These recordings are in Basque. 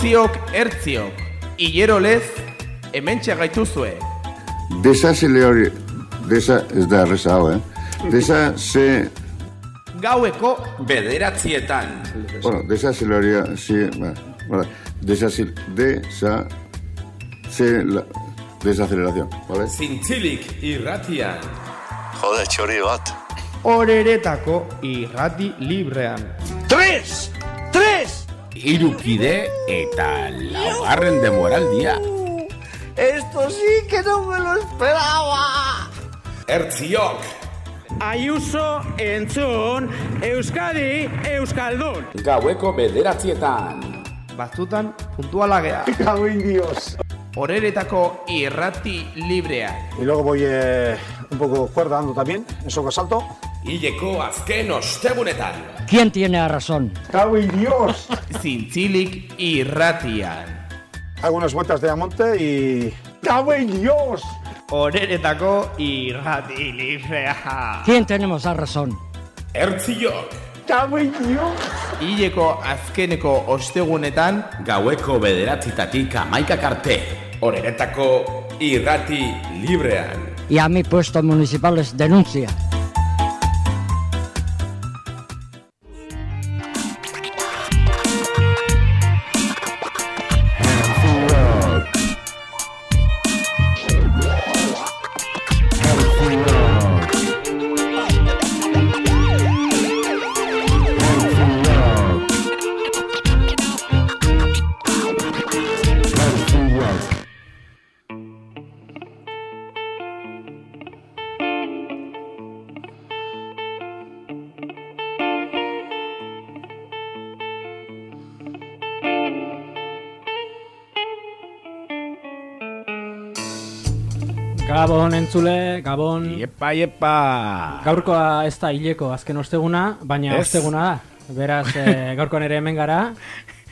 Ontziok ertziok, hilero lez, hemen gaituzue. Desazeleori... Desa... Ez da erreza hau, eh? Desa se... Gaueko Bederatzietan. Bueno, desazeleoria... Si... Ba, bueno, desazil... Desa... Se... La, desaceleración, ¿vale? Zintzilik irratian. Jode, txori bat. Horeretako irrati librean. Tres! Irukide eta laugarren demoraldia. Esto sí que no me lo esperaba. Ertziok. Ayuso entzun, Euskadi, Euskaldun. Gaueko bederatzietan. Batzutan puntuala gea. Cago en Dios. Horeretako irrati librea. Y luego voy eh, un poco cuerda dando también, eso que salto. Hileko azken ostegunetan. ¿Quién tiene la razón? Cago en Dios. Zintzilik irratian. Hago unas vueltas de amonte y... ¡Cago en Dios! Horeretako irrati librea. ¿Quién tenemos la razón? Ertziok. ¡Cago en! Hileko azkeneko ostegunetan, Gaueko bederatzitatik amaikak arte. Horeretako irrati librean. Y a mi puesto municipales denuncia. Entzule, Gabon. Iepa, iepa. Gaurkoa ez da hileko azken osteguna, baina Ez. osteguna da. Beraz, e, gaurkoan ere hemen gara.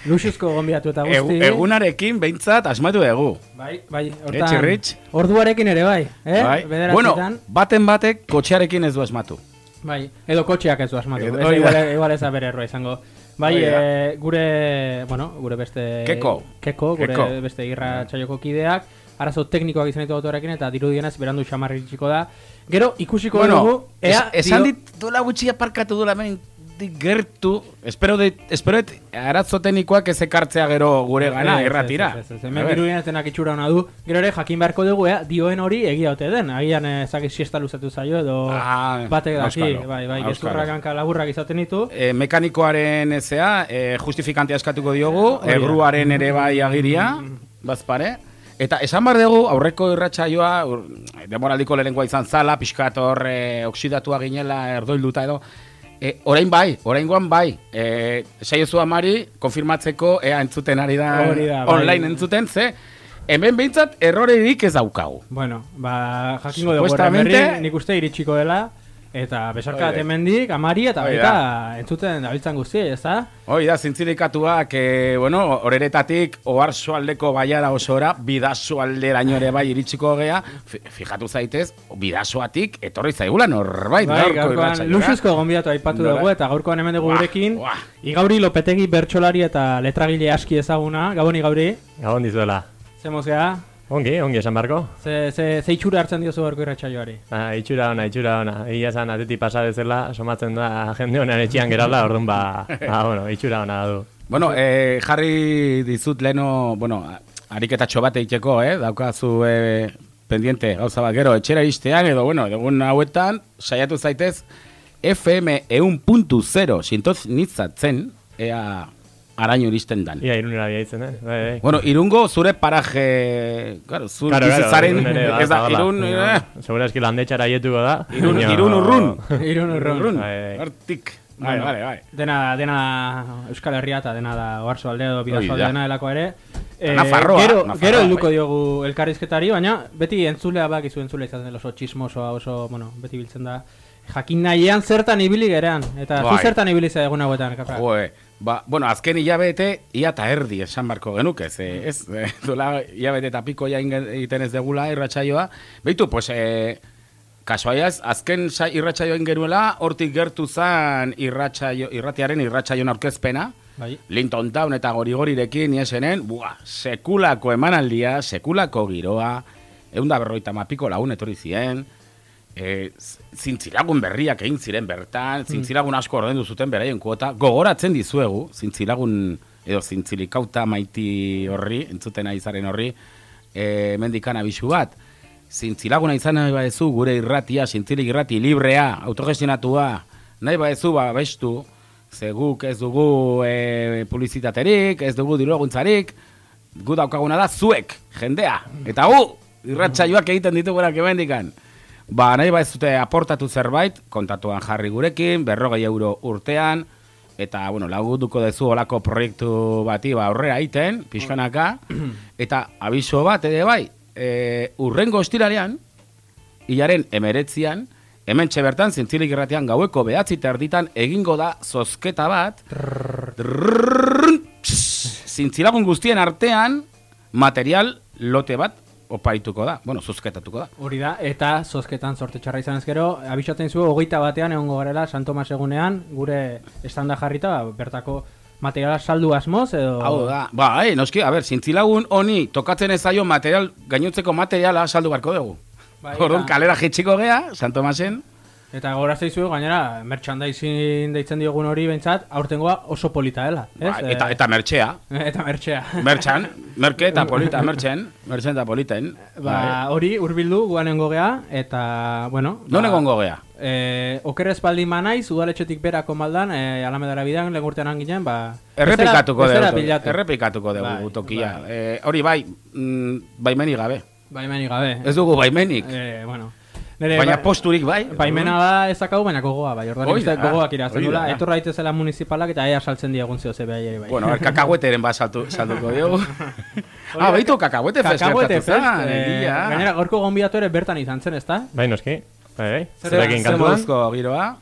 Luxuzko gonbidatu eta guzti. egunarekin behintzat asmatu dugu. Bai, bai, hortan. Rich. Orduarekin ere bai, eh? Bai. Bederatzietan. Bueno, baten batek kotxearekin ez du asmatu. Bai, edo kotxeak ez du asmatu. Edo- Ez, igual, igual ez da bere erroa izango. Bai, e, gure, bueno, gure beste... Keko. Keko, gure Keko. beste irra txaioko kideak. Arazo teknikoak izan ditu autorekin eta dirudienez berandu xamarri itxiko da. Gero, ikusiko dugu, ea... es, esan dio- dit duela gutxi aparkatu duela hemen gertu, espero dit, espero dit arazo teknikoak ez ekartzea gero gure gana, Ez, ez, erratira. ez, ez, Hemen dirudienez denak itxura hona du. Gero ere, jakin beharko dugu, ea, dioen hori egia ote den. Agian ezakit siesta luzatu zaio edo Ah, batek daki, auskalo, bai, bai, gezurrak hanka laburrak izaten ditu. E, mekanikoaren ezea, e, justifikantea eskatuko diogu, Hori da. egruaren ere bai agiria, bazpare. Eta esan bar dugu, aurreko irratsaioa demoraldiko lehenengoa izan zala, pixkat hor e, oksidatua ginela, erdoilduta edo, E, orain bai, oraingoan bai. E, saiozu amari, konfirmatzeko, ea entzuten ari da, da, bai. online entzuten, ze, hemen behintzat errorerik ez daukagu. Bueno, ba, jakingo dugu Supuestamente- nik uste iritsiko dela, eta besarka Hori da. hemendik, amari, eta baita entzuten dabiltzan guzti, ez da? Hoi da, zintzilikatuak, e, bueno, horeretatik, oharso aldeko baiara osora, bidazo alderaino ere bai iritsiko gea, Fi- fijatu zaitez, bidazoatik etorri zaigula norbait, Bai, gaurko gaurkoan irratsaioa. luxuzko gonbidatu aipatu dugu, eta gaurkoan hemen dugu gurekin. Igauri Lopetegi bertsolari eta letragile aski ezaguna, Gaboni Gauri, Gabon dizuela. zemoz gea, Ongi, ongi esan barko. ze, ze, ze itxura hartzen diozu gaurko irratsaioari. Ba, itxura ona, itxura ona. Egia esan ateti pasa bezala, somatzen da jende honen etxean gerala, orduan ba, ba, bueno, itxura ona du. Bueno, e, jarri dizut leno, bueno, ariketatxo bat egiteko, eh? daukazu e, pendiente gauza bat, gero, etxera istean, edo, bueno, egun hauetan, saiatu zaitez, FM eun puntu zero, sintoz nitzatzen, ea araño iristen dan. Ia irunera biaitzen, eh? Bai, bai. Bueno, irungo zure paraje, claro, zure Claro, claro, da, ez da, irun, eh, Segura eski landetxara aietuko da. irun, irun urrun. Irun urrun. Bai, bai. Hortik. Bai, Bueno, bai, bai. Dena, dena Euskal Herria eta dena da Oarso aldea edo da. aldea dena delako ere. Eh, Nafarroa, gero, Nafarroa, gero helduko bai. diogu elkarrizketari, baina beti entzulea bakizu entzulea izaten dela oso txismosoa, oso, bueno, beti biltzen da. Jakin nahian zertan ibili gerean, eta zu Bai. zertan ibili egun hauetan, kapra. Joe, Ba, bueno, azken hilabete, ia eta erdi esan barko genuke, ze, mm. ez, eh, e, dola hilabete eta piko ja egiten ez degula irratsaioa. Beitu, pues, eh, e, kasuaiaz, azken irratsaioen genuela, hortik gertu zan irratsaio, irratiaren irratsaioen aurkezpena, bai. Linton Town eta gorigorirekin iesenen, bua, sekulako emanaldia, sekulako giroa, eunda berroita mapiko lagun etorri ziren, e, eh, zintzilagun berriak egin ziren bertan, hmm. zintzilagun asko ordendu zuten beraien kuota, gogoratzen dizuegu, zintzilagun edo zintzilikauta maiti horri, entzuten aizaren horri, eh, e, mendikan abisu bat, zintzilaguna izan nahi badezu, gure irratia, zintzilik irrati, librea, autogestionatua, nahi badezu, ba, bestu, ze guk ez dugu e, publizitaterik, ez dugu diruaguntzarik, gu daukaguna da zuek, jendea, eta gu, irratsaioak egiten ditugunak emendikan. Ba, nahi ba ez dute aportatu zerbait, kontatuan jarri gurekin, berrogei euro urtean, eta, bueno, lagunduko dezu olako proiektu bati, ba, aurrera iten, pixkanaka, mm. eta abiso bat, ere bai, e, urrengo ostiralean, hilaren emeretzian, hemen bertan zintzilik irratean gaueko behatzi terditan egingo da zozketa bat, zintzilagun guztien artean, material lote bat opaituko da, bueno, zozketatuko da. Hori da, eta zozketan sorte txarra izan ezkero, abisaten zu, hogeita batean egongo garela, Santomas egunean, gure estanda jarrita, ba, bertako materiala saldu asmoz edo... Hau da, ba, eh, noski, a ber, zintzilagun honi tokatzen ezaio material, gainotzeko materiala saldu barko dugu. Ba, Orduan, kalera jetxiko gea, Santomasen, Eta gora zaizu, gainera, merchandising deitzen diogun hori behintzat, aurtengoa oso polita dela, ez? ba, eta, eta mertxea. eta mertxea. Mertxan, merke eta polita, mertxen, mertxen eta politen. Ba, hori hurbildu guanengo gea, eta, bueno... Non egongo gea? Eh, okerrez baldin manaiz, udaletxetik berako maldan, eh, alamedara bidean, legurtean ginen, ba... Errepikatuko dugu, pilatu. errepikatuko dugu Bai, tokia. bai. Eh, hori bai, mm, baimenik gabe. Baimenik gabe. Ez dugu baimenik. Eh, bueno. Nere, Baina ba- posturik bai. Baimena da ezakau, baina gogoa, bai. Ordan da, gogoak irazten dula. Etorra daitezela municipalak eta ea saltzen diegun zeo zebe aieri bai. Bueno, a ver, kakahueteren bat saltu, salduko diogu. ah, baitu kakahuete fest Kakahuete gertatu fest. eh, gainera, gorko gonbidatu ere bertan izan zen, ezta? Bai, noski. Bai, bai. Zer- Zerekin Zer kantuan. moduzko giroa?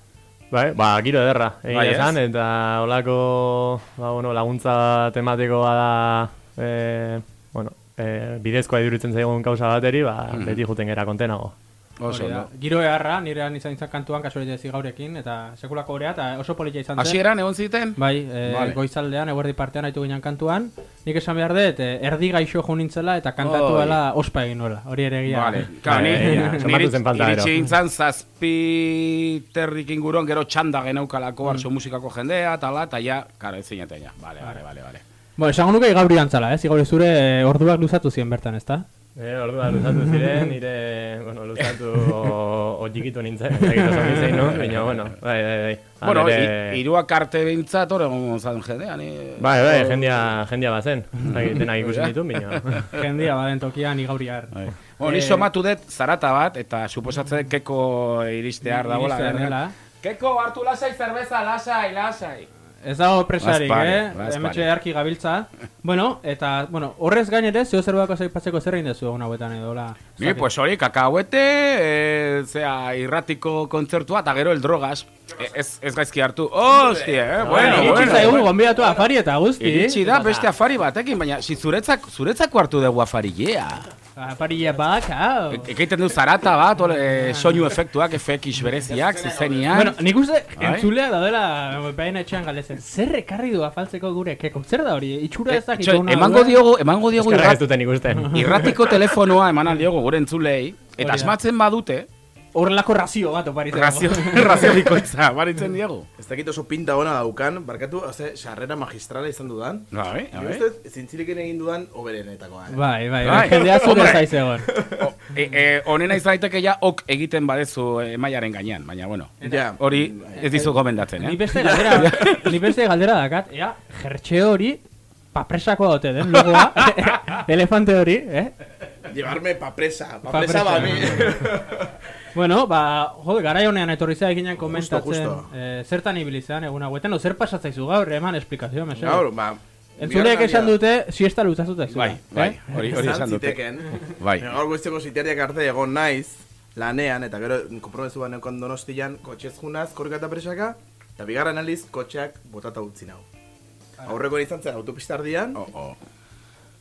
Bai, ba, giro ederra, egia Bai, esan, eta olako, ba, bueno, laguntza tematekoa da, e, bueno, e, bidezkoa iduritzen zaigun kausa bateri, ba, Mhm. beti juten gera kontenago. Oso, no? Giro eharra, nirean izan izan kantuan kasualitezi gaurekin, eta sekulako orea, eta oso politia izan zen. Hasieran egon ziten? Bai, e, Vale. goizaldean, eguerdi partean haitu ginen kantuan. Nik esan behar dut, e, erdi gaixo jo nintzela eta kantatu Oi. dela ospa egin nuela. Hori ere egia. Vale, claro, ni, Bai, egia, somatu niri zen falta gero. iritsi gintzan zazpi terrik inguruan gero txanda genaukalako Mm. arso musikako jendea, tala, eta ja, karo, ez zineten ja. Vale, vale, vale, vale. Bo, esango nuke igauri antzala, ez? Igauri zure e, orduak luzatu ziren bertan, ezta? E, ordua luzatu ziren, nire, bueno, luzatu o, o jikitu nintzen, dakit oso nintzen, no? Baina, bueno, bai, bai, bai. Han Bueno, ere- i- hiruak arte bintzat, hor egon zan jendea, ni... Bai, bai, jendia, jendia bazen. Dakit denak ikusi ditu, baina. Jendia baden tokian igauriar. Bai. Bueno, ni Eh, somatu dut zarata bat, eta suposatzen keko iristear dagoela. Dela. Keko, hartu lasai zerbeza, lasai, lasai. Ez dago presarik, eh? Hemetxe harki gabiltza. bueno, eta, bueno, horrez gain ere, zeo zerbako zaipatzeko zer egin dezu egun hauetan edo, la... Ni, pues hori, kakahuete, e, zea, irratiko kontzertua, eta gero el drogas. E, ez, ez gaizki hartu. Hostia, eh? Bueno, Iritsi bueno. zaigu bueno. gonbidatu afari eta guzti. Iritsi da beste afari batekin, baina si zuretzak, zuretzako hartu dugu afarillea. Afaria bak, hau. E- Ekeiten du zarata bat, ole, e, soinu efektuak, FX bereziak, zuzenian. Bueno, nik uste Bai. entzulea daudela behin etxean galdezen. Zer ekarri du afaltzeko gure keko? Zer da hori? Itxura ez dakit. Ona emango diogu, emango diogu irrat, irratiko telefonoa eman aldiogu gure entzulei, eta da. asmatzen badute, Horrelako razio bat oparitzen. razio, razio bikoitza, baritzen diegu. Ez dakit oso pinta ona daukan, barkatu, oze, sarrera magistrala izan dudan. Bai, bai. uste, zintziliken egin dudan oberenetakoa. Eh? Bai, bai, Bai. bai. Jendea zure zaiz egon. O, e, e, honena izaiteke ja ok egiten badezu emaiaren gainean, baina bueno, Ja. hori ez dizu gomendatzen, Ni eh? beste galdera, ni beste galdera dakat, ea, jertxe hori papresako daute den logoa, elefante hori, eh? Llevarme pa presa, pa Pa presa ba mi. Bueno, ba, jode, garai honean etorri zea ginen komentatzen, justo. Eh, zertan ibilizean egun hauetan, o zer pasatzaizu gaur, eman esplikazio, meseo. Gaur, ba... Entzuleek bigarren esan dute, siesta lutzazuta zuen. Bai, bai, hori hori esan dute. Bai. Gaur goizteko zitiariak arte egon naiz, lanean, eta gero kompromezu bat neukan donostian, kotxez junaz, korrika eta presaka, eta bigarren aliz, kotxeak botata utzi nau. Aurreko izan zen autopista ardian, Oh, oh.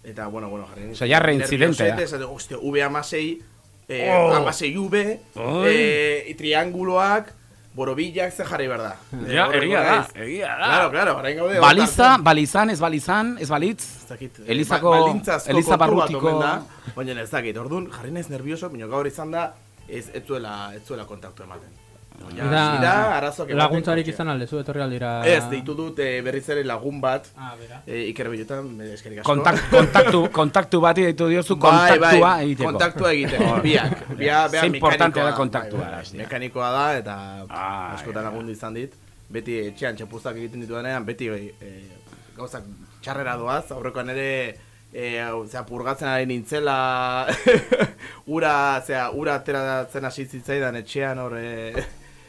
eta, bueno, bueno, jarri Osea, ja reincidente da. Esate, hostia, V amasei, eh, Oh. amasei Oi. eh, trianguloak, borobilak ze jarri behar da. Ja, Eh, egia da, egia da. Claro, claro, orain gaude. Baliza, balizan, ez balizan, ez balitz. Ez dakit, eh, Elizako, ba- baldintzazko Eliza barrutiko... Baina ez dakit, orduan jarri naiz nervioso, baina gaur izan da, ez, ez zuela, ez zuela kontaktu ematen. Ja, Eta arazoak ematen laguntzarik izan aldezu, etorri aldira... Ez, deitu dut eh, berriz ere lagun bat, Ah, eh, Iker Bellotan, eh, eskerrik asko. Kontak, kontaktu, kontaktu bati deitu diozu Bai, kontaktua bai, egiteko. Kontaktua egiteko, biak. Bia, bia Ze importante da kontaktua, bai, bai. Mekanikoa da, eta Ah, askotan lagundu izan dit. Beti etxean txapuztak egiten ditudanean, beti eh, gauzak txarrera doaz, aurrekoan ere eh, hau, zera, purgatzen ari nintzela ura, zera, ura ateratzen hasi zitzaidan etxean hor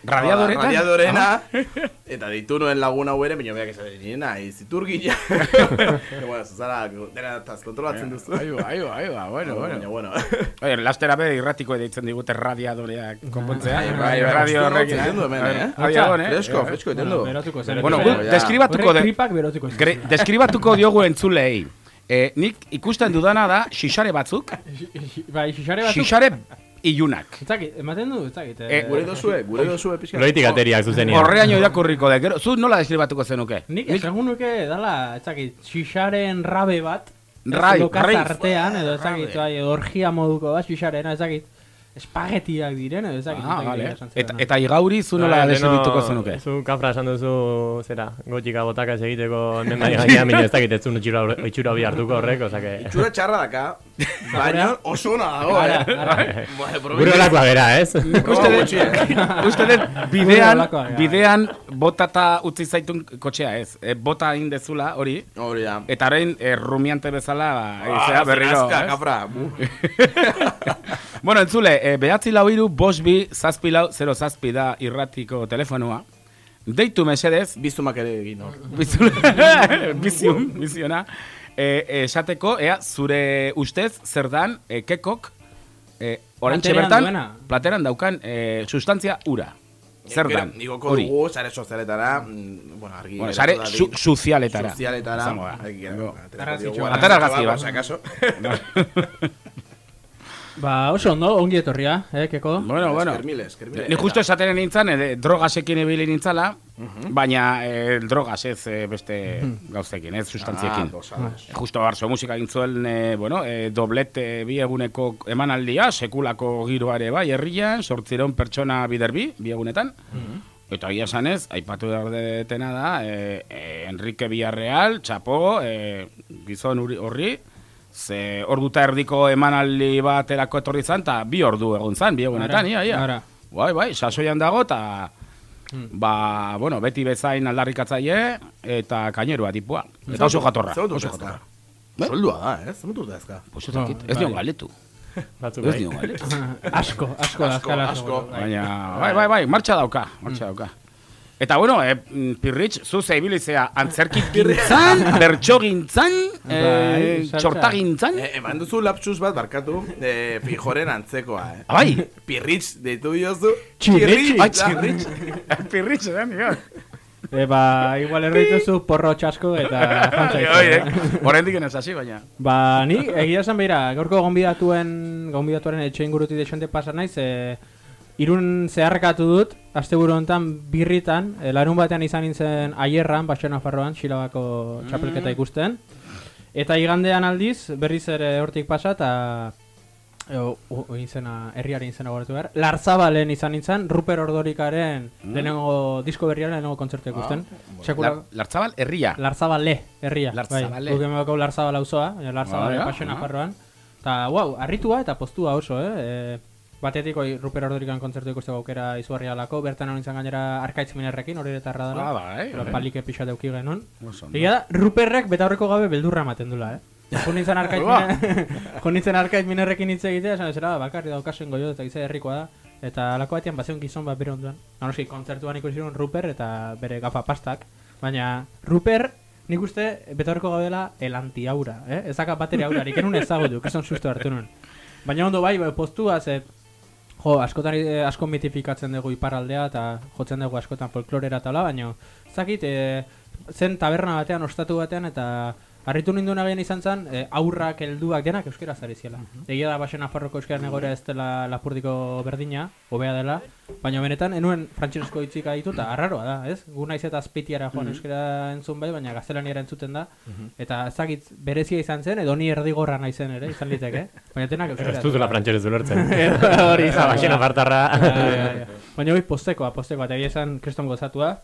eh, Radiadoretan? Ah. Radiadorena Eta deitu nuen lagun hau ere, baina beak esan nina, iziturgila Pero bueno, zuzara, dena taz kontrolatzen duzu Aiba, aiba, aiba, bueno, Baina, bueno. bueno. Oye, lastera be irratiko deitzen digute radiadoreak konpontzea. Bai, bai, bai, radio justu horrekin. notzen du hemen, eh? Radiador, eh? Fresko, fresko egiten du. Beratuko zen. Bueno, Bai, deskribatuko Horrek deskribatuko diogu entzulei. Eh, nik ikusten dudana da xixare batzuk, Bai, xixare batzuk... xixare ilunak. Ez dakit, ematen du, ez dakit. Eh, Gure dozue, gure dozue pixka. Loitik ateriak zuzenian. Horreaino irakurriko de. Gero, zu nola deskribatuko zenuke? Nik esan nuke dala, ez dakit, xixaren rabe bat. Rai, rai. artean, edo ez dakit, bai, edo orgia moduko bat xixarena, ez dakit. Espagetiak diren, edo ez dakit. Ah, ez dakit vale. Eta, eta igauri zu nola leno, zenuke? Zu kafra esan duzu, zera, gotxika botakaz egiteko hemen bai gainean, baina ez dakit ez zuen itxura, bi hartuko horrek, osake... Itxura txarra daka, baina oso ona dago, eh? Bai, Gure olakoa bera, ez? Uste dut, uste dut bidean, bidean botata utzi zaitun kotxea ez. E, bota egin dezula hori, Hori da. eta orain e, rumiante bezala ba, Ah, izea berriro. ez? kafra. Bu. bueno, entzule, e, behatzi lau iru, bos bi, zazpi lau, zero zazpi da irratiko telefonua. Deitu mesedez, Biztumak ere egin hor. Bizun, biziun, biziona. E, esateko, ea, zure ustez, zer dan, e, kekok, e, orantxe Plateran bertan, duena. plateran daukan e, sustantzia ura. Zer dan, Igoko hori. dugu, sare sozialetara, mm, bueno, argi. Bueno, sare su, sozialetara. Sozialetara. Izango da. Argazki diogu, txoa. Atera argazki ba, bat. Ba, oso ondo, ongi etorria, eh, keko? Bueno, bueno. Eskermile, eskermile. Ni justo esaten nintzen, e, drogasekin ibili nintzala, baina e, drogas ez e, beste gauzekin, ez sustantziekin. Ah, E, Justo barzo musika egin zuen, e, bueno, e, doblete bi eguneko emanaldia, sekulako giroare bai, herrian, sortziron pertsona biderbi, bi egunetan. Eta egia esanez, aipatu behar detena da, e, e, Enrique Villarreal, txapo, e, gizon uri- horri, ze orduta erdiko emanaldi baterako etorri zan, eta bi ordu egon zan, bi egunetan, ia, ia. ara. Bai, bai, sasoian dago, eta... Ba, bueno, beti bezain aldarrikatzaile eta kainerua tipua. Eta oso jatorra. Oso jatorra. Soldua da, eh? Zer dut ezka? Pues ez dakit, ez bai. dion galetu. Batzuk Ez bai. dion galetu. asko, asko, Asko, asko, asko. Baina, bai, bai, bai, martxa dauka, martxa dauka. Eta bueno, eh, mm, Pirritx, zu zeibilizea antzerki gintzan, bertso gintzan, eh, saltza. txorta gintzan. Eh, eman duzu lapsus bat barkatu, eh, fijoren antzekoa, eh? Bai, Pirritx deitu diozu. Txirritx. Ai, txirritx. Pirritx, eh, Miguel. E, ba, igual errituzu porro txasko eta jantza Oie, Horrendik ez hasi, baina. Ba, ni egia esan behira, gaurko gonbidatuen, gonbidatuaren etxe ingurutik desente pasa naiz, e, irun zeharrekatu dut, asteburu honetan birritan, e, larun batean izan nintzen aierran, Baixo Nafarroan, Xilabako txapelketa ikusten. Eta igandean aldiz, berriz ere hortik pasa, eta e, o, izena, herriaren izena goratu behar. Larzabalen izan nintzen, Ruper Ordorikaren lehenengo disko berriaren lehenengo kontzertu ikusten. Sekula- Lar, Lartzabal, herria. Larzabale, herria. Larzabale. Bai, guk emeko Larzabal auzoa, baina Larzabale Ah, ja, paso ah. Nafarroan. Ta, wow, harritua eta postua oso, eh? E, batetik oi, Ruper Ordorikan kontzertu ikusteko aukera izugarria lako, bertan hori izan gainera arkaitz minerrekin, hori eta erradara. Ah, bai, bai. palike pixa deuki genuen. Egia da, Ruperrek betaurreko gabe beldurra ematen dula, eh? Jo nintzen arkaitz miner... nintzen arkaitz minerrekin hitz egitea, esan zera, bakarri daukasen goio eta gizai herrikoa da. Eta alako batean bazion gizon bat bere onduan. Nanoski, kontzertuan ikusi Ruper eta bere gafa pastak. Baina Ruper, nik uste betaurreko gabe dela el anti-aura, eh? Ezaka bateri aurarik, enun ezagutu, kizon susto hartu nuen. Baina ondo bai, bai postua, ze Jo, askotan eh, asko mitifikatzen dugu iparraldea eta jotzen dugu askotan folklorera eta baina zakit, e, zen taberna batean, ostatu batean eta Arritu ninduen agian izan zen, e, aurrak, helduak denak euskera zari ziela. Egia da basen afarroko euskera negorea ez dela lapurdiko berdina, hobea dela, baina benetan, enuen frantxenesko hitzik aditu, eta arraroa da, ez? Gu naiz eta azpeitiara joan Mhm. euskera entzun bai, baina gaztelaniara entzuten da, eta ezagit berezia izan zen, edo ni erdigorra naizen ere, izan liteke, baina denak euskera. Ez duzula frantxerez ulertzen. Hori ja, ja. Baina hori postekoa, postekoa, eta egia esan kriston gozatua,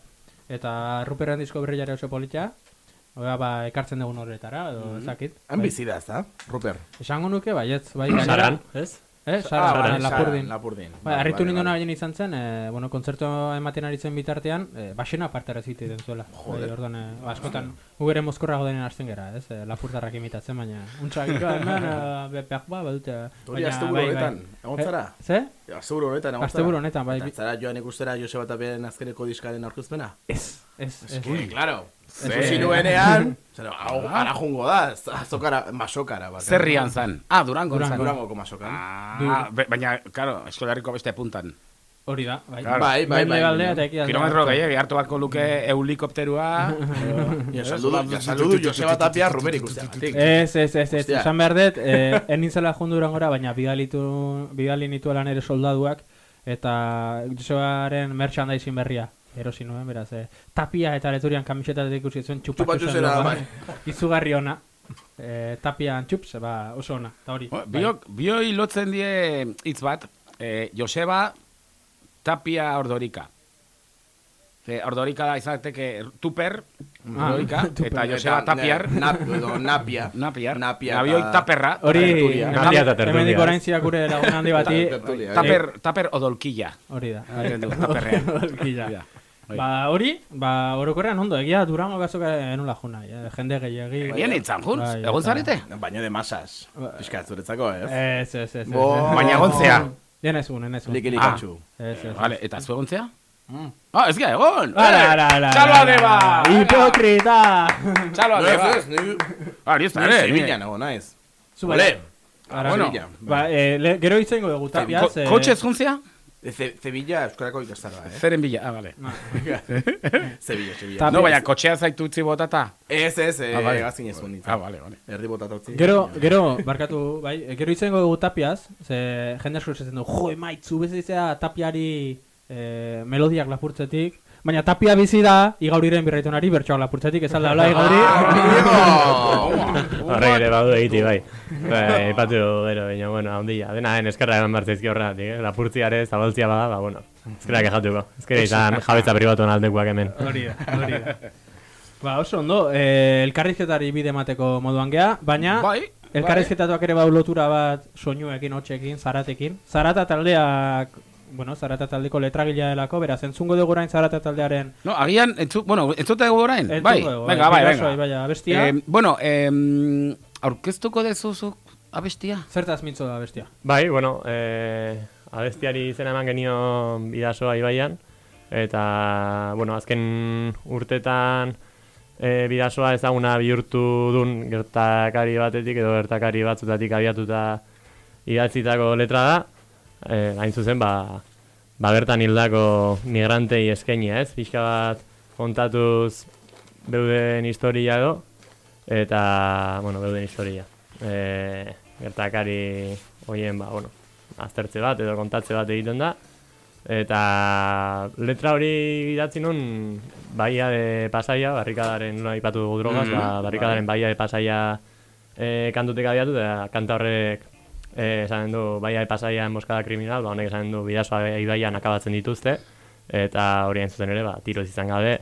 eta Ruperren disko berriare oso politia, Oga, ba, ekartzen dugun horretara, edo ezakit. Han bizi da, ez da, Ruper? Esango nuke, baietz, bai. Saran, gainera- ez? Eh, Ah, Saran, bai, Saran, Lapurdin. Saran, Lapurdin. Bai, Bai, harritu bai, bai. abien izan zen, eh, bueno, kontzertu ematen ari zen bitartean, eh, basena parte zite den zuela. Joder. Bai, orduan, eh, ba, askotan, gu ere mozkorra godenen hasten gara, ez? Eh, lapurtarrak imitatzen, baina, untsa gero, hemen, eh, bepeak ba, badute. Hori baina, asteburu bai, bai. honetan, egon Eh, zara? Ze? Asteburu honetan, egon zara? Asteburu honetan, bai. Eta zara joan ikustera Joseba Tapiaren azkeneko diskaren aurkezpena? Ez, ez, ez. Ui, claro. Ikusi nuenean, zara, hau, ara jungo da, ez- azokara, masokara. bakarrik. Zerrian zan. Ah, Durango zan. Durangoko masokan. Ah, be- baina, claro, eskolarriko beste puntan. Hori da, bai. Claro. Bai, bai, bai. Mendebaldea eta ekialdea. Kilometro gehiagi hartu batko luke eulikopterua. Ja, saludu, ja, saludu Joseba Tapia Ruber ikusteagatik. Ez, ez, ez, ez, Hostia. esan behar dut, eh, enintzela jundu durangora, baina bidalitu, bidali nituela nere soldaduak, eta Josebaren merchandising berria, erosi nuen, beraz, eh, tapia eta leturian kamisetatik ikusi zuen txupatxu Txupatxu zen zera, logoa. bai. Izugarri ona. Eh, tapian txups, ba, oso ona, eta hori. bai. Biok, bioi lotzen die hitz bat, eh, Joseba Tapia Ordorika. Eh, ordorika da izateke tuper, Ah, ordorika, tuper. eta Joseba Eta, Tapiar. ne- Nap, edo Napia. Napiar. Napia Nabioi taperra. Hori. Napia eta tertulia, hemendik ez? orain gure lagun handi bati, Taper, taper odolkilla. hori da. Dugu, taperrean. Olkilla. Ja. Bai. Ba, hori, ba, orokorrean ondo, egia Durango gazoka enula juna, eh, jende gehiagi. Bien itzan, junz? Bai, Egon zarete? Baino de masas. Ba- Piskat zuretzako, ez? Ez, ez, ez. Ez. Baina egontzea. Dien ez un, ez un. Likilikatxu. Ez, ez. Vale, eta zu egontzea? Ah, ez gira egon! Ala, Eh, ala, ala. Txaloa deba! Hipokrita! Txaloa No, deba! ez, ez, ni... Ah, ni ez da, ere. Sevillan nago naiz. Zu Ole! bai. Ara, bueno. bueno. Ba, eh, gero itzengo dugu tapiaz. eh, Kotxe ezkuntzea? Ce- Sevilla Euskarako ikastarra, eh? Zeren bila, ah, vale. Sevilla, Sevilla. Ta- No, baina kotxea zaitu utzi botata. Ez, ez, eh, Ah, vale. gazkin ez nintzen. Ah, vale, vale. Erdi botata utzi. Gero, gero, barkatu, bai, eh, gero itzengo dugu tapiaz, ze jende asko esaten du, jo, emaitzu bezitzea tapiari eh, melodiak lapurtzetik, baina tapia bizi da, igauriren birraitonari bertsoak lapurtzetik, ez alda, hola, igauri. Horrek ere badu egiti, bai. Bai, ipatu bero, baina, bueno, handia. Dena den eskerra eman bartzaizki horregatik, eh? Lapurtziare, zabaltzia bada, ba, bueno. Ezkerrak ejatuko. Ezkera izan jabetza pribatuan aldekuak hemen. Hori da, hori da. Ba, oso ondo, eh, elkarrizketari bide emateko moduan gea, baina Bai, elkarrizketatuak ere bau lotura bat soinuekin, hotxekin, zaratekin. Zarata taldeak, bueno, zarata taldeko letragilea delako, beraz, entzungo dugu orain zarata taldearen No, agian, entzu, bueno, entzute dugu orain? Entzungo Bai, dugu, venga, bai, venga. bai, abestia. Eh, bueno, eh, aurkeztuko dezuzuk abestia? Zertaz mintzo da bestia. Bai, bueno, eh, abestiari izena eman genio bidasoa ibaian, eta, bueno, azken urtetan e, bidasoa ezaguna bihurtu dun gertakari batetik edo gertakari batzutatik abiatuta idatzitako letra da, e, hain zuzen, ba, ba bertan hildako migrantei eskenia, ez? Pixka bat kontatuz beuden historia edo, eta, bueno, beuden historia. E, gertakari hoien, ba, bueno, aztertze bat edo kontatze bat egiten da. Eta letra hori idatzi nun Baia de Pasaia, barrikadaren nola ipatu dugu drogaz, Mhm, ba, barrikadaren bai. Baia de Pasaia e, kantutik abiatu, eta kanta horrek e, esanen du Baia de Pasaia emboscada kriminal, ba, honek esanen du bidasoa ibaian akabatzen dituzte, eta hori zuzen ere, ba, tiroz izan gabe,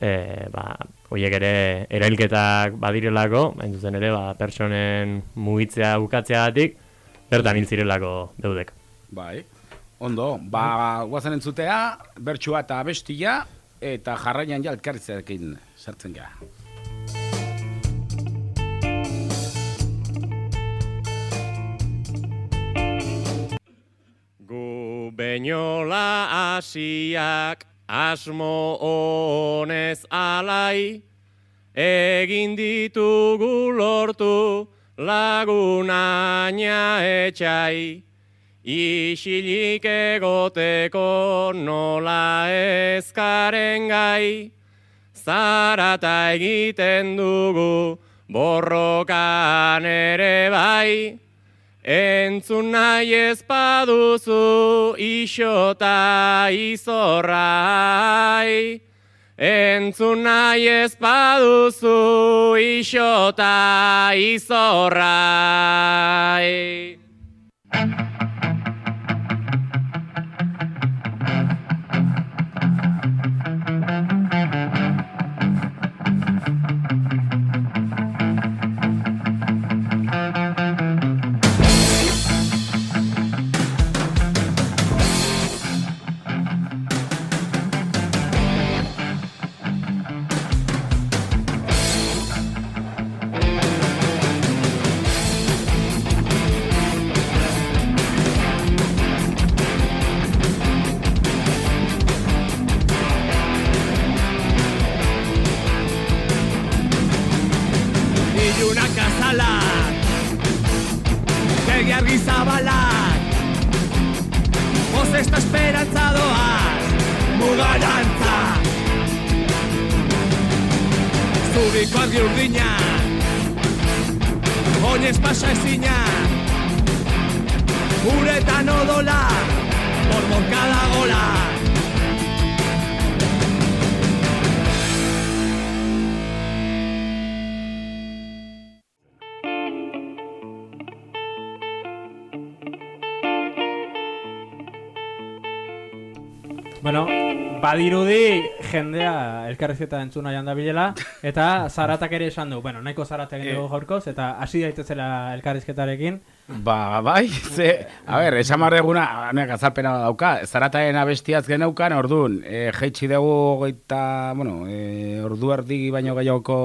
e, ba, horiek ere erailketak badirelako, hain zuzen ere, ba, pertsonen mugitzea bukatzeagatik, bertan hil zirelako deudek. Bai. Ondo, ba, guazen entzutea, bertxua eta abestia, eta jarraian ja elkarritzearekin sartzen gara. Beinola asiak asmo honez alai, egin ditugu lortu lagunaina etxai, isilik egoteko nola ezkaren gai, zarata egiten dugu borrokan ere bai, entzun nahi ez baduzu isota izorrai. Entzun nahi ez isota izorrai. Elkarrizketa entzuna janda bilela, eta zaratak ere esan du, bueno, nahiko zaratak egin dugu gaurkoz, eta hasi daitezela elkarrizketarekin. Ba, bai, ze, a ber, esan marreguna, nek azalpena dauka, zarataen abestiaz geneukan, orduan, e, jeitsi dugu goita, bueno, e, ordu erdi baino gehiagoko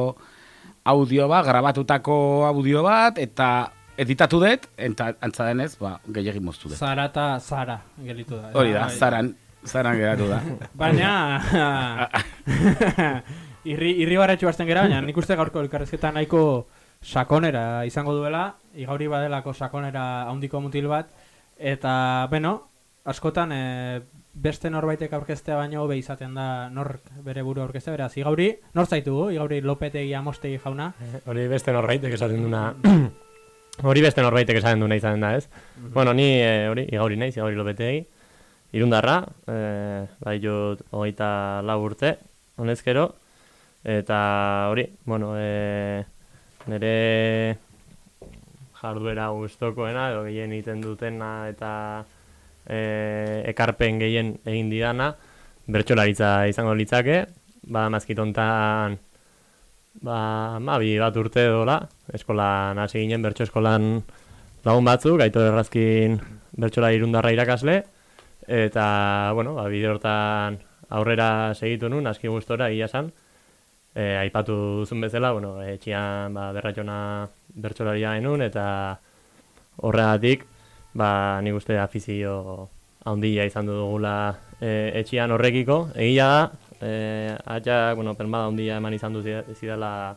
audio bat, grabatutako audio bat, eta editatu dut, eta antza denez, ba, gehiagin moztu dut. Zarata, zara, gelitu da. Hori da, Bai. zaran, zaran geratu da. Baina, irri, irri barretxu hasten gera, baina nik uste gaurko elkarrezketa nahiko sakonera izango duela, igauri badelako sakonera handiko mutil bat, eta, bueno, askotan e, beste norbaitek aurkeztea baino hobe izaten da nork bere buru aurkeztea, beraz, igauri, nor zaitugu, igauri lopetegi amostegi jauna. Hori beste norbaitek esaten duna Hori beste norbaitek esaten duna izaten da, ez? Bueno, ni eh, hori igauri naiz, igauri lopetegi. Irundarra, eh, bai jut hogeita lau urte, honezkero. Eta hori, bueno, eh, nire jarduera gustokoena edo gehien egiten dutena eta eh, ekarpen gehien egin didana bertsolaritza izango litzake, ba mazkitontan ba, mabi bat urte dola, eskolan hasi ginen, bertso eskolan lagun batzuk, gaito errazkin bertsola irundarra irakasle, eta, bueno, ba, bide hortan aurrera segitu nun, aski gustora egia esan, e, aipatu duzun bezala, bueno, etxian ba, berratxona bertsolaria genuen, eta horregatik, ba, nik uste afizio handia izan dugula e, etxian horrekiko, egia da, eh, atxak, bueno, permada handia eman izan du zida- zidala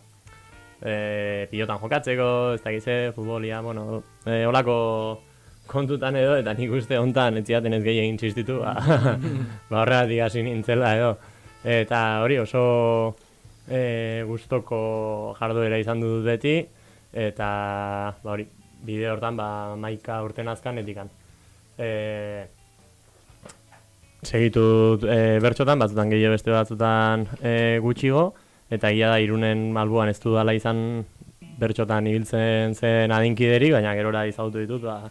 eh, pilotan jokatzeko, ez da gize, futbolia, bueno, eh, olako kontutan edo, eta nik uste hontan ez zidaten ez gehien txistitu, ba, ba horregatik hasi nintzela edo. Eta hori oso eh, gustoko jarduera izan dut beti, eta ba hori, bide hortan ba, maika urten azkan etikan. Eh, segitut e, bertxotan, batzutan gehiago beste batzutan e, gutxigo, eta egia da irunen malbuan ez dudala izan bertxotan ibiltzen zen adinkiderik, baina gerora izagutu ditut, ba,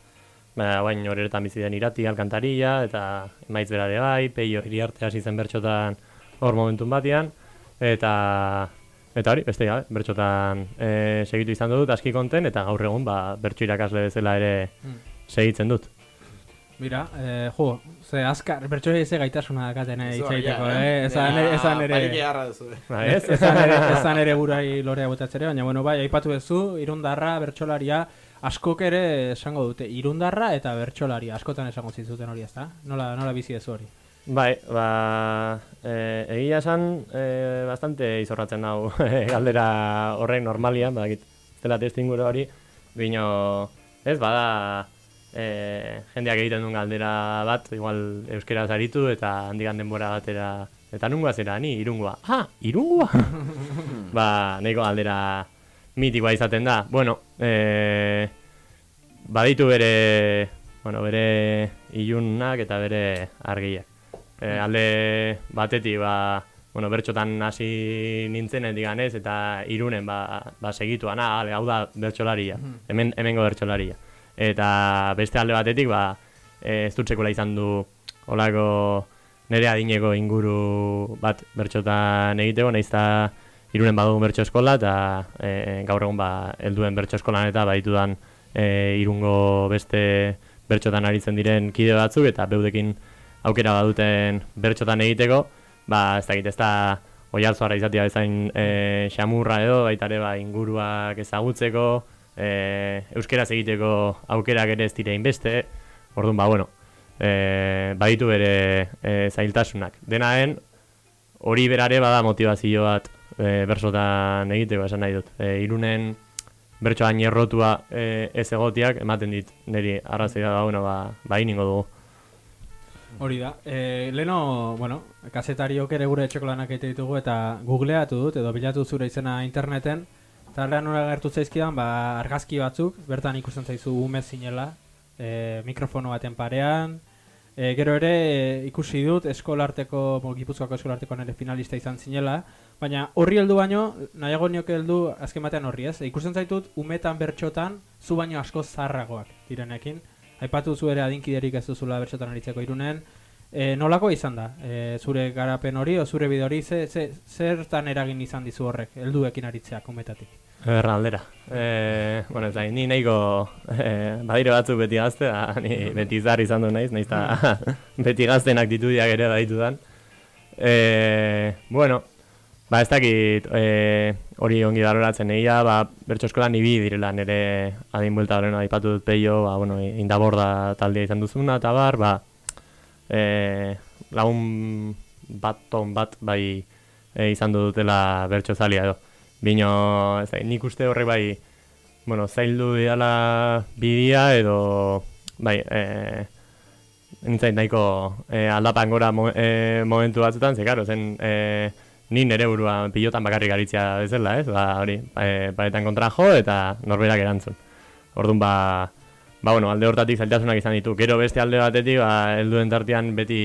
ba, bain horretan bizi den irati, alkantaria, eta emaitz berade bai, peio iriarte hasi zen bertxotan hor momentun batean, eta eta hori, beste gabe, bertxotan e, segitu izan dut, aski konten, eta gaur egun ba, bertxo irakasle bezala ere Mm. segitzen dut. Mira, eh, jo, ze azkar, bertxoi ze gaitasuna dakaten eh, itzaiteko, eh? Ezan, ere... Ba, ez, ezan ere, ezan ere burai lorea botatzere, baina, bueno, bai, aipatu duzu, irundarra, bertxolaria, askok ere esango dute, irundarra eta bertxolaria, askotan esango zizuten hori, ezta? Nola, nola bizi ez hori? Bai, ba, e, egia esan, e, bastante izorratzen hau galdera horrek normalian, badakit, ez dela testinguru hori, bino, ez, bada, e, jendeak egiten duen galdera bat, igual euskera zaritu, eta handigan denbora batera, eta nungoa zera, ni, irungoa. Ah, irungoa? ba, nahiko galdera mitikoa izaten da. Bueno, e, baditu bere, bueno, bere ilunak eta bere argiak. E, alde batetik, ba, bueno, bertxotan hasi nintzen ganez eta irunen ba, ba segituan, ah, hau da bertxolaria, hemen, hemengo bertxolaria. Eta beste alde batetik, ba, e, ez dut izan du olako nire adineko inguru bat bertxotan egiteko, nahiz eta irunen badugun bertxo eskola, eta e, gaur egun ba, helduen bertxo eskolan eta baditu dan e, irungo beste bertxotan aritzen diren kide batzuk, eta beudekin aukera baduten bertxotan egiteko, ba, ez dakit, ez da oi hartzuara izatea bezain e, xamurra edo, baita ere ba, inguruak ezagutzeko, e, euskeraz egiteko aukerak ere ez dira inbeste, orduan, ba, bueno, e, baditu bere e, zailtasunak. Denaen, hori berare bada motivazio bat e, bersotan egiteko, esan nahi dut. E, irunen bertsoan errotua e, ez egotiak, ematen dit, niri arrazoia da, bueno, ba, ba iningo dugu. Hori da. E, leno, bueno, kasetariok ere gure etxeko lanak egite ditugu eta googleatu dut edo bilatu zure izena interneten. Eta horrean nora gertu zaizkidan, ba, argazki batzuk, bertan ikusten zaizu ume zinela, e, mikrofono baten parean. E, gero ere e, ikusi dut eskolarteko, bo, gipuzkoako eskolarteko nire finalista izan zinela. Baina horri heldu baino, nahiago nioke heldu azken batean horri ez. E, ikusten zaitut, umetan bertxotan, zu baino asko zarragoak direnekin. Aipatu zu ere adinkiderik ez duzula bertxotan aritzeko irunen. E, nolako izan da? E, zure garapen hori, o zure bide hori, ze, ze, zertan eragin izan dizu horrek, helduekin aritzeak umetatik? Erra aldera. E, bueno, ez da, ni nahiko e, badire batzuk beti gazte, da, ni beti zar izan du naiz, naiz da, beti gazten aktitudiak ere baditu dan. E, bueno, ba ez dakit e, hori ongi daroratzen egia, ba, bertso eskolan ibi direla nire adin buelta horren aipatu dut peio, ba, bueno, indaborda taldea izan duzuna, eta bar, ba, e, lagun bat ton bat bai e, izan dutela bertso zalia edo. Bino, ez da, nik uste horrek bai, bueno, zaildu diala bidia edo, bai, e, nintzen nahiko e, aldapan gora mo, e, momentu batzutan, ze, karo, zen, e, ni nere burua pilotan bakarrik aritzia bezala, ez, ba, hori, e, paretan kontra jo eta norberak erantzun. Orduan, ba, ba, bueno, alde hortatik zailtasunak izan ditu. Gero beste alde batetik, ba, helduen tartean beti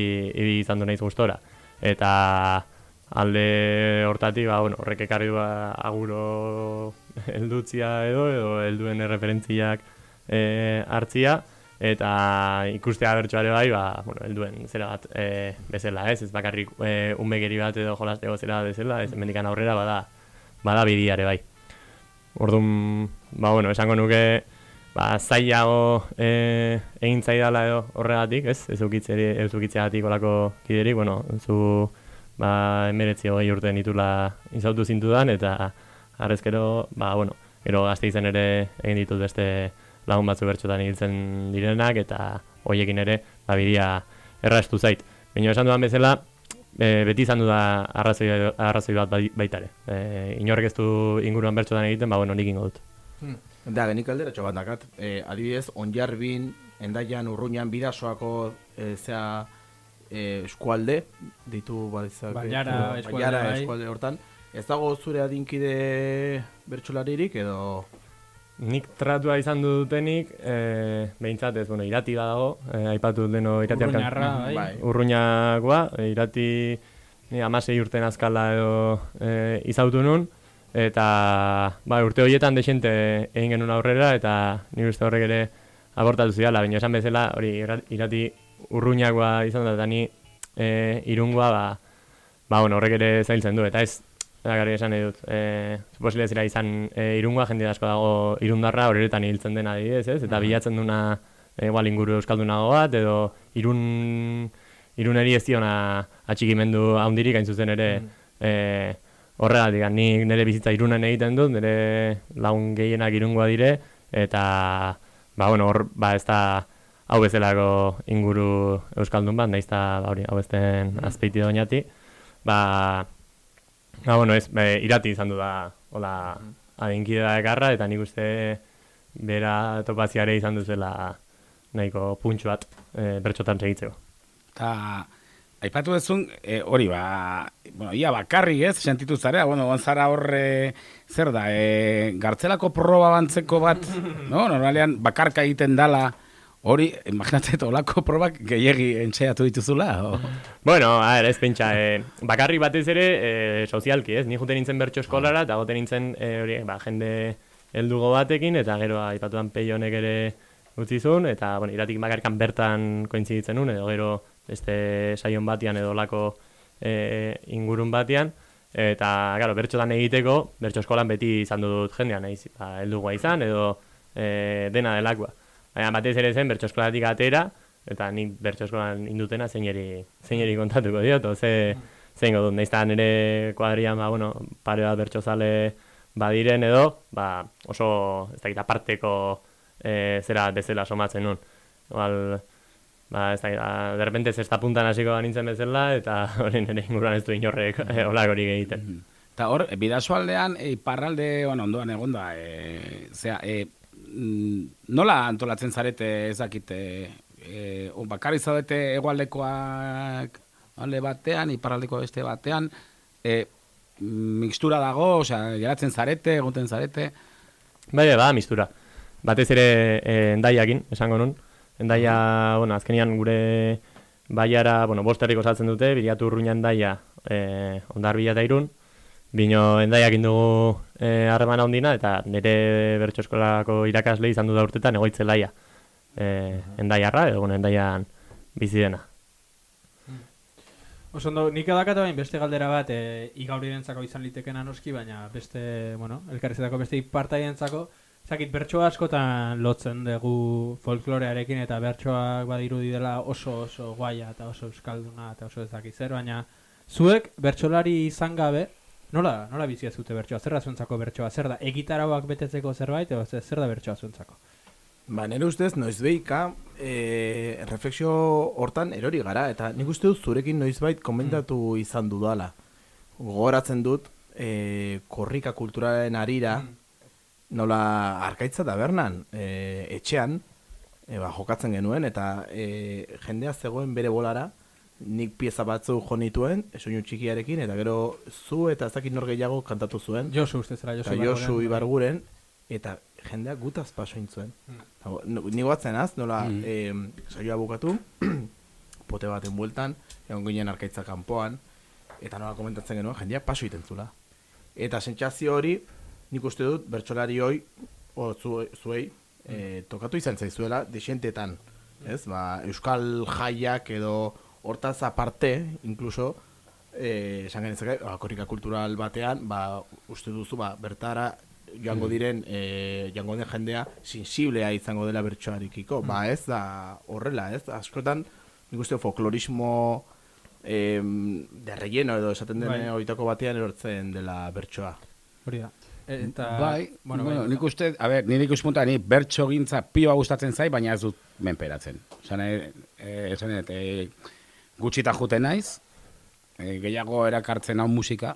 izan du naiz gustora. Eta, alde hortatik, ba, bueno, horrek ekarri du ba, aguro heldutzia edo, edo helduen erreferentziak e, hartzia, eta ikustea bertsoare bai, ba, bueno, helduen zera bat e, bezala, ez, ez bakarrik e, unbegeri bat edo jolastego zera bezala, ez emendikan aurrera bada, bada bidiare bai. Orduan, ba, bueno, esango nuke, ba, zailago e, egin zaidala edo horregatik, ez, ez ukitzeagatik olako kiderik, bueno, zu ba, emeretzi hogei urte nitula izautu zintudan, eta arrezkero, ba, bueno, gero gazte izan ere egin ditut beste lagun batzu bertxotan hiltzen direnak, eta hoiekin ere, ba, bidia errastu zait. Baina esan dudan bezala, e, beti izan da arrazoi, arrazoi bat bai, baitare. E, inorrek ez du inguruan bertxotan egiten, ba, bueno, nik ingo dut. Da, genik aldera bat dakat, e, adibidez, onjarbin, endaian, urruñan, bidasoako, e, zea, eh, eskualde, ditu balizak, Baiara, eskualde, baiara, bai. eskualde hortan. Ez dago zure adinkide bertsolaririk edo... Nik tratua izan dutenik, e, behintzat ez, bueno, irati badago, e, aipatu dut deno irati Urruñarra, bai. bai. Urruñakoa, e, irati ni amasei urten azkala edo e, izautu nun, eta ba, urte horietan desente egin genuen aurrera, eta ni uste horrek ere abortatu zidala, baina esan bezala, hori irati urruñakoa izan da, eta ni e, irungoa, ba, ba, bueno, horrek ere zailtzen du, eta ez, Eta gari esan nahi dut, e, suposile zira izan e, irungoa, jende asko dago irundarra horretan hiltzen dena adibidez, ez? Eta bilatzen duna e, igual inguru euskaldunago bat, edo irun, iruneri ez diona atxikimendu haundirik hain zuzen ere mm. e, horregatik, ni nire bizitza irunen egiten dut, nire lagun gehienak irungoa dire, eta ba, bueno, hor, ba, ez da hau bezalako inguru euskaldun bat, nahiz da, ba, hori, hau ezten azpeiti doinati, ba, Ba, bueno, ez, be, irati izan du da, hola, adinkide da ekarra, eta nik uste bera topaziare izan duzela nahiko puntxu bat e, bertxotan segitzeko. Eta aipatu duzun, e, hori ba, bueno, ia bakarri ez, sentitu zarea, bueno, gonzara horre, zer da, e, gartzelako proba bantzeko bat, no? Normalean, bakarka egiten dala, hori, imaginatzen olako probak gehiagi entxeatu dituzula, o? Bueno, a ver, ez pentsa, eh, bakarri batez ere eh, sozialki, ez? Ni juten nintzen bertso eskolara, eta goten nintzen eh, hori, ba, jende heldugo batekin, eta gero aipatuan peionek ere utzi zuen, eta bueno, iratik bakarrikan bertan kointziditzen nun, edo gero beste saion batean edo lako eh, ingurun batean, eta, claro, bertxotan egiteko, bertso eskolan beti izan dut jendean, naiz, ba, heldugoa izan, edo eh, dena delakoa. Baina batez ere zen bertso eskolatik atera, eta nik bertso eskolan indutena zeineri, zeineri kontatuko diot, ze, zein dut, nahiz nire kuadrian, ba, bueno, pare bat bertso zale badiren edo, ba, oso, ez dakit, aparteko e, zera bezala somatzen nun. Igual, ba, ez dakit, ba, derrepente zesta puntan hasiko nintzen bezala, eta hori nire inguruan ez du inorrek e, olak hori egiten. Eta hor, bidasoaldean, e, iparralde, bueno, ondoan egonda, e, zera, e, mm, nola antolatzen zarete ezakite, e, o, bakarri zaudete egualdekoak alde batean, iparraldeko beste batean, e, mixtura dago, osea, geratzen zarete, egoten zarete, Bai, bai, ba, mistura. Batez ere e, endaiakin, esango nun. Endaia, bueno, azkenian gure baiara, bueno, bost herriko saltzen dute, biriatu urruina endaia, e, ondar bila eta irun. Bino endaiakin dugu e, harremana ondina, eta nire bertso eskolako irakasle izan du da urtetan egoitzelaia. E, endaiarra, edo bueno, endaian bizi dena. Oso ondo, nik edakatu bain beste galdera bat e, igaurirentzako izan litekena noski, baina beste, bueno, elkarrezetako beste ipartaientzako, zakit bertso askotan lotzen dugu folklorearekin eta bertsoak badirudi dela oso oso guaia eta oso euskalduna eta oso ezakit zer, baina zuek bertsolari izan gabe, nola, nola bizia zute bertsoa, zer da zuentzako bertsoa, zer da, egitarauak betetzeko zerbait, edo zer da bertsoa zuentzako? Ba, nire ustez, noizbeika, e, refleksio hortan erori gara, eta nik uste dut zurekin noizbait komentatu izan dudala. Gogoratzen dut, e, korrika kulturaren arira, nola arkaitza tabernan, e, etxean, e, ba, jokatzen genuen, eta e, jendea zegoen bere bolara, nik pieza batzu jo nituen, soinu txikiarekin, eta gero zu eta ez dakit nor gehiago kantatu zuen. Josu uste zera, Josu Josu Ibarguren. Eta jendeak gutaz pasoin zuen. Mm. Ni batzen az, nola Mm. eh, saioa bukatu, pote baten bueltan, egon ginen arkaitza kanpoan, eta nola komentatzen genuen, jendeak paso egiten zula. Eta sentsazio hori, nik uste dut, bertsolari hoi, o, zu, zuei, eh, tokatu izan zaizuela, desientetan. Ez, ba, euskal jaiak edo hortaz aparte, inkluso, eh, esan genezake, ba, korrika kultural batean, ba, uste duzu, ba, bertara joango Mm. diren, e, joango den jendea sensiblea izango dela bertsoarekiko. Ba, ez da horrela, ez? Askotan, nik uste folklorismo em, de relleno edo esaten den Bai. batean erortzen dela bertsoa. Hori da. Eta, bai, bueno, bueno, bai, nik uste, a ber, nire ikuspunta, ni bertso gintza pioa gustatzen zai, baina ez dut menperatzen. Osan, e, e, esan dut, e, gutxita juten naiz, e, gehiago erakartzen hau musika,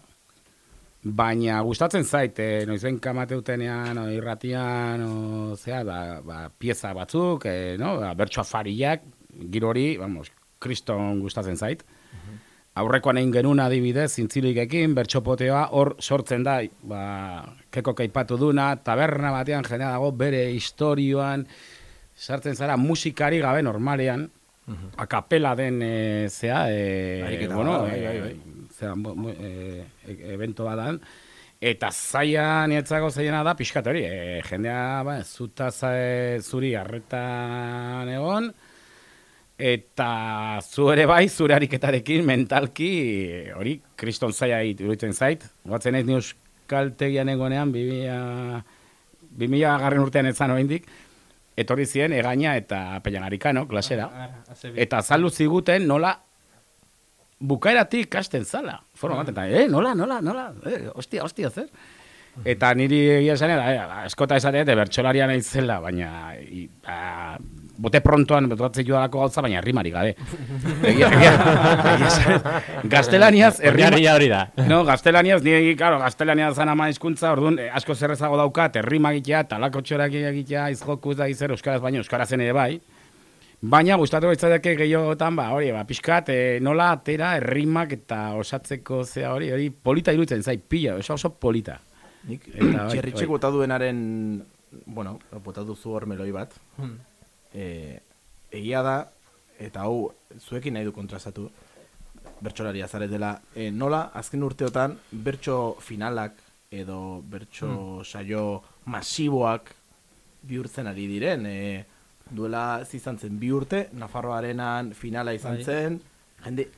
baina gustatzen zait, e, noizen kamateutenean, o irratian, o, zea, ba, ba, pieza batzuk, e, no, ba, bertso afariak, giro hori, vamos, kriston gustatzen zait. Aurrekoan egin genuen adibidez, zintzilikekin, bertxopoteoa, hor sortzen da, ba, keko kaipatu duna, taberna batean jendea dago bere historioan, sartzen zara musikari gabe normalean, akapela den e, zea, e, bueno, bai. e, zera, e, e, evento badan, eta zaila nietzako zaiena da pixkat hori, e, jendea ba, zuta zuri arretan egon, eta zu ere bai, zure ariketarekin mentalki e, hori kriston zaila iruditzen zait. Goatzen ez ni euskaltegian egonean, 2000, 2000 garren urtean etzan oraindik etorri ziren egaina eta peñagarikano klasera. Azebi. Eta azaldu ziguten nola bukaeratik kasten zala. Forma bat, eta, eh, nola, nola, nola, eh, ostia, ostia, zer? Eta niri egia esan, eh, eskota esan, de bertxolaria naizela, baina i, ba, bote prontoan betratzen joalako gauza, baina rimari gabe. Egia, egia, gaztelaniaz, errima, Oinarria hori da. No, gaztelaniaz, ni, claro, gaztelania zan ama hizkuntza, orduan, eh, asko zerrezago daukat, errima egitea, talako txorak egitea, izjoku da izer, euskaraz baino, euskaraz ere bai. Baina gustatu gaitzateke gehiagotan, ba, hori, ba, pixkat, e, nola atera, errimak eta osatzeko zea hori, hori polita irutzen zai, pila, oso oso polita. Nik Eta, bai, txerritxek bai. duenaren, bueno, bota duzu hor meloi bat. Hmm. E, egia da, eta hau zuekin nahi du kontrastatu, bertxolaria zaretela, e, nola azken urteotan bertso finalak edo bertso saio masiboak bihurtzen ari diren. E, duela izan zen bi urte, Nafarroarenan finala izan Bai. zen, jende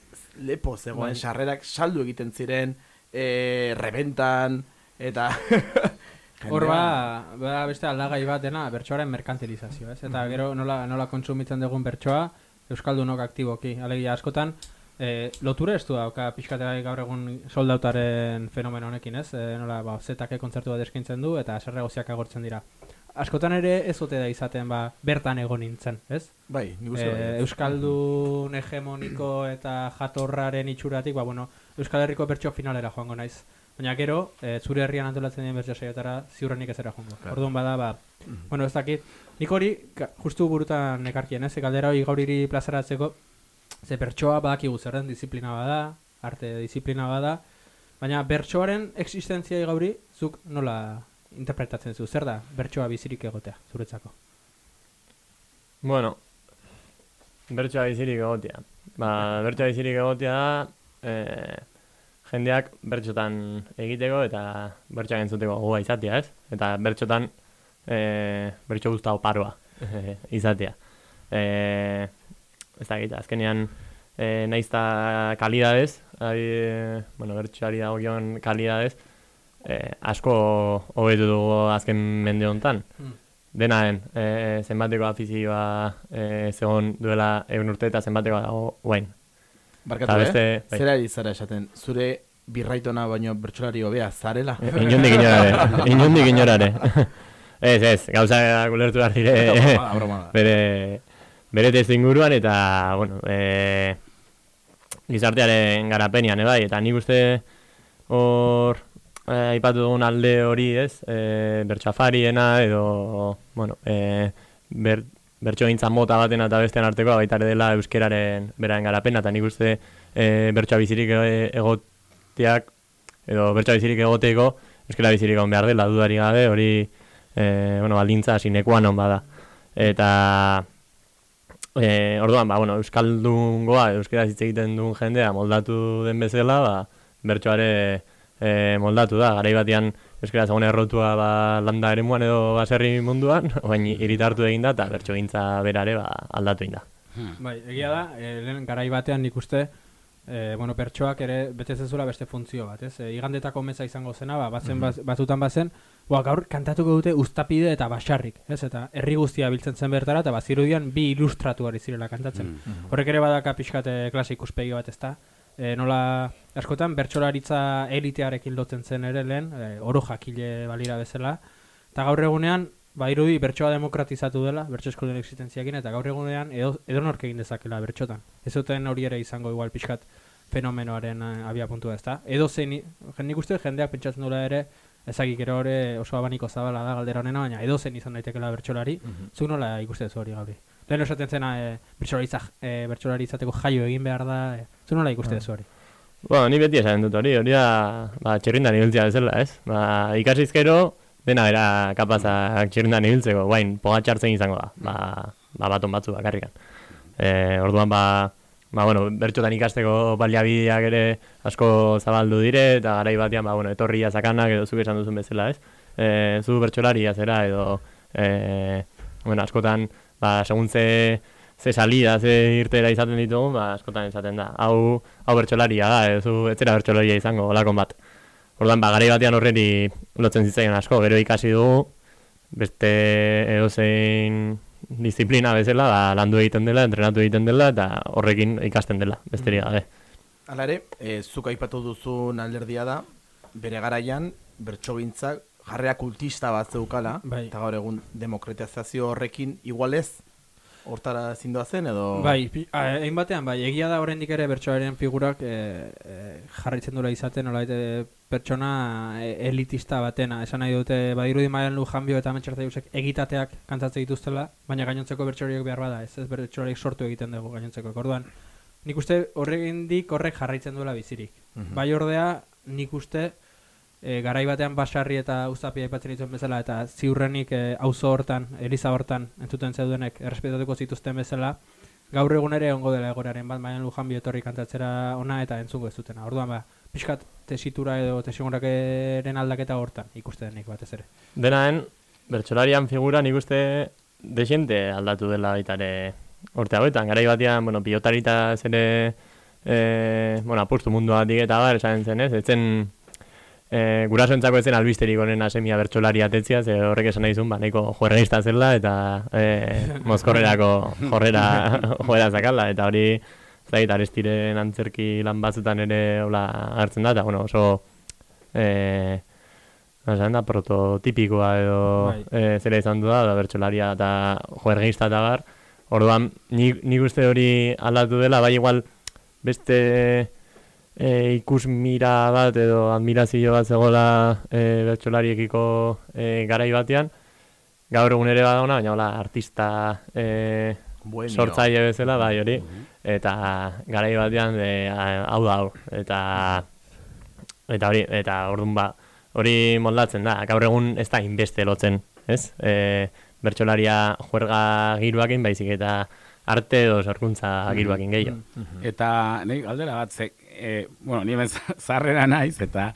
lepo zegoen, Bai. sarrerak saldu egiten ziren, e, rebentan, eta... Hor ba, ba, beste aldagai bat dena bertsoaren merkantilizazio, ez? Eta Mhm. gero nola, nola kontsumitzen dugun bertsoa, Euskaldunok aktiboki, alegia askotan, e, lotura ez du dauka pixkatea gaur egun soldautaren fenomeno honekin, ez? E, nola, ba, zetake kontzertu bat eskaintzen du eta goziak agortzen dira. Askotan ere ez ote da izaten, ba, bertan egon nintzen, ez? Bai, nik E, bai. Euskaldun hegemoniko eta jatorraren itxuratik, ba, bueno, Euskal Herriko bertso finalera joango naiz. Baina gero, e, zure herrian antolatzen den bertso saiotara ziurrenik ez era joango. Claro. Orduan bada, ba, bueno, ez dakit, nik hori justu burutan nekarkien, ez? Galdera hori gauriri plazaratzeko, ze bertsoa badakigu zer den disiplina bada, arte disiplina bada, baina bertsoaren existentzia gauri, zuk nola interpretatzen zu, zer da bertsoa bizirik egotea, zuretzako? Bueno, bertsoa bizirik egotea. Ba, bertsoa bizirik egotea da, e, jendeak bertxotan egiteko eta bertsoa entzuteko gogoa izatea, ez? Eta bertxotan e, bertso guzta oparoa izatea. E, ez dakit, azkenean e, naiz eta kalidadez, ari, bueno, bertsoari dagokion kalidadez, e, asko hobetu dugu azken mende honetan. Hmm. Dena den, e, zenbateko afizioa e, zegoen duela egun urte eta zenbateko dago guain. Barkatu, Eta beste, eh? bai. Zera ari zara esaten, zure birraitona baino bertsolari hobea zarela? Inondik inorare, inondik inorare. ez, ez, gauza gulertu behar dire bere, bere testu inguruan eta, bueno, e, gizartearen garapenean, bai, eta nik uste hor eh, aipatu dugun alde hori, ez, e, bertxafariena edo, bueno, e, ber, bertso mota batena eta bestean arteko baita ere dela euskeraren beraren garapena, eta nik uste e, bertsoa bizirik e- egoteak, edo bertsoa bizirik egoteko, euskera bizirik egon behar dela, dudari gabe, hori, e, bueno, baldintza sinekua non bada. Eta, e, orduan, ba, bueno, euskaldungoa, euskera hitz egiten duen jendea moldatu den bezala, ba, bertsoare e, moldatu da, garai batean euskera zegoen errotua ba, landa eremuan edo baserri munduan, oain iritartu egin da, eta bertso gintza berare ba, aldatu egin da. Bai, egia da, e, lehen garai batean nik uste, e, bueno, pertsoak ere betetzen zuela beste funtzio bat, ez? E, igandetako meza izango zena, ba, batzen, baz- batzutan bazen, ba, gaur kantatuko dute uztapide eta basarrik, ez? Eta herri guztia biltzen zen bertara, eta bazirudian bi ilustratu ari zirela kantatzen. Mhm. Horrek ere badaka pixkate klase ikuspegi bat, ezta? E, nola, askotan, bertsolaritza elitearekin lotzen zen ere lehen, e, oro jakile balira bezala, eta gaur egunean, ba, irudi bertsoa demokratizatu dela, bertso eskolen existentziakin, eta gaur egunean edo, edonork egin dezakela bertsotan. Ez zuten hori ere izango igual pixkat fenomenoaren eh, abia puntua ezta. Edo zein, nik uste jendeak pentsatzen dula ere, ezagik ere hori oso abaniko zabala da galdera honena, baina edo zen izan daitekela bertsolari, Mhm. zuk nola ikuste zu hori gauri. Lehen esaten zena e, bertsolaritza, e, bertsolari izateko jaio egin behar da, e, zu nola ikuste Ah. zu hori. Bueno, ni beti esaten dut hori, hori da, ba, txirrindan ibiltzea bezala, ez? Ba, ikasizkero, dena era kapazak txirrindan ibiltzeko, guain, pogatxartzen izango da, ba, ba baton batzu bakarrikan. E, orduan, ba, ba, bueno, bertxotan ikasteko baliabideak ere asko zabaldu dire, eta garai batean, ba, bueno, etorria sakanak edo zuk esan duzun bezala, ez? E, zu bertxolaria zera, edo, e, bueno, askotan, ba, segun ze, ze salida, ze irtera izaten ditugu, ba, askotan esaten da. Hau, hau bertsolaria da, ez zera bertsolaria izango, olakon bat. Orduan, ba, garai batean horreri lotzen zitzaion asko, gero ikasi dugu, beste edozein disiplina bezala, ba, landu egiten dela, entrenatu egiten dela, eta horrekin ikasten dela, besterik gabe. Hala ere, e, zuk aipatu duzun alderdia da, bere garaian, bertsogintzak jarrera kultista bat zeukala, Bai. eta gaur egun demokratizazio horrekin igual ez, hortara zindoa zen edo... Bai, egin batean, bai, egia da oraindik ere bertsoaren figurak e, e, jarraitzen dula izaten, nolait e, pertsona e, elitista batena. Esan nahi dute, badirudi mailan lu janbio eta ametxartzaiusek egitateak kantatzen dituztela, baina gainontzeko bertsoriek behar bada, ez, ez bertsoriek sortu egiten dugu gainontzeko. Orduan, nik uste horregindik horrek jarraitzen duela bizirik. Mhm. Bai ordea, nik uste e, garai batean basarri eta uzapia aipatzen dituen bezala eta ziurrenik e, auzo hortan, eliza hortan entzuten zeudenek errespetatuko zituzten bezala, gaur egun ere ongo dela egoraren bat, maian lujan etorri kantatzera ona eta entzungo ez dutena. Orduan ba, pixkat tesitura edo tesigurakeren aldaketa hortan ikuste denik batez ere. Denaen, bertsolarian figura nik uste desente aldatu dela baita ere urte hauetan. Garai batean, bueno, pilotarita ere, e, bueno, apustu mundua eta bar, esan zen ez, etzen e, gurasoentzako ezen albisterik onena semia bertsolari atetzia, ze horrek esan nahi zuen, ba, nahiko juerreista zela, eta e, mozkorrerako jorrera joera zakala, eta hori, zait, arestiren antzerki lan batzutan ere hola hartzen da, eta bueno, oso e, Esan da, prototipikoa edo e, zera izan du da, da bertxolaria eta joergista eta bar. Orduan, nik, nik uste hori aldatu dela, bai igual beste e, ikus mira bat edo admirazio bat zegoela e, bertxolariekiko e, garai batean. Gaur egun ere badauna, baina hola, artista e, Buenio. sortzaile bezala, bai hori. Eta garai batean, e, hau da hau. Eta, eta hori, eta orduan ba, hori moldatzen da. Gaur egun ez da inbeste lotzen, ez? E, bertsolaria juerga giruakin baizik eta arte edo sorkuntza giruakin gehiago. Eta nahi galdera bat, ze, e, bueno, ni hemen zarrera naiz, eta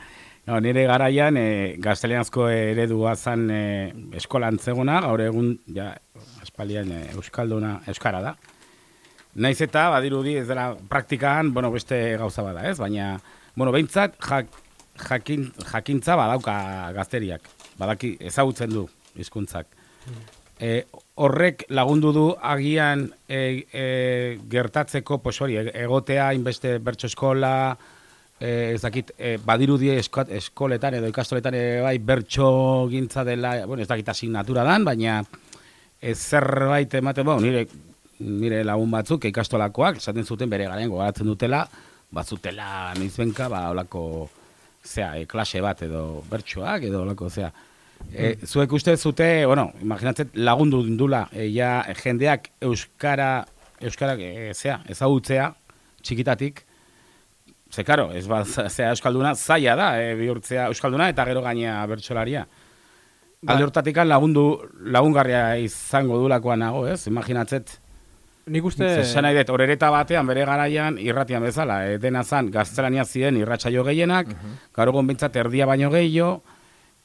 no, nire garaian e, gaztelianzko eredua zan e, eskolan zeguna, gaur egun ja, espalian e, euskalduna, euskara da. Naiz eta, badirudi, ez dela praktikan, bueno, beste gauza bada, ez? Baina, bueno, behintzat, jak, jakin, jakintza badauka gazteriak. Badaki, ezagutzen du hizkuntzak. E, horrek lagundu du agian e, e, gertatzeko, pues hori, e- egotea, inbeste bertso eskola, e, ez dakit, e, badirudi esko, eskoletan edo ikastoletan ere bai bertso gintza dela, bueno, ez dakit asignatura dan, baina ez zerbait emate, bueno, nire, nire lagun batzuk ikastolakoak, esaten zuten bere garen gogoratzen dutela, bazutela nizbenka, ba, olako, zea, e, klase bat edo bertsoak edo olako, zea. E, zuek uste zute, bueno, imaginatzen lagundu dula, e, ja, jendeak euskara, euskara, e, zea, ezagutzea, txikitatik, ze, karo, ez ba, zea euskalduna, zaila da, e, bihurtzea euskalduna, eta gero gaina bertsolaria. Ba- Alde hortatik lagundu, lagungarria izango dulakoa nago, ez? Imaginatzet. Nik uste... Esan nahi dut, horereta batean, bere garaian, irratian bezala, e, dena zan, gaztelania ziren irratsaio gehienak, gaur egun bintzat erdia baino gehiago,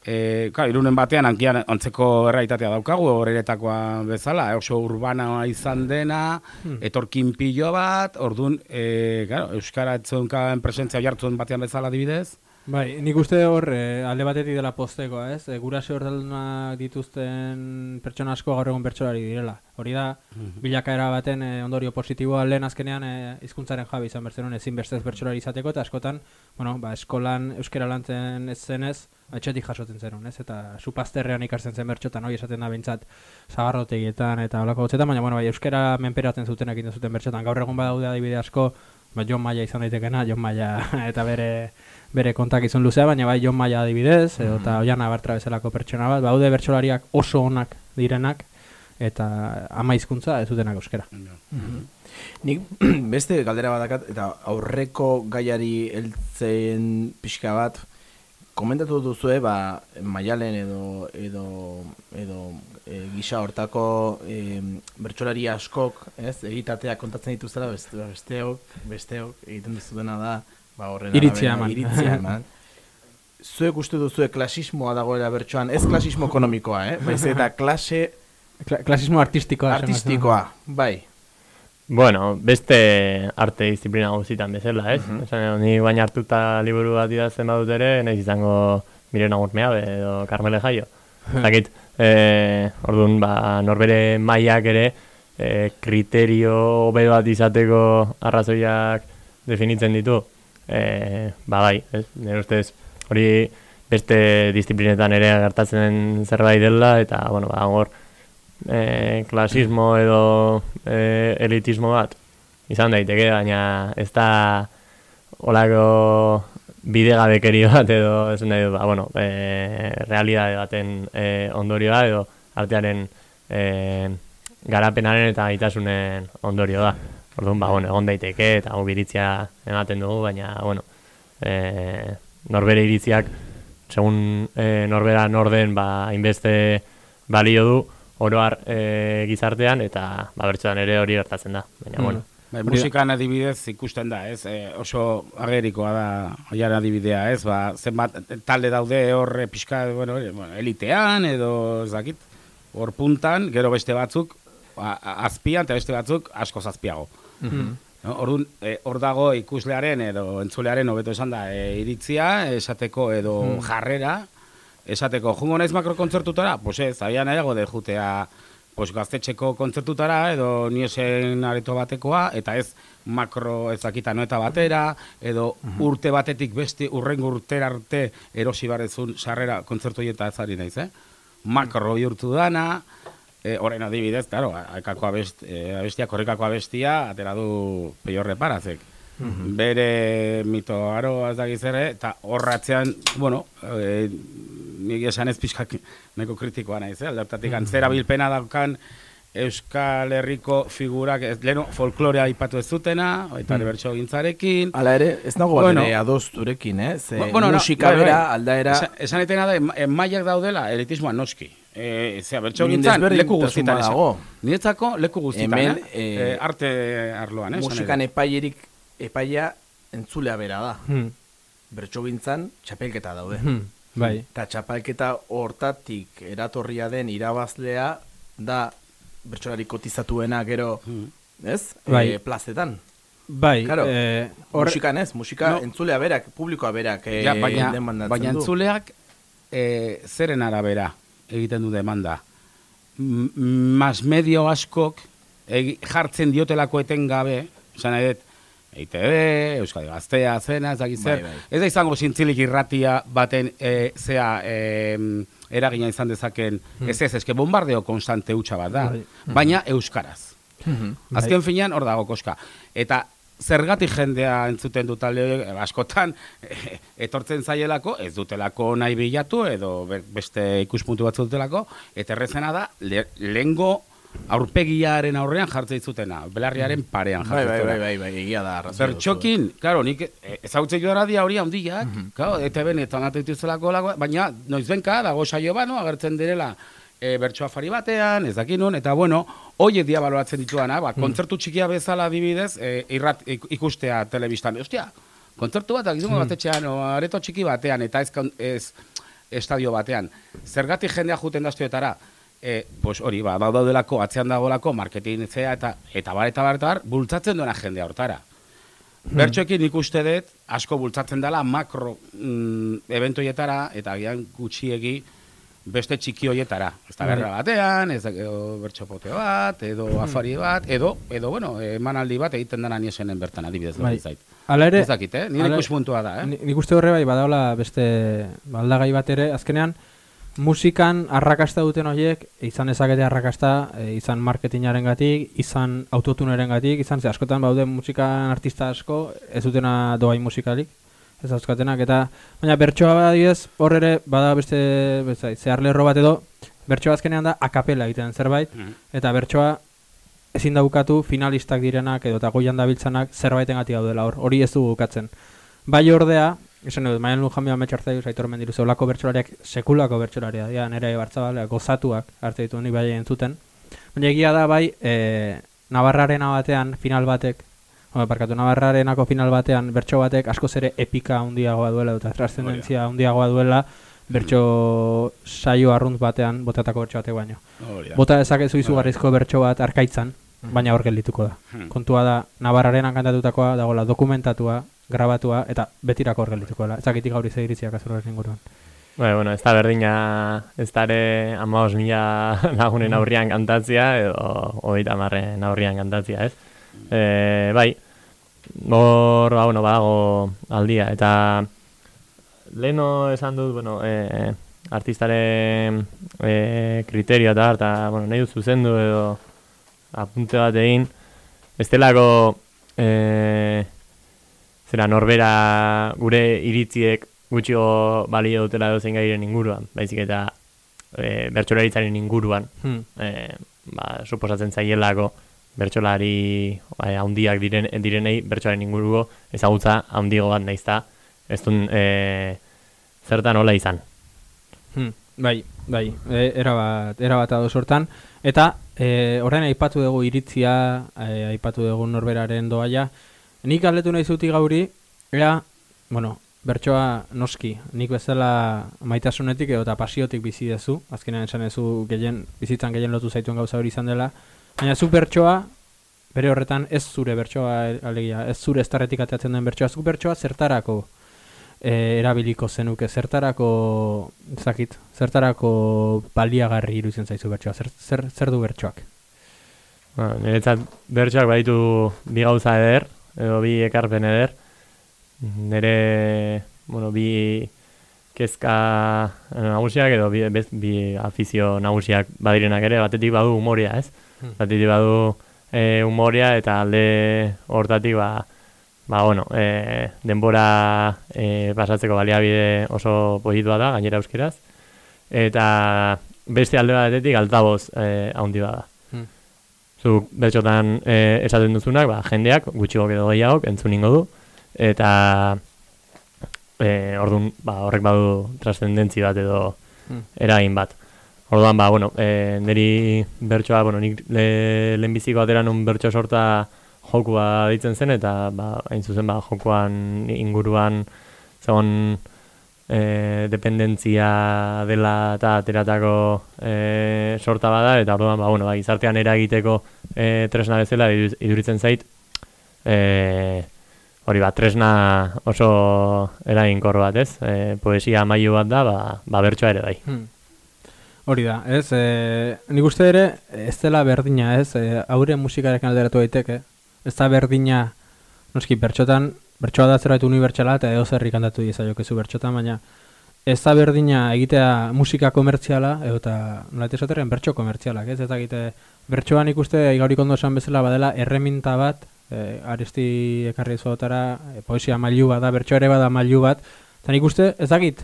e, claro, irunen batean hankian antzeko erraitatea daukagu, horeretakoa bezala, e, oso urbana izan dena, Hmm. etorkin pilo bat, orduan, e, claro, Euskara etzonkan presentzia jartzen batean bezala adibidez, Bai, nik uste hor eh, alde batetik dela postekoa, ez? E, gurase horreldunak dituzten pertsona asko gaur egun bertsolari direla. Hori da, bilakaera baten eh, ondorio positiboa lehen azkenean eh, hizkuntzaren jabe izan bertzen ezin bestez bertsolari izateko, eta askotan, bueno, ba, eskolan euskera lantzen ez zenez, etxetik jasotzen zenun, ez? Eta supazterrean ikasten zen bertxotan, hori esaten da bintzat, zagarrotegietan eta olako gotzetan, baina, bueno, bai, euskera menperatzen zuten egiten zuten bertxotan. Gaur egun badaude adibide asko, ba, Jon Maia izan daitekena, Jon Maia eta bere bere kontakizun luzea, baina bai Jon Maia adibidez, edo eta Oiana Bartra bezalako pertsona bat, baude bertsolariak oso onak direnak, eta ama hizkuntza ez dutenak euskera. Nik beste galdera badakat, eta aurreko gaiari heltzen pixka bat, komentatu duzue, ba, maialen edo, edo, edo e, gisa hortako e, bertsolari askok, ez, egitateak kontatzen dituztela, beste, besteok, besteok, egiten duzutena da, ba, horren Iritzia eman. iritzia eman. Zuek uste duzue klasismoa dagoela bertsoan, ez klasismo ekonomikoa, eh? Baiz eta klase Kla klasismo artistikoa. esan artistikoa, bai. Bueno, beste arte disiplina guztietan bezala, ez? Mhm. Esan edo, ni baina hartuta liburu bat idazten badut ere, nahiz izango Mirena Gurmeabe edo Carmele Jaio. Zakit, eh, orduan, ba, norbere mailak ere, eh, kriterio hobe bat izateko arrazoiak definitzen ditu. Eh, ba bai, ez? Nire ustez, hori beste disiplinetan ere gertatzen zerbait dela, eta, bueno, ba, hor, e, klasismo edo e, elitismo bat izan daiteke, baina ez da olako bidegabekeri bat edo ez nahi ba, bueno, e, realidade baten e, ondorioa edo artearen e, garapenaren eta gaitasunen ondorio da. Orduan, ba, bueno, egon daiteke eta hau biritzia ematen dugu, baina, bueno, e, norbere iritziak, segun e, norbera norden, ba, hainbeste balio du, oroar e, gizartean, eta ba, bertsoan ere hori gertatzen da. Baina, bueno, Bai, musikan adibidez ikusten da, ez? E, oso agerikoa da oian adibidea, ez? Ba, zenbat talde daude hor e, pixka, bueno, hori, bueno, elitean edo ez dakit, hor puntan, gero beste batzuk a, a- azpian eta beste batzuk asko zazpiago. No, Orduan, e, hor dago ikuslearen edo entzulearen hobeto esan da, e, iritzia, esateko edo Mm. jarrera, esateko, jungo naiz makrokontzertutara? Pues ez, abian nahiago de jutea pues, gaztetxeko kontzertutara edo niesen areto batekoa, eta ez makro ez dakita noeta batera, edo urte batetik beste urrengo urtera arte erosi barrezun sarrera kontzertu eta ez ari naiz, eh? Makro bihurtu dana, e, horren adibidez, claro, akako abest, e, abestia, korrikako abestia, atera du peiorre parazek. Bere mito aro ez dakiz ere, eta horratzean, bueno, e, nik esan ez pixkak neko kritikoa naiz, eh? Aldertatik antzera bilpena daukan Euskal Herriko figurak, ez, leheno folklorea aipatu ez zutena, eta Mm. bertso gintzarekin. Hala ere, ez nago Bueno. bueno, ados durekin, eh? Ze bueno, no, musika bai, bai. bera, aldaera... Esan, esan etena da, em- emaiak daudela elitismoa noski. E, zera, bertso Min gintzan, leku guztietan esan. dago. Niretzako leku guztietan, Hemen, eh? eh, Eh, arte arloan, eh? esan musikan epaierik epaia entzulea bera da. Hmm. Bertso gintzan, txapelketa daude. Hmm, bai. Eta txapelketa hortatik eratorria den irabazlea da bertsolari kotizatuena gero, ez? Bai. E, plazetan. Bai, Claro, eh, horre- musikan ez, musika No. entzulea berak, publikoa berak e, Ja, baina, baina entzuleak e, zeren arabera egiten du demanda. Mas medio askok egi, jartzen diotelako etengabe, esan nahi dut, EITB, Euskadi Gaztea, zena, ez dakit zer. Bai, bai. Ez da izango zintzilik irratia baten e, zea e, eragina izan dezaken, Hmm. ez ez, eske bombardeo konstante hutsa bat da, Bai. baina euskaraz. Mhm. Azken finean hor dago koska. Eta zergatik jendea entzuten du talde eh, askotan eh, etortzen zaielako, ez dutelako nahi bilatu edo be- beste ikuspuntu batzu dutelako, eta errezena da le, lehengo aurpegiaren aurrean jartzen zutena, belarriaren parean Bai, jartzen bai, bai, bai, bai, egia da. duzu. Bertxokin, claro, nik eh, ezagutzen jo radio hori handiak, claro, eta benetan atituzelako lago, baina noizbenka dago saio bat, no, agertzen direla e, bertso afari batean, ez dakin nun, eta bueno, hoiek dia baloratzen dituana, ba, kontzertu txikia bezala adibidez, e, irrat ik- ikustea telebistan, ostia, kontzertu bat, agizungo batetxean, o areto txiki batean, eta ez, ez estadio batean. Zergatik jendea juten daztioetara, e, pues hori, ba, daudelako, atzean dagoelako, marketing zea, eta, eta bar, eta bar, eta bar, bultzatzen duena jendea hortara. Bertxoekin nik uste dut, asko bultzatzen dela makro mm, eventoietara, eta agian gutxiegi beste txiki hoietara. Ez da Bai. berra batean, ez da edo bertso pote bat, edo afari bat, edo, edo bueno, emanaldi bat egiten dena niesenen bertan adibidez Bai. bai. zait. Hala ere, Ez dakit, eh? Nire hala- ikuspuntua da, eh? Ni- Nik uste horre bai, badaula beste aldagai bat ere, azkenean, musikan arrakasta duten horiek, izan ezakete arrakasta, e, izan marketingaren gatik, izan autotuneren gatik, izan ze askotan baude musikan artista asko, ez dutena doai musikalik, ez dauzkatenak, eta baina bertsoa badidez, hor ere, bada beste, beste zehar lerro bat edo, bertsoa azkenean da akapela egiten zerbait, eta bertsoa ezin daukatu finalistak direnak edo eta goian dabiltzanak zerbaitengatik daudela hor, hori ez du bukatzen. Bai ordea, esan dut, Maian Lujambia ametxartzaiu zaitor mendiru zeulako bertsolariak sekulako bertsolaria dira, nire bartzabalea gozatuak arte ditu nik bai entzuten. Baina egia da bai, e, Navarrarena batean final batek, Home, parkatu Navarrarenako final batean bertso batek askoz ere epika handiagoa duela eta trascendentzia handiagoa duela bertso saio arrunt batean botatako bertso batek baino. Hori da. Bota dezakezu izugarrizko bertso bat arkaitzan, baina hor geldituko da. Hmm. Kontua da Navarraren kantatutakoa dagoela dokumentatua, grabatua eta betirako hor geldituko dela. Ezakitik gauri ze iritziak azurraren inguruan. Bai, bueno, ez da berdina, ez da ere amaos mila lagunen aurrian kantatzia, edo hogeita marren aurrian kantatzia, ez? E, bai, hor, ba, bueno, badago aldia, eta leno esan dut, bueno, e, artistaren e, kriterio eta, eta bueno, nahi dut zuzendu edo apunte bat egin, ez delako e, zera norbera gure iritziek gutxio balio dutela dozen gairen inguruan, baizik eta e, bertsolaritzaren inguruan, Hmm. e, ba, suposatzen zaielako bertsolari bai, handiak diren, direnei bertsolaren inguruko ezagutza handigo bat naizta, ez duen e, zertan hola izan. Hmm, bai, bai, e, erabat, erabat ados hortan. Eta, e, orain aipatu dugu iritzia, e, aipatu dugu norberaren doaia. Nik galdetu nahi zuti gauri, era, bueno, bertsoa noski, nik bezala maitasunetik edo eta pasiotik bizi dezu, azkenean esan ezu gehien, bizitzan gehien lotu zaituen gauza hori izan dela, baina zu bertsoa, bere horretan ez zure bertsoa alegia, ez zure estarretik ateatzen den bertsoa, zu bertsoa zertarako e, erabiliko zenuke, zertarako, zakit, zertarako baliagarri iruditzen zaizu bertsoa, zer, zer, zer du bertsoak? Ba, niretzat bertsoak baditu bi gauza eder, edo bi ekarpen eder. Nire, bueno, bi kezka nagusiak edo bi, bi afizio nagusiak badirenak ere, batetik badu umoria, ez? Hmm. Batetik badu e, umoria eta alde hortatik ba, ba bueno, e, denbora e, pasatzeko baliabide oso politua da, gainera euskeraz. Eta beste alde batetik altaboz e, handi bada. Hmm. Zuk bertxotan e, esaten duzunak, ba, jendeak, gutxigok edo gehiagok, entzun ingo du. Eta e, orduan, ba, horrek badu trascendentzi bat edo Hmm. eragin bat. Orduan, ba, bueno, e, niri bertsoa, bueno, nik le, lehenbiziko atera nun bertso sorta jokua ditzen zen, eta, ba, hain zuzen, ba, jokuan inguruan, zegoen, e, dependentzia dela eta ateratako e, sorta bada, eta orduan, ba, bueno, ba, gizartean eragiteko e, tresna bezala idu- iduritzen zait, e, hori ba, tresna oso eraginkor bat, ez? E, poesia mailu bat da, ba, ba bertsoa ere bai. Hmm. Hori da, ez, e, nik uste ere, ez dela berdina, ez, e, haure musikarekin alderatu daiteke, ez da berdina, noski, bertxotan, bertsoa da zerbait unibertsala eta edo zerri kantatu diezaiokezu bertxotan, baina ez da berdina egitea musika komertziala, edo eta nola esateren bertso komertzialak, ez, ez da egite, bertsoan ikuste, igaurik ondo esan bezala badela, erreminta bat, e, aresti ekarri zuotara, e, poesia mailu bat da, bertso ere bada mailu bat, eta nik uste, ez dakit,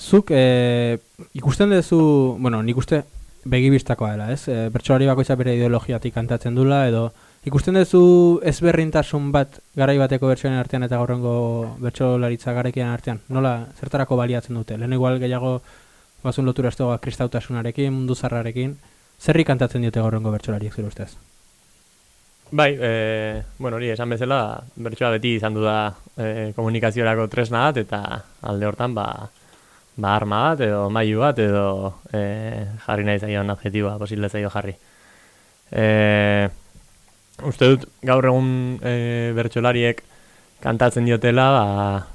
zuk e, ikusten duzu, bueno, nik uste begibistakoa dela, ez? E, bertsolari bakoitza bere ideologiatik kantatzen dula, edo ikusten duzu ezberdintasun bat garai bateko bertsoen artean eta gaurrengo bertsolaritza garaikien artean, nola, zertarako baliatzen dute? Lehen igual gehiago bazun lotura dagoa kristautasunarekin, mundu zarrarekin, zerri kantatzen diote gaurrengo bertsolariek zure ustez? Bai, e, bueno, hori esan bezala, bertsoa beti izan du da e, komunikaziorako tresna bat, eta alde hortan, ba, ba arma bat, edo mailu bat, edo e, jarri nahi zaion adjetiboa, posible zaio jarri. E, uste dut, gaur egun e, bertsolariek kantatzen diotela, ba,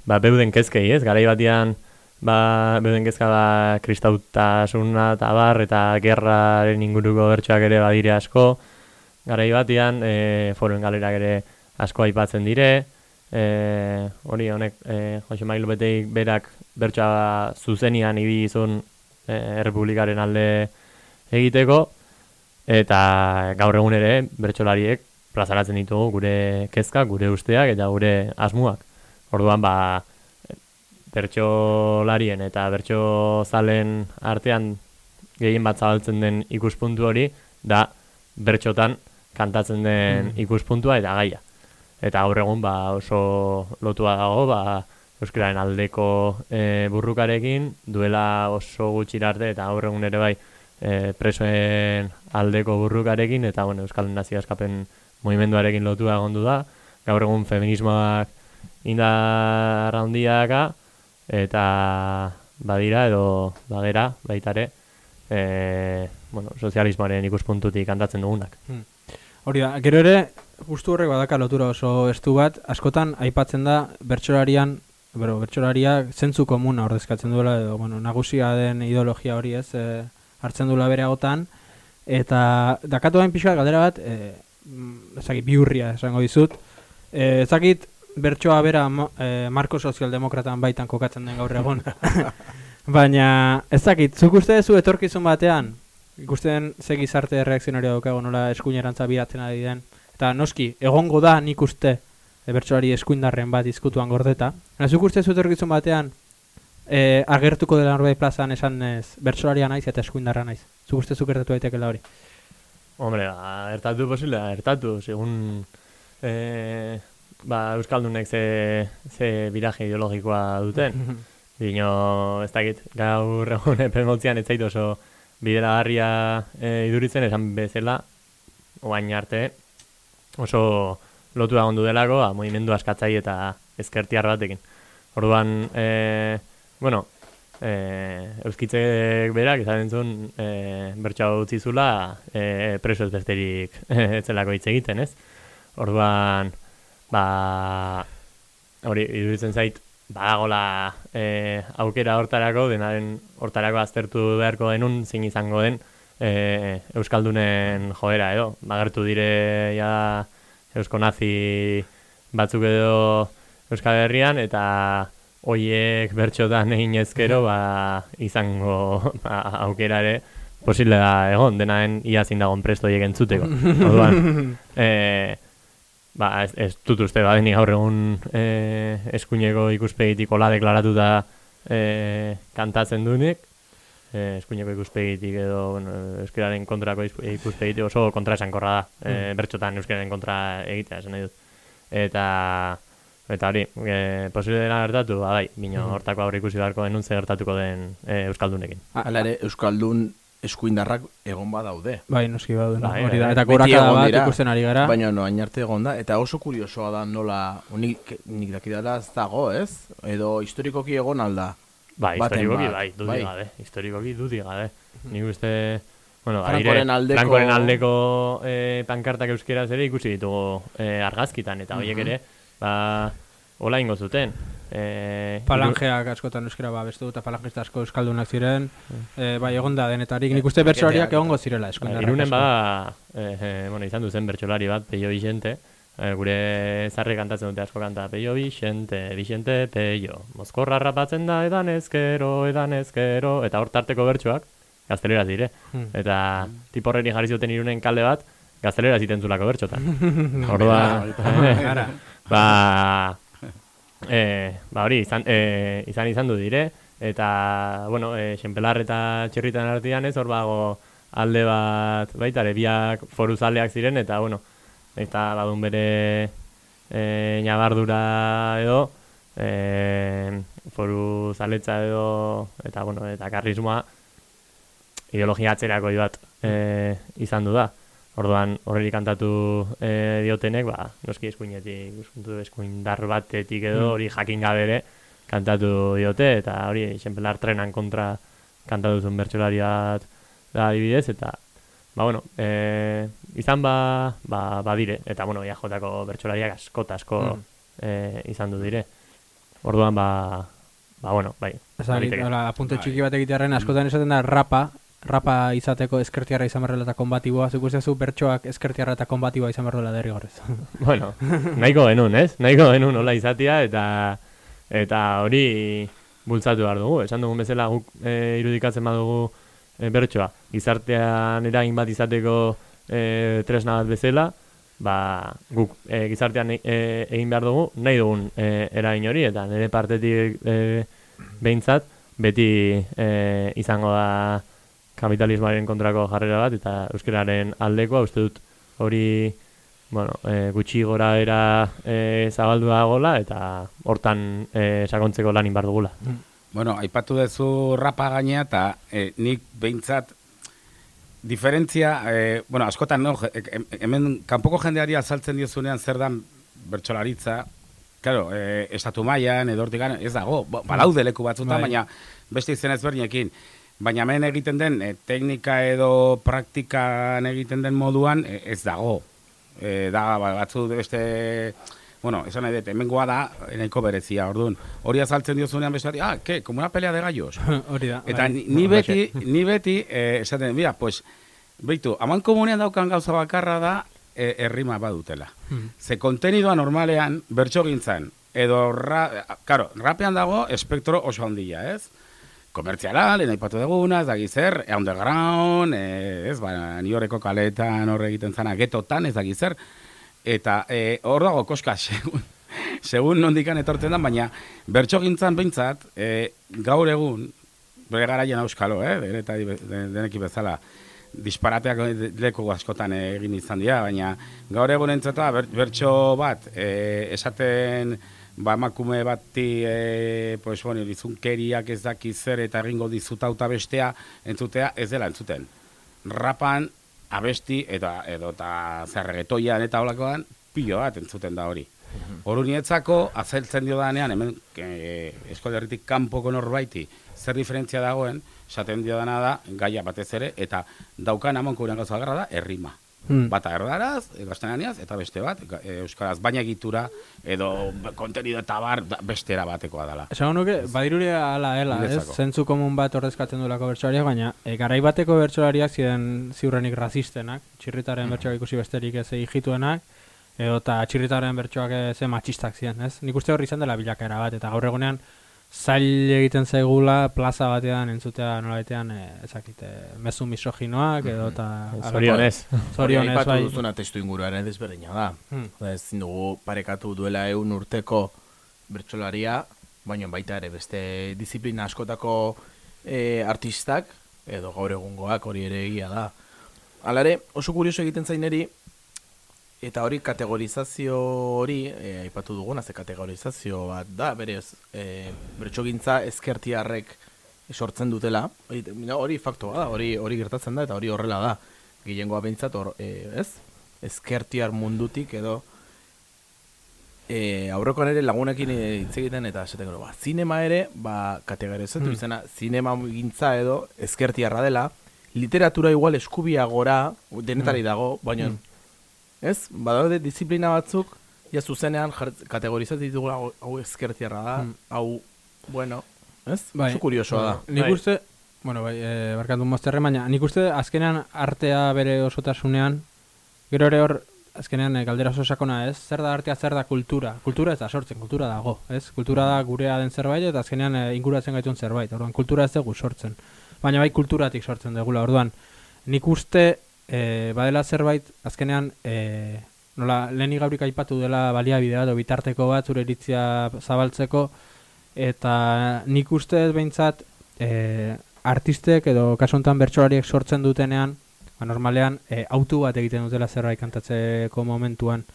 ba beuden kezkei, ez? Garai batean, ba, beuden kezka da kristautasuna eta bar, eta gerraren inguruko bertsoak ere badire asko, garai batean e, foruen galerak ere asko aipatzen dire, e, hori honek e, Jose Mailu Beteik berak bertsoa zuzenian ibili izun e, Errepublikaren alde egiteko, eta gaur egun ere bertsolariek plazaratzen ditugu gure kezkak, gure usteak eta gure asmuak. Orduan ba bertsolarien eta bertso zalen artean gehien bat zabaltzen den ikuspuntu hori da bertxotan kantatzen den Mm. ikuspuntua eta gaia. Eta gaur egun ba oso lotua dago ba euskararen aldeko e, burrukarekin duela oso gutxi arte eta gaur egun ere bai e, presoen aldeko burrukarekin eta bueno euskal nazio askapen mugimenduarekin lotua egondu da. Gaur egun feminismoak indar handiaka eta badira edo bagera baita ere e, bueno, sozialismoaren ikuspuntutik kantatzen dugunak. Hmm. Hori da, gero ere, justu horrek badaka lotura oso estu bat, askotan aipatzen da bertsolarian, bero, bertsolaria zentzu komuna ordezkatzen duela, edo, bueno, nagusia den ideologia hori ez, e, hartzen duela bere agotan, eta dakatu hain pixua galdera bat, e, mm, ezagit, biurria esango dizut, e, ezagit bertsoa bera e, marko sozialdemokratan baitan kokatzen den gaur egon. Baina, ez dakit, zuk uste duzu etorkizun batean, ikusten ze gizarte reakzionario daukago nola eskuinerantza biratzen ari den. Eta noski, egongo da nik uste e, bertsolari eskuindarren bat izkutuan gordeta. Baina zuk uste duzu etorkizun batean, e, agertuko dela norbait plazan esan ez, bertsolaria naiz eta eskuindarra naiz. Zuk uste zuk gertatu daitekela hori. Hombre, ba, ertatu posible, ertatu, segun e, ba, Euskaldunek ze, ze biraje ideologikoa duten. Bino, ez dakit, gaur egun epemotzian ez zait oso bideragarria e, iduritzen esan bezala, oain arte, oso lotu da ondu delako, ba, movimendu askatzai eta ezkertiar batekin. Orduan, e, bueno, e, euskitzek berak, izan zuen, e, bertxau utzi zula, e, preso ez besterik ez zelako hitz egiten, ez? Orduan, ba, hori, iduritzen zait, badagola e, aukera hortarako, denaren hortarako aztertu beharko denun, zein izango den, e, Euskaldunen joera edo. Bagertu dire ja Eusko Nazi batzuk edo Euskal Herrian, eta hoiek bertxotan egin ezkero, ba, izango ba, aukera ere, posible da egon, denaren ia dagoen presto hiek entzuteko. Orduan, e, ba, ez, ez dut uste badeni gaur egun e, eskuineko ikuspegitik ola deklaratu e, kantatzen duenik, e, eskuineko ikuspegitik edo bueno, euskararen kontrako ikuspegitik oso kontra esankorra da, e, bertxotan euskararen kontra egitea, esan nahi dut. Eta, eta hori, e, posible dena gertatu, ba, bai, bino Mhm. hortako aurre ikusi beharko denun ze gertatuko den e, euskaldunekin. Hala ere, Euskaldun eskuindarrak egon badaude. Bai, noski badaude, Bai, hori da. bai, Eta beti gorakada egon bat ikusten ari gara. Baina no, hain arte egon da. Eta oso kuriosoa da nola, nik, nik dakidala ez dago, ez? Edo historikoki egon alda. Bai, Baten historikoki bai, dudi bai. gabe, historikoki dudi gabe. Nik uste, bueno, Frankoren adire, aldeko- Frankoren aldeko eh, pankartak euskeraz ere ikusi ditugu eh, argazkitan, eta horiek Mhm. ere, ba, hola ingo zuten. Eh, Palangeak askotan euskera ba bestu eta palangista asko euskaldunak ziren. Eh, bai, egon da denetarik. Nik uste bertsolariak egongo zirela eskuindarrak. Bai, Irunen asko. bada, eh, eh, bueno, izan duzen bertsolari bat, Peio Vicente, eh, gure zarri kantatzen dute asko kanta, Peio Vicente, Vicente, Peio, Mozkorra rapatzen da edan ezkero, edan ezkero, eta hor tarteko bertsoak, gaztelera dire. Hmm. Eta tiporreri jarri zuten irunen kalde bat, gaztelera ziten zulako bertxotan. Orduan, Ara. ba, e, ba hori, izan, e, izan izan du dire, eta, bueno, e, xenpelar eta txerritan artean ez, hor bago alde bat, baita, biak foru zaleak ziren, eta, bueno, eta badun bere e, nabardura edo, e, foru zaletza edo, eta, bueno, eta karrismoa, ideologia atzerako bat e, izan du da. Orduan horreri kantatu e, diotenek, ba, noski eskuinetik, eskuindar batetik edo Mm. hori jakin gabe ere kantatu diote, eta hori xenpelar trenan kontra kantatu zuen bertsolari bat da adibidez, eta ba, bueno, e, izan ba, ba, badire, eta bueno, jotako bertsolariak asko eta asko Mm. e, izan du dire. Orduan, ba, ba, bueno, bai. Hola, apunte txiki bat egitearen askotan esaten da rapa, rapa izateko eskertiarra izan berrela eta konbatiboa, zuk uste zu bertsoak eskertiarra eta konbatiboa izan berrela derrigorrez. bueno, nahiko genuen, ez? Nahiko genuen hola izatea eta eta hori bultzatu behar dugu. Esan dugun bezala guk e, irudikatzen badugu e, bertsoa. Gizartean eragin bat izateko e, tresna bat bezala, ba, guk e, gizartean e, egin behar dugu, nahi dugun e, eragin hori, eta nire partetik e, behintzat, beti e, izango da kapitalismoaren kontrako jarrera bat, eta euskararen aldekoa, uste dut hori bueno, e, gutxi gora era e, zabaldu dagoela, eta hortan e, sakontzeko lan inbar dugula. Bueno, aipatu duzu rapa gainea eta eh, nik behintzat diferentzia, eh, bueno, askotan no, hemen kanpoko jendeari azaltzen diozunean zer dan bertsolaritza, claro, eh, estatu mailan edo hortik ez dago, ba- balaude leku batzutan, Bai. baina beste izen ezberdinekin. Baina hemen egiten den eh, teknika edo praktikan egiten den moduan eh, ez dago. Eh, da ba, batzu beste bueno, esan nahi dut, hemengoa da nahiko berezia, orduan. Hori azaltzen diozunean besteari, ah, ke, como una pelea de gallos. Hori da. Eta bai. ni, beti, ni beti, eh, esaten, mira, pues, beitu, aman komunean daukan gauza bakarra da, eh, errima badutela. Mhm. Ze kontenidoa normalean, bertso gintzan, edo, ra, karo, rapean dago espektro oso handia, ez? komertziala, lehen aipatu duguna, ez daki zer, e, underground, e, ez, ba, ni horreko kaletan horre egiten zana, getotan, ez daki zer, eta e, hor dago koska, segun, segun nondikan etortzen da, baina bertso gintzan behintzat, e, gaur egun, bere garaian auskalo, eh, deneta, deneki bezala, disparateak leku askotan egin izan dira, baina gaur egun entzata ber, bertso bat e, esaten ba emakume bati e, pues bueno, dizunkeriak ez daki zer eta egingo dizutauta bestea entzutea ez dela entzuten. Rapan abesti eta edo ta zerregetoian eta holakoan pilo bat entzuten da hori. Horu nietzako, azeltzen dio danean, hemen e, eskolerritik kanpoko norbaiti, zer diferentzia dagoen, esaten dio dana da, gaia batez ere, eta daukan amonko uren gauza garra da, errima. Hmm. Bata erdaraz, gaztenaniaz, eta beste bat, e, euskaraz baina egitura, edo kontenido eta bar, da- bestera batekoa dela. Esan nuke, badiruri ala, ela, ez? Zentzu komun bat ordezkatzen duelako bertsolariak, baina e, garai bateko bertsolariak ziren ziurrenik razistenak, txirritaren bertsoak ikusi besterik ez egituenak, edo eta txirritaren bertsoak ze matxistak ziren, ez? Nik uste horri izan dela bilakaera bat, eta gaur egunean zail egiten zaigula plaza batean entzutea nola batean, e, ezakite, mezu misoginoak, edo eta... Zorionez. Zorionez, bai. aipatu duzuna testu inguruaren desberdina da. Hmm. Da, ezin dugu parekatu duela eun urteko bertsolaria, baina baita ere beste disiplina askotako e, artistak, edo gaur egungoak hori ere egia da. Alare, oso kurioso egiten zaineri, eta hori kategorizazio hori, e, aipatu duguna, ze kategorizazio bat da, berez, e, bertxogintza ezkertiarrek sortzen dutela, hori, hori faktoa da, hori, hori gertatzen da, eta hori horrela da. Gehiengoa behintzat, hor, e, ez? Ezkertiar mundutik edo e, aurrekoan ere lagunekin hitz egiten eta esaten gero, ba, zinema ere, ba, kategorizatu Hmm. izena, zinema gintza edo ezkertiarra dela, literatura igual eskubia gora, denetari Hmm. dago, baina, Hmm. Ez? Badaude disiplina batzuk, ja zuzenean kategorizatzen ditugu hau, ezkertiarra da, Hmm. hau, bueno, ez? Bai, Oso kuriosoa da. Nik Bai. uste, bueno, bai, e, barkatu mozterre, baina nik uste azkenean artea bere osotasunean, gero ere hor, azkenean e, galdera oso sakona ez, zer da artea, zer da kultura. Kultura ez da sortzen, kultura dago, ez? Kultura da gurea den zerbait eta azkenean e, inguratzen gaitun zerbait, orduan kultura ez dugu sortzen. Baina bai kulturatik sortzen dugula, orduan, nik uste e, badela zerbait, azkenean, e, nola, lehenik gaurik aipatu dela baliabidea edo bitarteko bat zure iritzia zabaltzeko, eta nik uste ez behintzat e, artistek edo kasu honetan bertsolariek sortzen dutenean ba, normalean e, autu bat egiten dutela zerbait kantatzeko momentuan.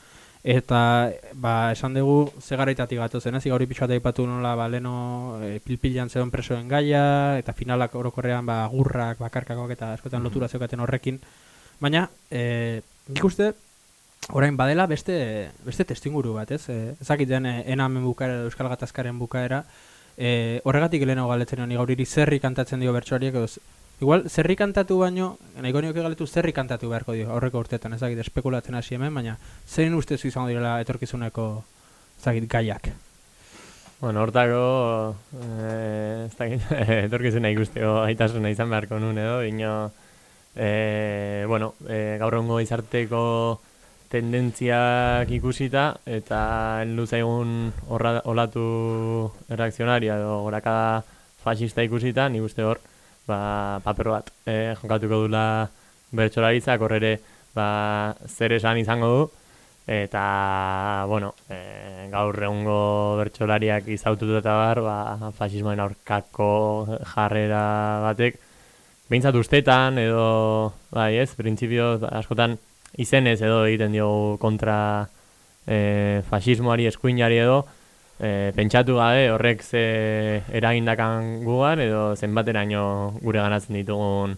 Eta ba, esan dugu ze garaitatik gatozen ez? Gauri pixat aipatu nola ba, leno e, pilpilan zegoen presoen gaia eta finalak orokorrean ba, gurrak, bakarkakoak eta askotan lotura zeukaten horrekin baina e, nik uste orain badela beste beste testinguru bat, ez? E, ezakiten e, enamen bukaera euskal gatazkaren bukaera. E, horregatik lehenago galetzen honi gauriri zerri kantatzen dio bertsoariek edo igual zerri kantatu baino nahiko nioke galetu zerri kantatu beharko dio aurreko urteetan. Ezakit espekulatzen hasi hemen baina zein ustez izango direla etorkizuneko ezakit gaiak? Bueno, hortako, eh, ez dakit, etorkizuna ikusteko aitasuna izan beharko nun edo, dino, eh, bueno, eh, gaur egungo izarteko tendentziak ikusita, eta heldu zaigun horra, olatu reakzionaria edo gorakada fascista ikusita, nik uste hor, ba, paper bat eh, jonkatuko dula bertsolaritzak. Hor ba, zer esan izango du, eta, bueno, e, gaur egungo bertsolariak izaututu eta bar, ba, fasismoen aurkako jarrera batek, behintzat ustetan edo, bai ez, printzipio askotan izenez edo egiten diogu kontra e, fasismoari, eskuinari edo, e, pentsatu gabe horrek ze eragindakan gugan edo zenbateraino gure ganatzen ditugun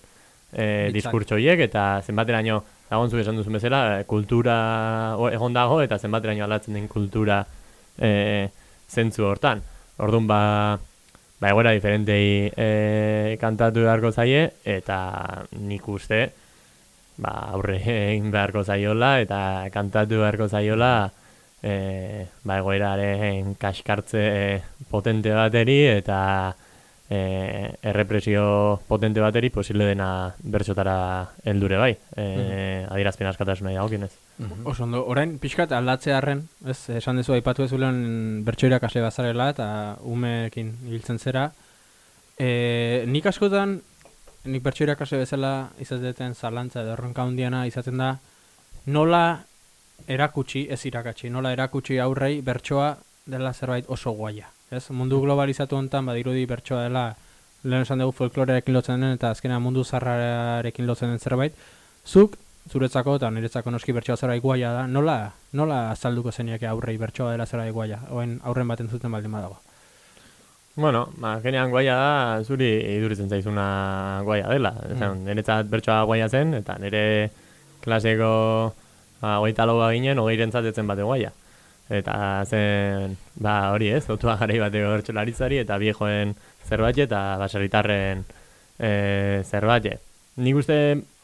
e, Hitzak. diskurtso horiek eta zenbateraino dagoen zu esan duzun bezala kultura o, egon dago eta zenbateraino aldatzen den kultura e, zentzu hortan. Orduan ba, ba egoera diferentei e, kantatu beharko zaie eta nik uste ba, aurre egin beharko zaiola eta kantatu beharko zaiola e, ba, egoeraren kaskartze potente bateri eta e, errepresio potente bateri posible dena bertxotara heldure bai, e, adierazpen askatasuna dagokionez. Oso ondo, orain pixkat aldatzearren, ez, esan dezu aipatu ez ulen bertsoirak ase bazarela eta umeekin ibiltzen zera. E, nik askotan, nik bertso irakasle bezala izateten zalantza edo erronka handiena izaten da, nola erakutsi, ez irakatsi, nola erakutsi aurrei bertsoa dela zerbait oso guaia. Ez? Mundu globalizatu honetan badirudi bertsoa dela lehen esan dugu folklorearekin lotzen den eta azkenean mundu zarrarekin lotzen den zerbait. Zuk, zuretzako eta niretzako noski bertsoa zerbait guaia da, nola, nola azalduko zeniake aurrei bertsoa dela zerbait guaia, oen aurren baten zuten baldin badago. Bueno, ba, genean guaia da, zuri iduritzen zaizuna guaia dela. Mm. Niretzat bertsoa guaia zen, eta nire klaseko ba, hogeita lau ginen, hogeiren zatetzen bate guaia. Eta zen, ba, hori ez, otua garei bateko bertsolaritzari, eta viejoen zerbait eta basaritarren e, zerbait. Nik uste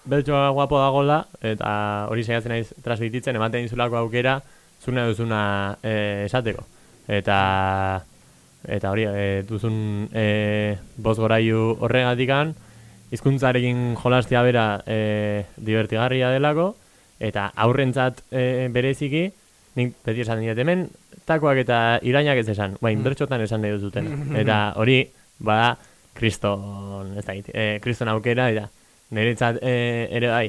beltsoa guapo dagoela, eta hori saiatzen naiz transmititzen, ematen dizulako aukera, zuna duzuna e, esateko. Eta eta hori e, duzun e, boz goraiu horregatikan, hizkuntzarekin jolastia bera e, divertigarria delako, eta aurrentzat e, bereziki, nik beti esan diet hemen, takoak eta irainak ez esan, bain, mm. bertxotan esan nahi duzuten. Eta hori, bada, kriston, ez da, e, kriston aukera, eta niretzat e, ere bai,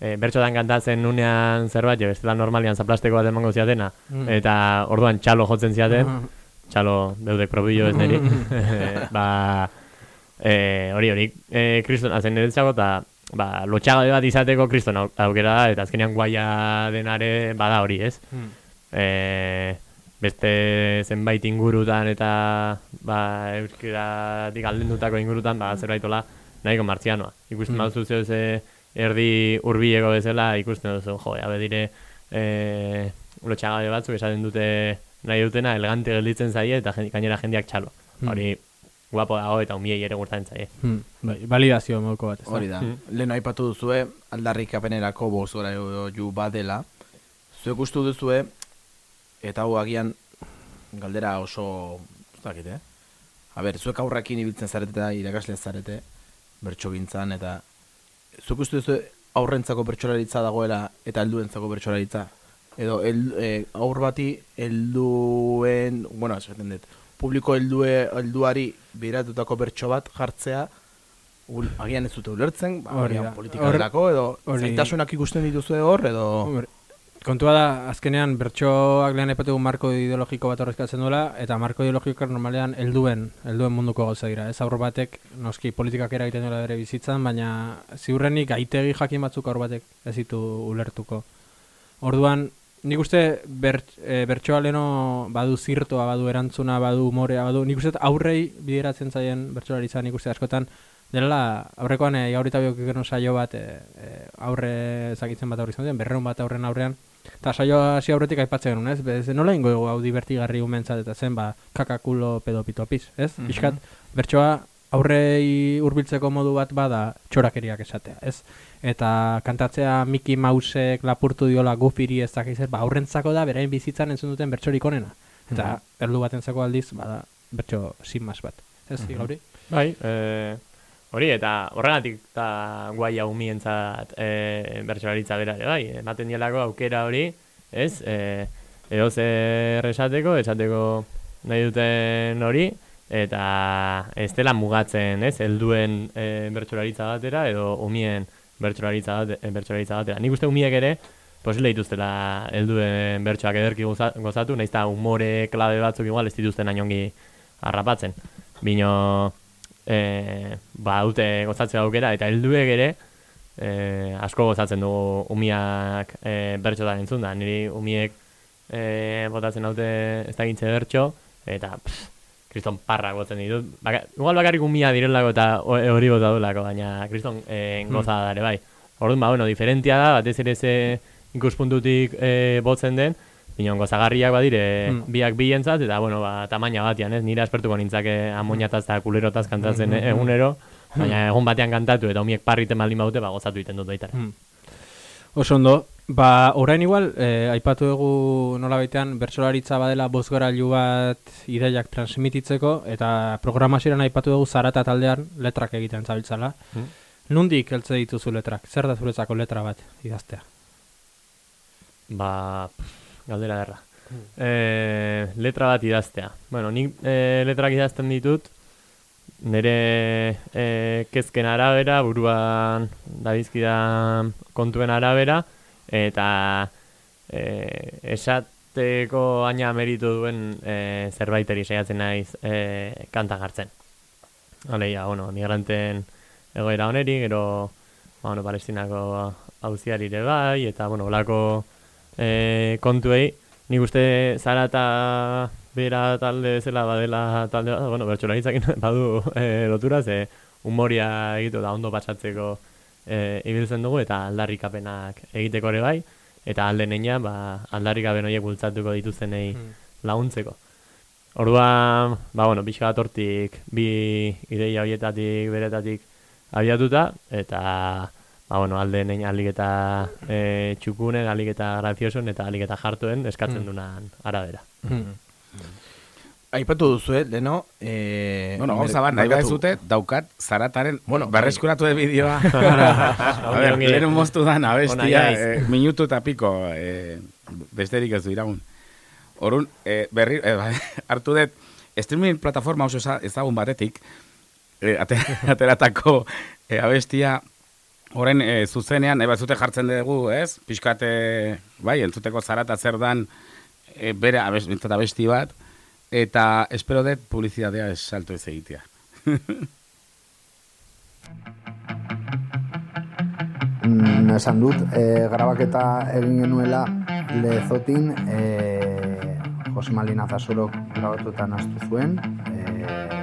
e, bertxotan kantatzen nunean zerbait, bestela normalian zaplasteko bat emango ziatena, mm. eta orduan txalo jotzen ziaten, mm txalo deudek probillo ez niri. ba, e, hori hori, e, kriston, azen niretzako, eta ba, lotxagabe bat izateko kriston aukera da, eta azkenean guaia denare bada hori, ez? Hmm. E, beste zenbait ingurutan eta ba, euskeratik aldendutako ingurutan, ba, zerbaitola nahiko martzianoa. Ikusten hmm. baduzu zeu ze erdi urbilego bezala, ikusten duzu, jo, abe dire, e, lotxagabe batzuk esaten dute nahi dutena elegante gelditzen zaie eta gainera jendeak txalo. Hmm. Hori guapo dago eta umiei ere gurtan zaie. Hmm. Bai, validazio moduko bat. Hori da. Hmm. Lehen aipatu duzue aldarrik apenerako bozora ju badela. Zuek ustu duzue eta hau agian galdera oso zakit, eh? A ber, zuek aurrakin ibiltzen zarete eta irakasle zarete bertso gintzan eta zuek ustu duzue aurrentzako bertsolaritza dagoela eta helduentzako bertsolaritza? Edo el, e, aur bati helduen, bueno, esaten dut, publiko heldue helduari biratutako bertso bat jartzea ul, agian ez dute ulertzen, ba, agian politika delako, edo zaitasunak ikusten dituzue hor, edo... kontua da, azkenean bertsoak lehen epatugu marko ideologiko bat horrezkatzen duela, eta marko ideologikoak normalean helduen, helduen munduko gauza dira. Ez aur batek, noski politikak eragiten duela bere bizitzan, baina ziurrenik aitegi jakin batzuk aur batek ez ditu ulertuko. Orduan, Nik uste e, bertsoa leno badu zirtoa, badu erantzuna, badu umorea, badu... Nik uste aurrei bideratzen zaien bertsolari nik uste askotan, dela aurrekoan e, gaurita biok saio bat e, e, aurre zakitzen bat aurri zen, berreun bat aurren aurrean. Eta saio hasi aurretik aipatzen genuen, ez? Bez, nola ingo hau divertigarri umentzat eta zen, ba, kakakulo pedopito apiz, ez? Mm -hmm. Iskat, bertsoa aurrei hurbiltzeko modu bat bada txorakeriak esatea, ez? eta kantatzea Mickey Mousek lapurtu diola gufiri ez dakiz ba aurrentzako da berain bizitzan entzun duten bertsorik onena eta mm -hmm. erdu batentzako aldiz bada bertso sin mas bat ez mm -hmm. gauri bai e, hori eta horregatik ta guaia umientzat e, bertsolaritza bera ere bai ematen dielako aukera hori ez e, edo zer esateko esateko nahi duten hori eta ez dela mugatzen ez helduen e, bertsolaritza batera edo umien bertsolaritza bat, eh, bertsolaritza batera. Nik uste umiek ere, posible dituztela helduen bertsoak ederki gozatu, nahiz eta umore klabe batzuk igual ez dituzten ainongi harrapatzen. Bino, e, ba, dute gozatzea aukera, eta helduek ere, e, asko gozatzen dugu umiak e, bertxotan entzun da. Niri umiek e, botatzen haute ez da gintze bertxo, eta pff, kriston parra gotzen ditut. Baka, igual bakarrik umia direlako eta hori bota duelako, baina kriston eh, goza hmm. dare bai. Orduan, ba, bueno, diferentia da, batez ere ze ikuspuntutik eh, botzen den, Binon, gozagarriak badire hmm. biak bientzat, eta, bueno, ba, tamaina batian, ez? Nire aspertuko nintzake amoniataz eta kulerotaz kantatzen hmm. egunero, baina egun batean kantatu, eta umiek parriten maldin baute, ba, gozatu iten dut baitara. Hmm. Oso ondo, Ba, orain igual, eh, aipatu dugu nola baitean, bertsolaritza badela bozgorailu bat ideiak transmititzeko, eta programazioan aipatu dugu zarata taldean letrak egiten zabiltzala. Hmm. Nundik heltze dituzu letrak? Zer da zuretzako letra bat idaztea? Ba, galdera derra. Hmm. E, letra bat idaztea. Bueno, nik e, letrak idazten ditut, nire e, kezken arabera, buruan dabizkidan kontuen arabera, eta e, esateko aina meritu duen e, zerbaiteri saiatzen naiz e, kanta gartzen. Aleia, bueno, migranten egoera oneri, gero, ba, bueno, palestinako hauziarire bai, eta, bueno, olako e, kontuei, nik uste zara eta bera talde bezala badela talde bat, bueno, bertxola badu e, lotura, ze humoria egitu da ondo pasatzeko e, ibiltzen dugu, eta aldarrikapenak egiteko ere bai, eta alde neina, ba, aldarrikapen horiek bultzatuko dituztenei hmm. laguntzeko. Orduan, ba, bueno, pixka bat hortik, bi ideia horietatik, beretatik abiatuta, eta, ba, bueno, alde nein alik eta e, txukunen, alik eta grazioson, eta alik eta jartuen eskatzen mm. dunan arabera. Mm. Aipatu duzu, eh, leno... Eh, bueno, gauza bat, nahi bat zute, daukat, zarataren, bueno, berreskuratu de bideoa. a ver, lehen moztu dan, abestia, eh, minutu eta piko, eh, besterik ez du iragun. Orun, eh, berri, eh, hartu dut, streaming plataforma oso ezagun batetik, eh, ateratako eh, abestia, Horren, e, zuzenean, eba zute jartzen dugu, ez? Piskate, bai, entzuteko zarata zer dan, e, bere abest, abesti bat, eta espero dut publizitatea salto ez egitea. mm, esan dut, e, grabaketa egin genuela lezotin, e, Jose Malina Zazorok grabatutan astu zuen, e,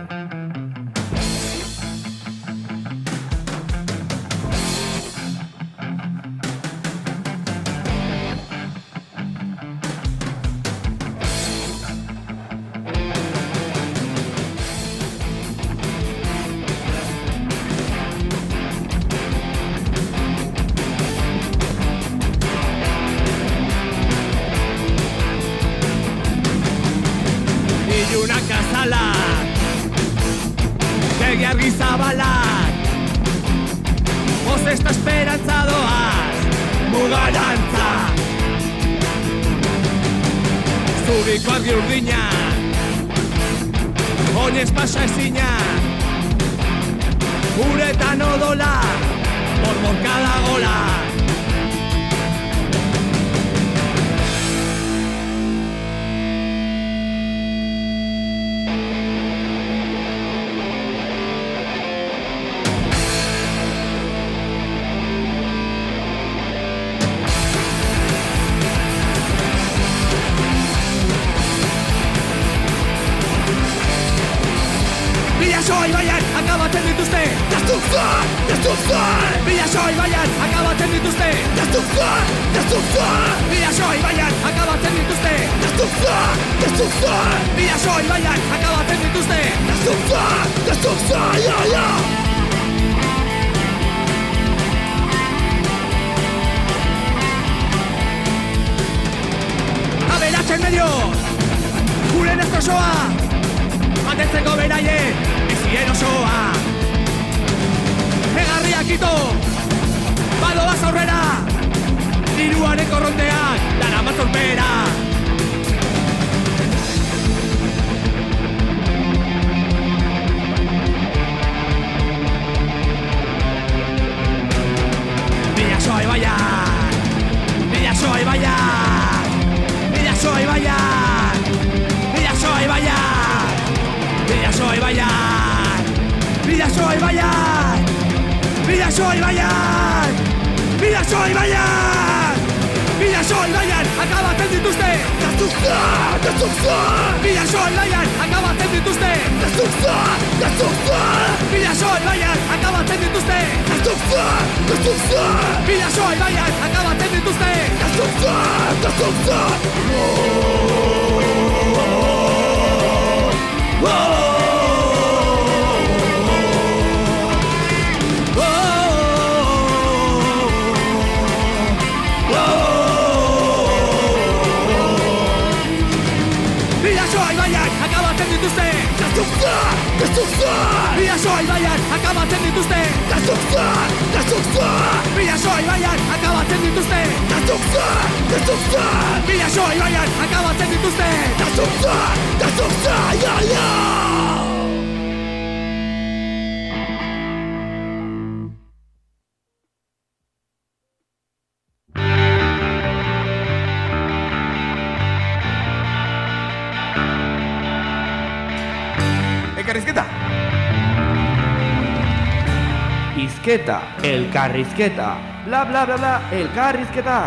elkarrizketa, bla bla bla bla, elkarrizketa.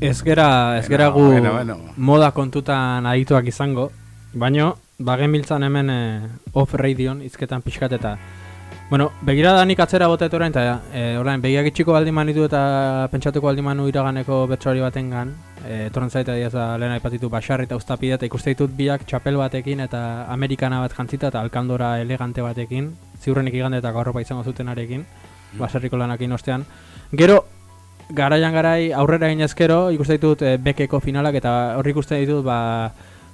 Ez gera, ez gera gu Bueno, bueno. moda kontutan adituak izango, baino, bagen biltzan hemen eh, off radion izketan pixkat eta Bueno, begirada nik atzera botet orain, eta e, orain begiak itxiko baldin manitu eta pentsatuko baldin manu iraganeko bertsoari batengan, e, etorren zaita diaz da lehen aipatitu basarri eta ustapide eta ikuste ditut biak txapel batekin eta amerikana bat jantzita eta alkandora elegante batekin, ziurrenik igande eta gaurropa izango zutenarekin, basarriko lanakin ostean. Gero, garaian garai aurrera egin ezkero, ikuste ditut e, bekeko finalak eta horri ikuste ditut ba,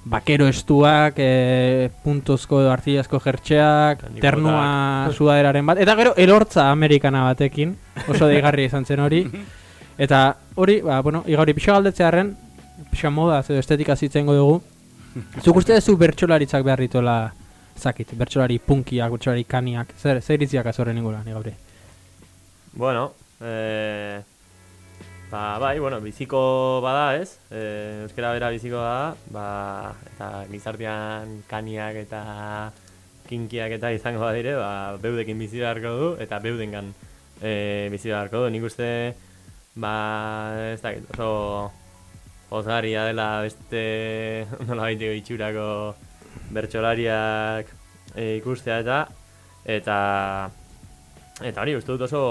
bakero estuak, e, puntozko edo artillazko jertxeak, ternua sudaderaren bat, eta gero elortza amerikana batekin, oso deigarria izan zen hori. Eta hori, ba, bueno, igauri pixa galdetzearen, pixa moda, edo estetika zitzen dugu. Zuk uste duzu bertxolaritzak behar dituela, zakit, bertxolari punkiak, bertxolari kaniak, zer, zer iritziak azorren inguruan, igauri? Bueno, eh, ba, bai, bueno, biziko bada, ez? Eh, euskera bera biziko bada, ba, eta gizartean kaniak eta kinkiak eta izango badire, ba, beudekin bizi beharko du, eta beudengan eh, bizi beharko du. Nik uste, ba, ez dakit, oso pozgarria dela beste nola baiteko itxurako bertsolariak eh, ikustea eta eta eta hori uste dut oso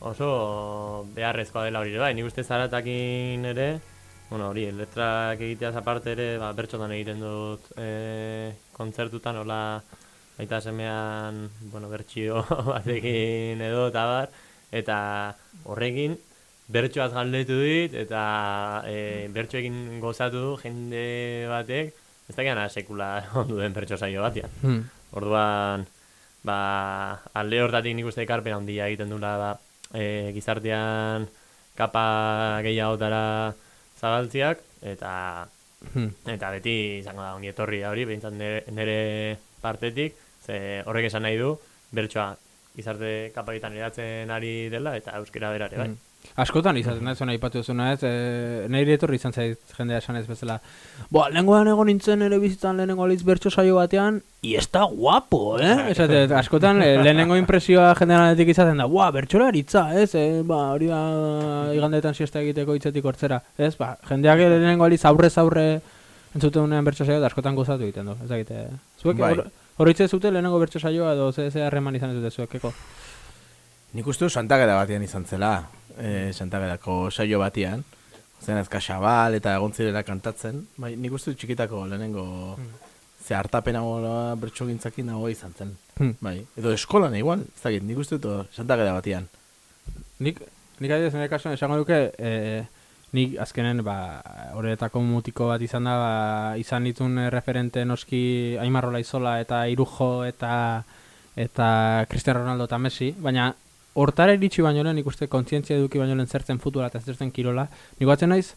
oso beharrezkoa dela hori bai, nik uste zaratakin ere, bueno, hori, letrak egiteaz aparte ere, ba, bertxotan egiten dut e, kontzertutan, hola, baita semean, bueno, bertxio batekin edo, eta bar, eta horrekin, bertxoaz galdetu dit, eta e, bertxoekin gozatu du jende batek, ez da gana sekula ondu den bertxo saio batean. Hmm. Orduan, ba, alde hortatik nik uste ekarpen handia egiten dula, ba, e, gizartean kapa gehiagotara zabaltziak, eta Hmm. eta beti izango da ongi etorri hori, behintzat nire, nire partetik, ze horrek esan nahi du, bertsoa gizarte kapagitan eratzen ari dela, eta euskera berare, bai. Mm. Askotan izaten da, zuen aipatu duzuna ez, e, nire etorri izan zait jendea esan ez bezala. Boa, lehengoan egon nintzen ere bizitzan lehenengo aliz bertso saio batean, i está guapo, eh? Esate, askotan eh, lehenengo impresioa jendean aldetik izaten da, boa, bertsolaritza, ez? Eh, ba, hori da igandetan siesta egiteko hitzetik hortzera, ez? Ba, jendeak lehenengo aliz aurrez aurre entzuten unean bertso saioa, da askotan gozatu egiten du, ez dakite. Zuek, Bai. hor- hor hitze zute lehenengo bertso saioa edo ze harreman izan ez dute zuekeko. Nik uste du Santageda batean izan zela, e, Santagedako saio batean. Zen ezka xabal eta egon zirela kantatzen. Bai, nik uste txikitako lehenengo ze hartapena gola bertso gintzakin izan zen. Hmm. Bai, edo eskolan igual, ez dakit, nik uste dut Santageda batean. Nik, nik adibidez nire kasuan esango duke, e, nik azkenen, ba, horretako mutiko bat izan da, ba, izan ditun eh, referente noski Aimarrola Izola eta Irujo eta eta Cristiano Ronaldo eta Messi, baina hortara iritsi baino lehen ikuste kontzientzia eduki baino lehen zertzen futbola eta zertzen kirola. Nik batzen naiz,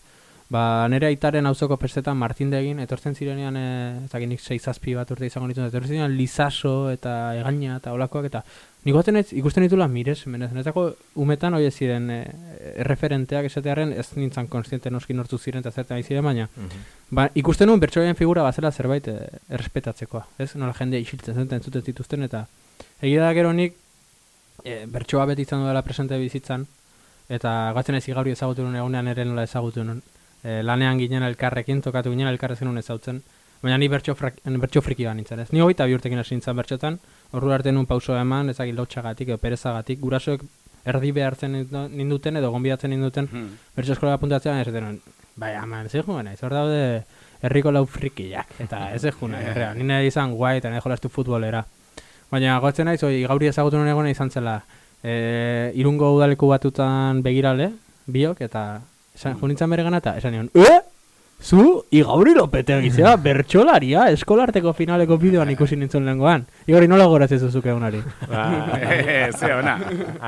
ba, nire aitaren auzoko festetan Martin egin, etortzen zirenean, e, ez dakit nik seizazpi bat urte izango dituen, etortzen zirenean Lizaso eta Egaña eta olakoak eta nik batzen naiz ikusten ditula mires, menez, netako umetan hori ziren e, referenteak esatearen ez nintzen konstiente noski nortu ziren eta zertan ziren, baina ba, ikusten nuen bertsoaren figura bazela zerbait e, errespetatzeko, ez? Nola jende isiltzen zen, eta entzuten zituzten eta egia da gero nik e, bertsoa beti izan dela presente bizitzan eta gatzen ez gauri ezagutu nuen egunean ere nola ezagutu nuen. E, lanean ginen elkarrekin, tokatu ginen elkarrezen nuen ezagutzen baina ni bertso, bertso friki bat nintzen ez? Ni hogeita bi urtekin hasi nintzen bertxotan ordu arte nun pauso eman ezagik lotxagatik edo perezagatik gurasoek erdi behartzen nindu- ninduten edo gonbidatzen ninduten Hmm. bertso eskola apuntatzean esaten nuen bai aman ez egin naiz hor daude herriko lau frikiak eta ez egin nahi errea ni nahi izan guai eta nahi jolastu futbolera baina gotzen naiz hori gauri ezagutu nuen egona izan zela e, irungo udaleku batutan begirale biok eta esan jo nintzen bere gana eta esan nion e? Zu, igauri lopete egizea, bertxolaria, eskolarteko finaleko bideoan ikusi nintzen lehengoan. Igori nola goratzen zuzuk egunari? Ba, ze ona.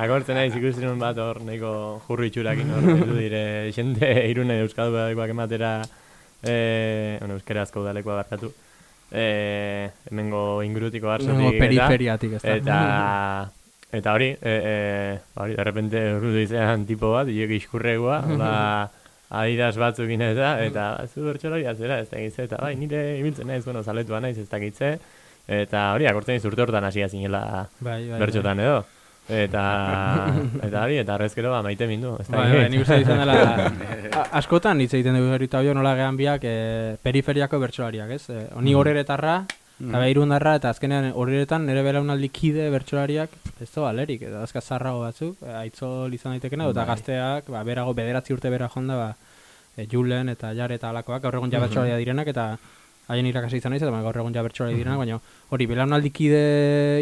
Agortzen naiz ikusi nuen bat hor, nahiko jurri itxurakin hor, dire, jende irune euskadu ematera, e, bueno, euskarazko udalekoa barkatu, e, hemengo ingurutiko barsotik periferiatik, ez da. eta, Eta hori, e, e, hori, derrepente urrudu izan tipo bat, iok iskurregua, hola, adidas batzukin eta, eta zu bertxolari zera, ez dakitze, eta bai, nire ibiltzen naiz, bueno, zaletua naiz, ez dakitze, eta hori, akortzen izurte hortan hasia zinela Bai, bai, bertxotan edo. Eta, eta hori, eta arrezkero ba, maite mindu. Ez Bai, bai, nik uste izan dela, askotan hitz egiten dugu eta hori nola gehan biak e, periferiako bertsolariak, ez? E, ni Mm. horeretarra, Mm. eta mm. irundarra, eta azkenean horeretan nire belaunaldi kide bertsolariak, ez da balerik, eta azka zarrago batzuk, e, aitzol izan daitekena, eta Bai. gazteak, ba, berago bederatzi urte bera jonda, ba, e, Julen eta Jare eta alakoak, gaur egun ja Mhm. bertsolaria direnak, eta haien irakasi izan naiz, eta ba, gaur egun ja bertsolari direnak, baina hori, belaunaldikide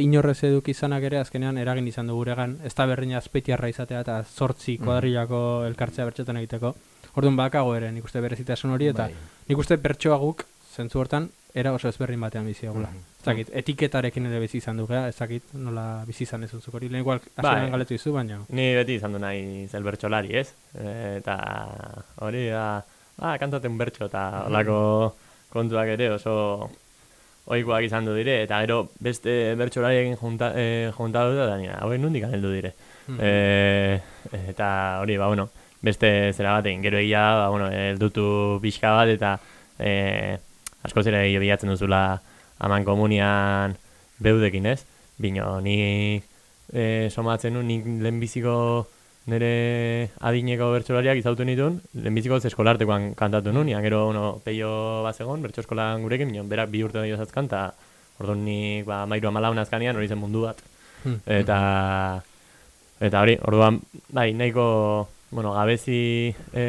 inorrez eduk izanak ere, azkenean eragin izan du guregan, ez da berdina azpetiarra izatea eta zortzi kuadrilako elkartzea bertxotan egiteko. Orduan bakago ere, nik uste berezitasun hori, eta Bai. nik uste bertsoa guk, zentzu hortan, era oso ezberdin batean bizi egula. Mhm. Ez dakit, etiketarekin ere bizi izan du, gea, ez dakit nola bizi izan ez zuk hori. Lehen igual, Bai. hasieran galetu izu, baina... Ni beti izan du nahi zel bertsolari, ez? E, eta hori da, ah, kantaten bertso eta olako kontuak ere oso oikoak izan du dire, eta gero beste bertsolariekin junta, e, junta dut, eta nire, hauek nundik aneldu dire. Mhm. E, eta hori, ba, bueno, beste zera batekin, gero egia, da, ba, bueno, eldutu pixka bat, eta e, asko zera gehiago bilatzen duzula aman komunian beudekin, ez? Bino, ni e, somatzen nu, nik lehenbiziko nire adineko bertsolariak izautu nituen, lehenbiziko eskolartekoan kantatu nian gero ono, peio bat zegoen, bertso eskolan gurekin, bino, berak bi urte dio zatzkan, eta orduan nik ba, mairu amalaun azkanean hori zen mundu bat. Hmm. Eta, eta hori, orduan, bai, nahiko, bueno, gabezi e,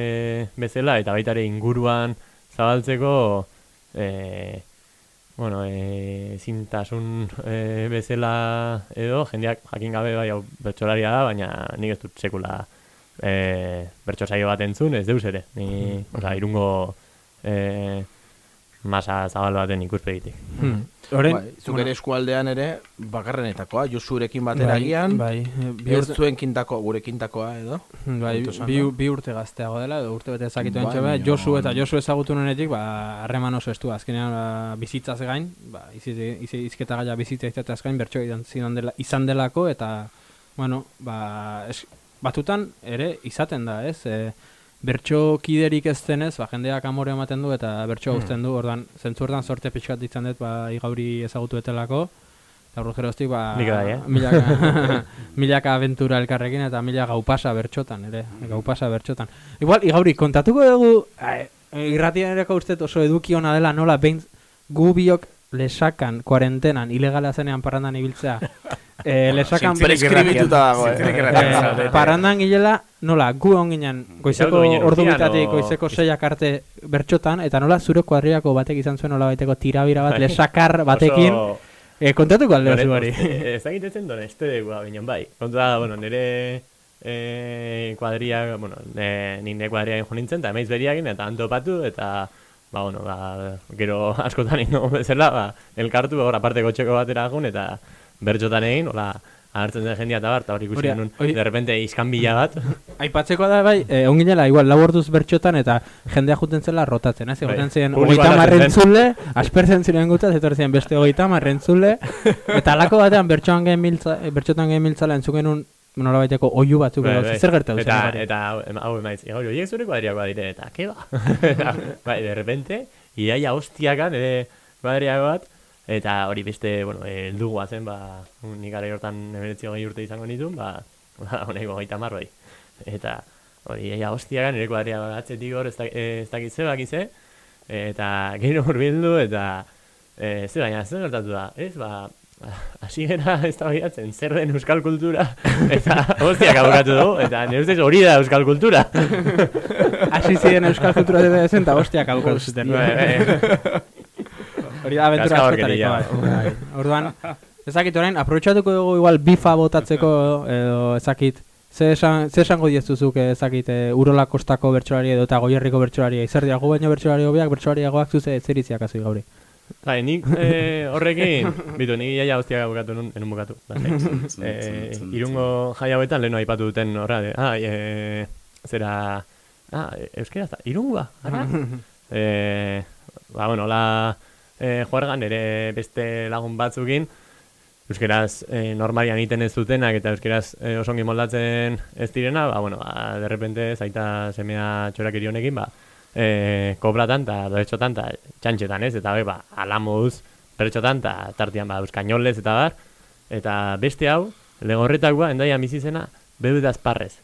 bezala, eta baita ere inguruan zabaltzeko, e, bueno, e, zintasun e, bezala edo, jendeak jakin gabe bai hau bertsolaria da, baina nik ez dut sekula e, bertso saio bat entzun, ez deus ere. Ni, osea, irungo e, masa zabal baten ikuspegitik. Hmm. Orain- bai, zuk bueno. ere eskualdean ere bakarrenetakoa, Josurekin batera Bai, agian, bai, bi ez urte- zuen kintako, gure kintakoa edo. Bai, Kontu esan, bi, bi urte gazteago dela, edo urte bete ezakitu Bai, entxe, bai, baina- Josu eta Josu ezagutu nunetik, ba, harreman oso estu, azkenean ba, bizitzaz gain, ba, izi, izi, izketa gaia bizitza izateaz gain, bertso izan, izan, dela, izan delako, eta, bueno, ba, es, batutan ere izaten da, ez? E, bertso kiderik ez denez, ba, jendeak amore ematen du eta bertso Hmm. du, ordan, zentzu ordan sorte pixkat ditzen dut, ba, igauri ezagutu etelako, eta hor geroztik, ba, Nik bai, eh? milaka, milaka aventura elkarrekin eta mila gaupasa bertxotan, ere, gaupasa bertxotan. Igual, igauri, kontatuko dugu, eh, irratian ere uste oso eduki ona dela nola, behin gu biok lesakan, kuarentenan, ilegala zenean parrandan ibiltzea. eh, lesakan... Zintzilik Preskribituta dago, eh? Eh, zaudete. parrandan gilela, nola, gu on ginen, goizeko ordu bitatik, goizeko seiak arte bertxotan, eta nola zure kuadriako batek izan zuen nola baiteko tirabira bat, Bai. lesakar batekin, Oso- eh, kontatuko alde hori. oste- Ez dakitetzen duen este degua, baina bai. Kontu da, bueno, nire e, kuadria, bueno, ni nire kuadria jo nintzen, eta emaiz beriakin, eta antopatu, eta, ba, bueno, ba, gero askotan ino bezala, ba, elkartu, hor aparte txeko batera agun, eta bertxotan egin, hola, agertzen den jendia eta bar, eta hor ikusi Hori- genuen, hori- de repente iskanbila bat. Aipatzeko da bai, eh, onginela, igual, lau orduz bertxotan eta jendea juten zela rotatzen, ez? Bai, Egoten ziren hogeita aldatzen zen. marrentzule, aspertzen ziren gutaz, etorri ziren beste hogeita marrentzule, eta alako batean eh, bertxotan gen miltzala entzun genuen nola baiteko oiu batzuk Bai, bai. zer gertatu zen? Eta, hori? eta hau- em- hau emaiz, igauri, horiek zure kuadriakoa dire, eta, ke ba? bai, de repente, iaia hostiakan, ere kuadriako bat, eta hori beste, bueno, heldu guazen, ba, nik gara hortan emeretzi hogei urte izango nituen, ba, ba honeko gaita bai. Eta, hori iaia hostiakan, nire kuadriako atzetik hor, ez, da, ez dakit ze, bakize, eta gero hurbildu, eta, e, ze baina, zer gertatu da, ez, ba, hasi gara ez da zer den euskal kultura, eta hostiak abokatu dugu, eta nire ustez hori da euskal kultura. Hasi ziren euskal kultura dute zen, eta hostiak abukatu zuten. Bai, bai. Hori da aventura askotariko, bai. bai. Orduan, ezakit orain, aprobetxatuko dugu igual bifa botatzeko, edo ezakit, ze esan, ze esango diezuzuk ezakit e, Urola Kostako bertsolari edo eta Goierriko bertsolari, zer dira gu baino bertsolari hobiak, bertsolariagoak zuze zeritziak azu gauri. Bai, nik eh, horrekin, bitu, nik iaia hostiak abokatu nun, enun bukatu. Lasai. eh, irungo jai hauetan lehenu aipatu duten horra, de, ah, eh, zera, ah, euskera da, irungoa, ara? eh, ba, bueno, la, eh, juergan ere beste lagun batzukin, euskeraz e, normalian egiten ez dutenak eta euskeraz e, osongi moldatzen ez direna, ba, bueno, ba, de repente zaita semea txorakeri honekin, ba, e, kobratan eta bertxotan eta txantxetan ez, eta be, ba, ala moduz bertxotan eta tartian ba, euskainolez eta bar, eta beste hau, legorretakoa, endaian bizizena, bebu da azparrez.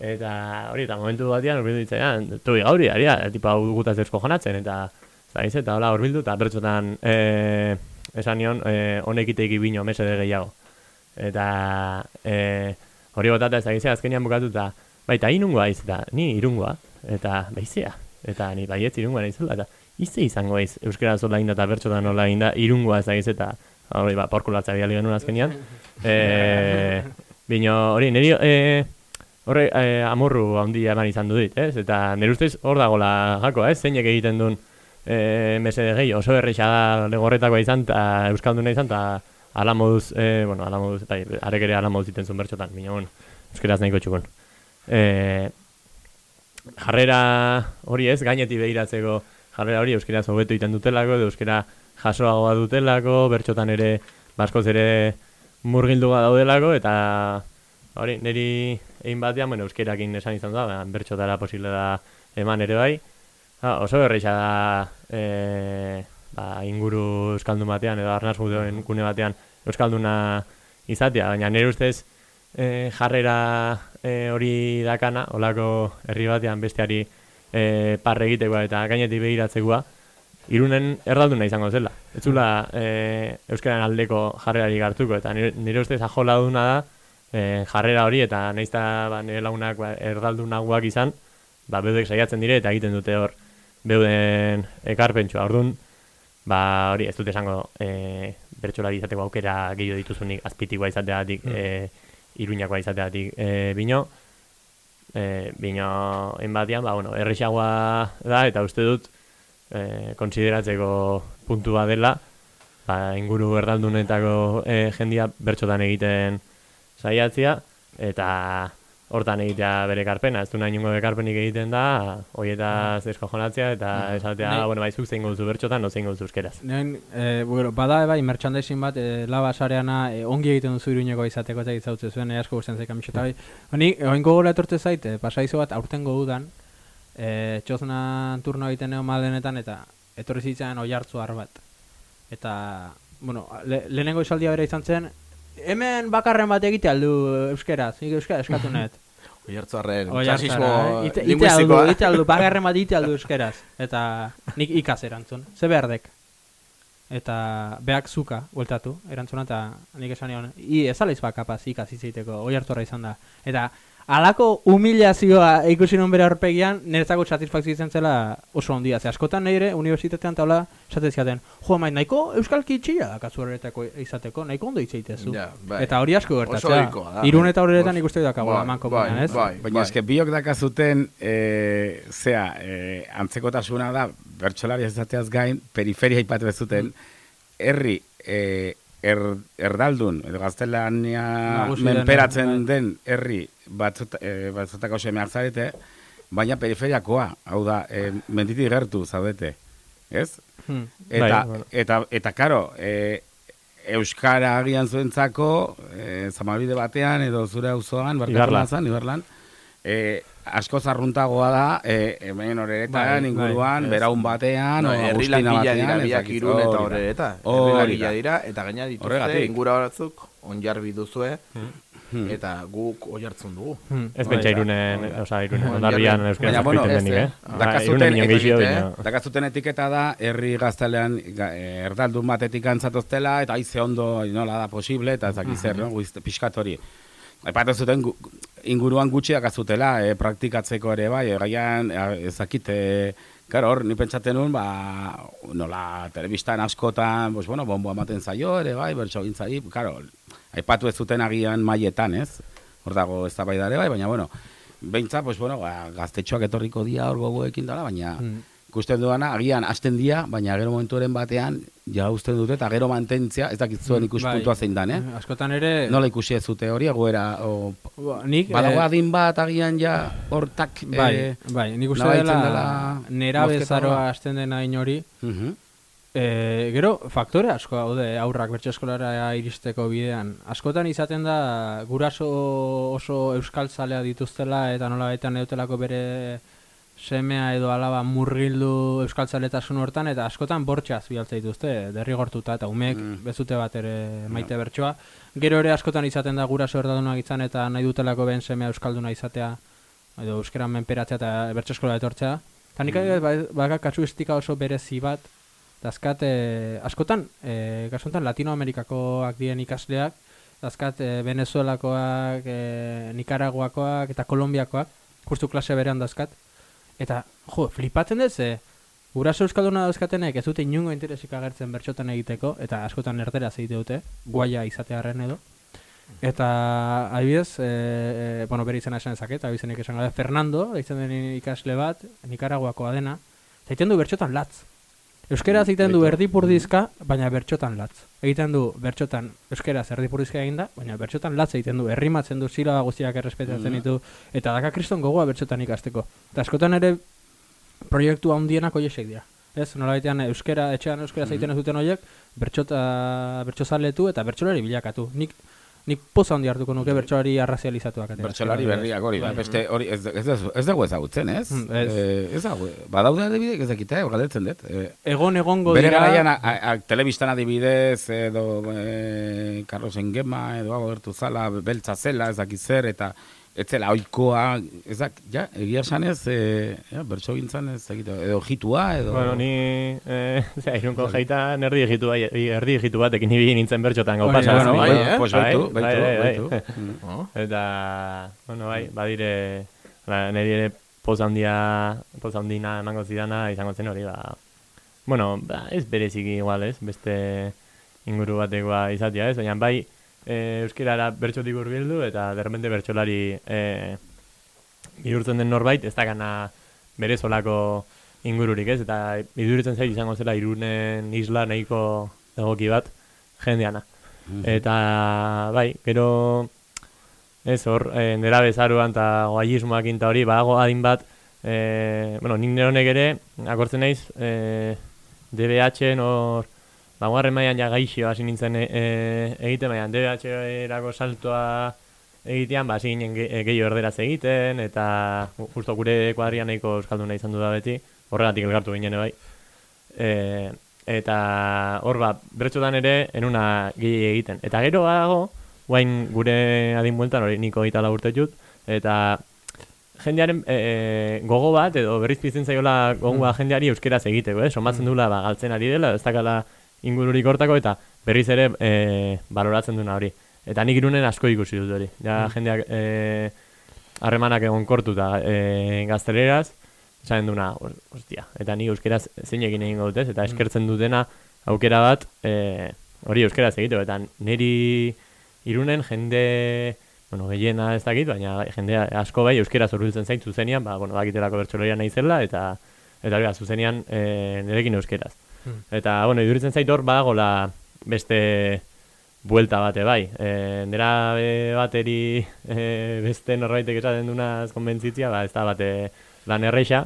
Eta hori, eta momentu batean, urbildu ditzaian, tu gauri, aria, tipa hau gutaz eusko jonatzen, eta zaiz, eta hola urbildu, eta bertxotan, e, esan nion, e, honek iteiki bino, mese de gehiago. Eta e, hori botata ez da azkenian bukatu, eta baita inungoa iz, eta ni irungoa, eta baizea, eta ni baietz irungoa naizela, eta izte izango ez euskara zola inda eta bertxotan nola inda irungoa ez da eta hori ba, porkulatza biali genuen azkenian. E, bino, hori, niri, e, horre, e, amorru handi eman izan du dit, ez? Eta nire ustez hor dagoela jako, ez? Zeinek egiten duen e, mesede gehi, oso erresa da legorretakoa izan, eta euskalduna izan, eta ala moduz, e, bueno, ala moduz, bai, arek ere ala moduz iten zuen bertxotan, bino, bueno, euskeraz nahiko txukun. E, jarrera hori ez, gainetik behiratzeko jarrera hori euskera hobetu egiten dutelako, euskera jasoagoa dutelako, bertxotan ere, baskoz ere murgildua daudelako, eta hori, niri egin batean, bueno, euskerakin esan izan da, bertxotara posible da eman ere bai. Ha, oso berreixa da e, ba, inguru euskaldun batean, edo arnaz gune batean euskalduna izatea, baina nire ustez e, jarrera e, hori dakana, olako herri batean besteari e, parre egitekoa eta gainetik behiratzekoa, irunen erdalduna izango zela. Ez zula e, Euskaren aldeko jarrerari gartuko, eta nire, nire ustez ajola duna da e, jarrera hori, eta naizta ba, nire lagunak ba, erdaldunagoak izan, ba, beudek saiatzen dire eta egiten dute hor beuden ekarpentsua. Orduan, ba, hori ez dute esango e, bertxolari izateko aukera gehiago dituzunik azpitikoa izateatik, mm. e, iruñakoa izateatik e, bino, e, bino enbatian, ba, bueno, errexagoa da, eta uste dut, e, konsideratzeko puntua dela, ba, inguru erdaldunetako e, jendia bertxotan egiten saiatzia, eta hortan egitea bere karpena, ez du nahi nungo bekarpenik egiten da, hoietaz mm. jonatzea, eta mm. esatea, ne, bueno, baizuk zein guzu bertxotan, no zein guzu euskeraz. Nehen, e, bueno, bada, bai, merchandising bat, e, laba sareana, e, ongi egiten duzu iruñeko izateko eta izautze zuen, e, asko gusten zaik amiseta, bai. Honi, oin gogola etortze zait, e, pasaizo bat, aurten dudan, e, txozna turno egiten neo maldenetan, eta etorri zitzen oi hartzu bat. Eta, bueno, le, lehenengo izaldia bere izan zen, hemen bakarren bat egite aldu euskeraz, nik euskera eskatu net. Oiartzarren, txasismo linguistikoa. Ite aldu, bakarren bat ite aldu euskeraz. Eta nik ikaz erantzun, ze berdek. Eta beak zuka, bueltatu, erantzuna, eta nik esan nion, i ez alaiz bakapaz ikaz iziteko, oi izan da. Eta alako humilazioa ikusi non bere horpegian, niretzako satisfakzio izan zela oso ondia. Ze askotan nire universitatean taula esatezkaten, jo, mait, nahiko euskalki txila da kazu horretako izateko, nahiko ondo itzeitezu. Ja, bai. Eta hori asko gertatzea. Irun eta horretan ikuste dakago, bai, emanko bai, ez? Bai, Baina bai. eske biok dakazuten, e, zea, e, antzekotasuna da, bertxolari ez gain, periferia ipatu bezuten, herri, e, er, erdaldun, edo gaztelania menperatzen den herri batzut, e, batzutako seme hartzarete, baina periferiakoa, hau da, e, menditi gertu zaudete, ez? Hmm. Eta, bai, bueno. eta, eta, karo, e, Euskara agian zuentzako, e, zamalbide batean, edo zure auzoan, Ibarlan. Ibarlan, e, asko zarruntagoa da, e, hemen horeretan, bai, inguruan, bai, beraun batean, no, o agustina batean. Dira, biak irun eta horereta. Herrilakila dira, eta gaina dituzte, ingura batzuk, onjarbi duzue, hmm. eta guk oi hartzun dugu. Hmm. Ez bentsa irunen, oza, irunen, ondarbian euskera Baina, bueno, ez, eh? Dakazuten, dakazuten etiketa da, herri gaztalean, erdaldun batetik antzatoztela, eta aize ondo, nola da posible, eta ezakizzer, no? Piskatori. Aipatu zuten inguruan gutxiak azutela, e, praktikatzeko ere bai, egaian ezakit, e, karo hor, ni pentsaten nuen, ba, nola, telebistan askotan, pues, bueno, bombo amaten zaio ere bai, bertso gintzai, karo, aipatu ez zuten agian maietan, ez? Hor dago ez da bai bai, baina, bueno, behintza, pues, bueno, ba, gaztetxoak etorriko dia hor gogoekin dala, baina, mm ikusten duana, agian hasten dia, baina gero momentuaren batean, ja uste dute, eta gero mantentzia, ez dakit zuen mm, ikuspuntua bai. zein dan, eh? Askotan ere... Nola ikusi ez zute hori, egoera, o... Ba, nik... Badago eh... bat agian ja, hortak... Bai, eh, bai, nik uste dela, nera bezaroa hasten dena in hori, uh E, gero, faktore asko daude aurrak bertso eskolara iristeko bidean. Askotan izaten da guraso oso euskaltzalea dituztela eta nola baitan eutelako bere semea edo alaba murgildu euskaltzaletasun hortan eta askotan bortxaz bialtza dituzte, derrigortuta eta umek Mm. bezute bat ere maite bertsoa. Gero ere askotan izaten da guraso erdadunak izan eta nahi dutelako ben semea euskalduna izatea edo euskeran menperatzea eta bertso eskola etortzea. Eta nik adibidez, ba- baka kasuistika oso berezi bat, dazkat, e, askotan, e, kasu honetan Latinoamerikakoak diren ikasleak, dazkat e, Venezuelakoak, e, Nicaraguakoak eta Kolombiakoak, justu klase berean dazkat. Eta, jo, flipatzen dut, ze, guraso euskalduna dauzkatenek ez dute inungo interesik agertzen bertxotan egiteko, eta askotan erderaz egite dute, guaia izatearen edo. Eta, adibidez, e, bueno, bere izena esan ezaket, abizenik esan gabe, Fernando, eitzen den ikasle bat, Nicaraguakoa dena, eta egiten du bertxotan latz. Euskeraz egiten du erdipurdizka, baina bertxotan latz. Egiten du bertxotan euskeraz erdipurdizka eginda, baina bertxotan latz egiten du, errimatzen du silaba guztiak errespetatzen Mhm. ditu, eta daka kriston gogoa bertxotan ikasteko. Eta askotan ere proiektu handienak oiesek dira. Ez, nola euskera, etxean euskera Mhm. zaiten ez duten horiek, bertxota, bertxozaletu eta bertxolari bilakatu. Nik, nik poza handi hartuko nuke bertxolari arrazializatuak. Bertsolari berriak hori, Bai. beste hori ez, ez, ez, ez dago ezagutzen, ez? Ez. Eh, ez dago, badaude adibidek ez dakite, eh, galdetzen dut. Eh, Egon egongo Bere dira... garaian, a- a- telebistan adibidez, edo eh, Carlos Engema, edo hau gertu zala, beltza zela, ez dakit zer, eta ez zela oikoa, ez dak, ja, egia esanez, eh, ja, bertso gintzan ez dakit, edo jitua, edo... Bueno, ni, eh, zera, irunko jaita erdi egitu, bai, erdi egitu batekin ibili nintzen bertxotan gau Hori, pasa. bueno, bai, bai, eh? pues baitu, Bai, baitu, bai, bai, baitu. bai. Mm. Eta, bueno, bai, badire, la, niri ere poza handia, poza handina emango zidana izango zen hori, ba, bueno, ba, ez bereziki igual, ez, beste inguru batekoa izatea, ez, baina bai, e, euskerara bertxotik hurbildu eta derrepente bertsolari e, bihurtzen den norbait, ez dakana bere solako ingururik, ez, eta iduritzen zait izango zela irunen isla nahiko egoki bat jendeana. Mhm. Eta, bai, gero, ez hor, e, nera bezaruan eta goaismoak inta hori, badago adin bat, e, bueno, nik neronek ere, akortzen naiz, e, DBH-en hor, Bagoarren mailan ja gaixo hasi nintzen e, e, egiten, baina DBH-erako saltoa egitean, ba, hasi ginen ge, e, gehiago erderaz egiten, eta ju- justo gure kuadrian nahiko euskalduna izan du da beti, horregatik elgartu ginen bai. E, eta hor ba, bertxotan ere, enuna gehi egiten. Eta gero badago, guain gure adin bueltan, hori niko egita urte jut, eta jendearen e, gogo bat, edo berriz pizten zaiola gogoa jendeari euskeraz egiteko, eh? somatzen dula ba, galtzen ari dela, ez dakala ingururik hortako, eta berriz ere e, baloratzen duna hori. Eta nik irunen asko ikusi dut hori. Ja, Mm. jendeak e, harremanak egon kortuta e, gazteleraz, esaten duna, "Os- ostia, eta nik euskeraz zein egin egingo dut ez, eta eskertzen dutena aukera bat e, hori euskeraz egiteko, eta niri irunen jende, bueno, gehiena ez dakit, baina jende asko bai euskeraz hurbiltzen zain zuzenean, ba, bueno, bakitelako bertxoloria nahi zela, eta eta hori, zuzenean e, nirekin euskeraz. Hmm. Eta, bueno, iduritzen zait hor badagola beste buelta bate bai. E, nera bateri e, beste norbaitek esaten dunaz konbentzitzia, ba, ez da bate lan erreixa,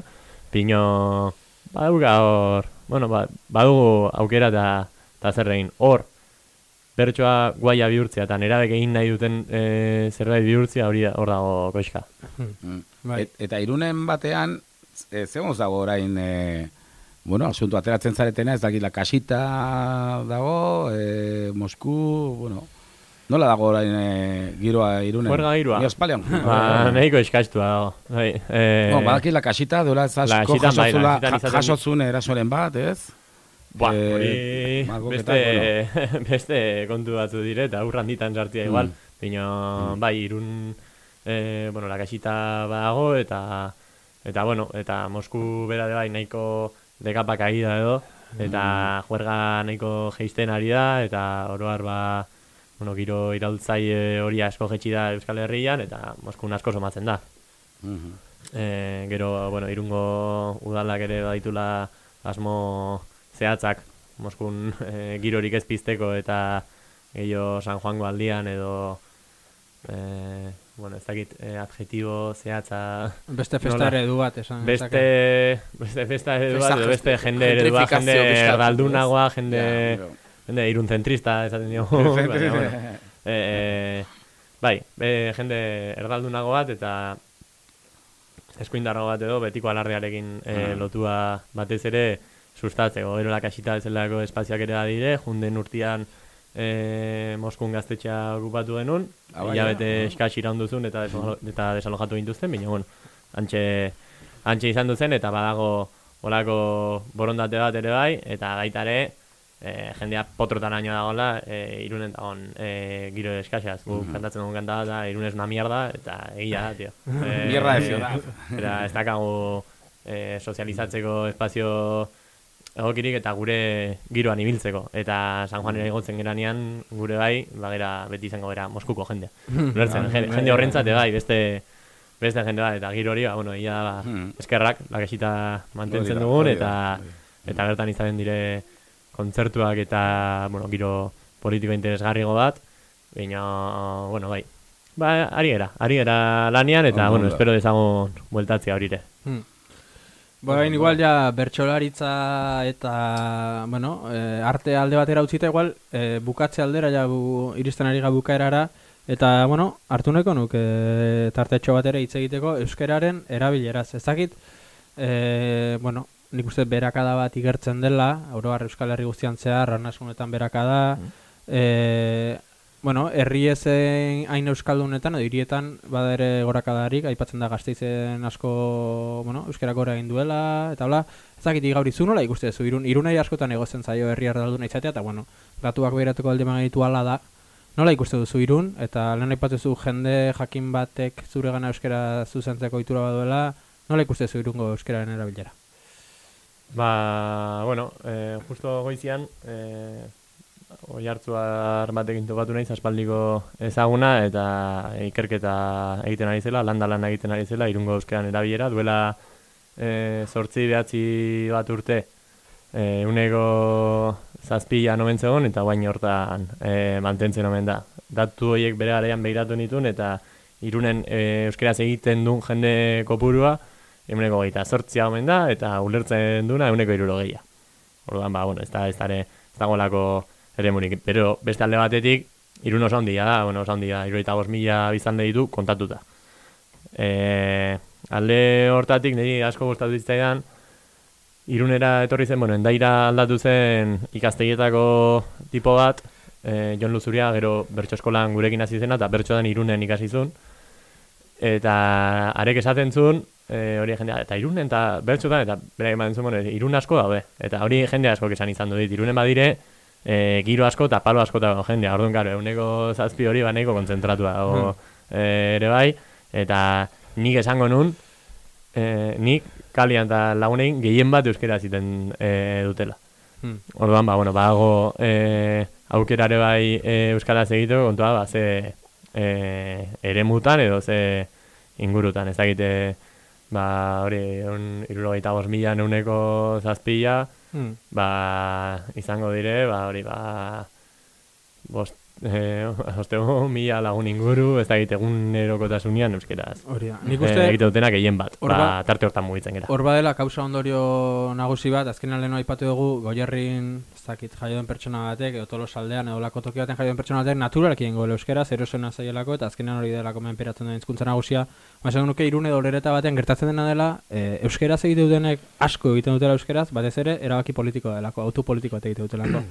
pino, baduga hor, bueno, ba, badugu aukera eta eta zer egin. Hor, bertsoa guaia bihurtzea eta nerabek egin nahi duten e, zerbait bihurtzea hori hor dago koixka. Mm. Bai. Et, eta irunen batean, e, ze goz dago orain, e, bueno, asunto ateratzen zaretena, ez dakit la kasita dago, e, Mosku, bueno, nola dago orain e, giroa irunen? Juerga giroa. Ni aspaldian. Ba, nahiko eskastua dago. Bai, e, No, badaki la kasita, duela ez La asko kasitan bai, la izaten- jasozun erasoren bat, ez? Ba, Eh, hori margoketak, beste, beste kontu batzu dire, eta aurran ditan sartia igual. Mm. Pino, bai, irun, eh, bueno, lakasita badago, eta, eta, bueno, eta Mosku bera de bai nahiko dekapak ari da edo, eta juerga nahiko geisten ari da, eta oroar ba, bueno, giro iraultzaile hori asko jetxi da Euskal Herrian, eta Moskun asko somatzen da. Mhm. E, gero, bueno, irungo udalak ere baditula asmo zehatzak Moskun e, girorik ez pizteko eta gehiago San Juango aldian edo eh, bueno, ez dakit, eh, adjetibo zehatza... Beste festa eredu bat esan Beste, beste festa eredu bat, Festa edo beste jende jende pixka bat, erdaldunagoa, ez? jende, pero- jende irunzentrista, esaten diogu. baina, bueno, eh, bai, eh, jende erdaldunago bat, eta eskuindarro bat edo, betiko alardearekin eh, Mm. lotua batez ere, sustatzeko, gero lakasita bezalako espazioak ere badire, junden urtean eh, Moskun gaztetxea okupatu denun, Ah, bai, hilabete ah. eskas iraunduzun eta, desalo- eta desalojatu gintuzten, baina, bueno, antxe, antxe izan duzen, eta badago olako borondate bat ere bai, eta baita ere, e, jendea potrotan aino dagoela, e, irunen dagoen e, giro eskasaz. Gu Mhm. kantatzen dugun kanta da, eta irun es una mierda, eta egia da, tio. E, Mierda de ciudad. Eta ez dakagu e, sozializatzeko espazio egokirik eta gure giroan ibiltzeko. Eta San Juanera igotzen geranean, gure bai, bagera beti izango gara Moskuko jendea. Ulertzen, jende, jende horrentzate bai, beste beste jende bat, eta giro hori, ba, bueno, ia da, Hmm. eskerrak, lakesita mantentzen dugun, eta eta bertan izaten dire kontzertuak eta, bueno, giro politiko interesgarrigo bat, baina, bueno, bai, ba, ari gera, ari gera lanian, eta, Ondo, bueno, espero dezagun bueltatzea horire. Hmm. Baina igual ja bertsolaritza eta, bueno, eh, arte alde batera utzita igual, eh, bukatze aldera ja bu, iristen ari ga bukaerara, eta, bueno, hartu nahiko nuke eh, tartetxo batera hitz egiteko euskararen erabileraz. Ez dakit, eh, bueno, nik uste berakada bat igertzen dela, oroar Euskal Herri guztian zehar, arnasunetan berakada, eh, bueno, herri ezen hain euskaldunetan, edo hirietan bada ere gorakadarik, aipatzen da gazteizen asko, bueno, euskara gora egin duela, eta bla, ez dakit gaur izu nola ikuste zu, irun, irunai askotan egotzen zaio herri ardalduna izatea, eta bueno, datuak behiratuko alde magaitu ala da, nola ikuste duzu irun, eta lehen aipatuzu jende jakin batek zure gana euskara zuzentzeko itura baduela, nola ikuste zu irungo euskararen erabilera? Ba, bueno, eh, justo goizian, eh, oi hartzuar batekin topatu naiz aspaldiko ezaguna eta ikerketa egiten ari zela, landa lan egiten ari zela, irungo euskeran erabilera, duela eh, sortzi behatzi bat urte, eh, uneko zazpila nomen zegoen eta guain hortan eh, mantentzen omen da. Datu horiek bere garaian behiratu nituen eta irunen eh, euskeraz egiten duen jende kopurua, euneko gehieta sortzia omen da, eta ulertzen duna euneko irurogeia. Orduan, ba, bueno, ez da, ez da, ere- ez dagoelako ere murik. Pero beste alde batetik, irun oso handia da, bueno, oso handia, irurogeita bost mila biztanle ditu kontatuta. E, alde hortatik, niri asko gustatu zitzaidan, irunera etorri zen, bueno, endaira aldatu zen ikastegietako tipo bat, e, Jon Luzuria, gero bertso eskolan gurekin hasi zena, eta bertsoan irunen ikasi zuen. Eta arek esaten zuen, e, hori jendea, eta irunen, eta bertxotan, eta bera ematen zuen, bueno, irun asko daude. Eta hori jende asko esan izan du dit, irunen badire, e, giro asko eta palo asko dago jendea. Orduan, karo, eguneko zazpi hori baneiko konzentratua dago e, ere bai. Eta nik esango nun, e, nik kalian eta lagunein gehien bat euskera ziten e, dutela. Hmm. Orduan, ba, bueno, bago e, aukerare bai e, euskaraz egiteko kontua, ba, ze e, ere mutan edo ze ingurutan, ez dakite, ba, hori, un, irurogeita bost mila neuneko zazpila, Hmm. ba, izango dire, ba, hori, ba, bost, eh, ostegun, mila lagun inguru, ez dakit egunerokotasunean euskeraz. Hori da. Nik Eh, uste- egite dutena gehien bat, Hor ba, tarte hortan mugitzen gera. Hor badela kausa ondorio nagusi bat, azkenean lehenu aipatu dugu, goierrin, ez dakit, jaio den pertsona batek, edo tolos aldean, edo lako toki baten jaio den pertsona batek, naturalki ingo euskera, erosoena zaielako, eta azkenean hori delako menperatzen den hizkuntza nagusia. Esan nuke irune dolereta batean gertatzen dena dela, e, euskeraz egite dutenek asko egiten dutela euskeraz, batez ere, erabaki politikoa delako, auto politiko bat egite dutelako.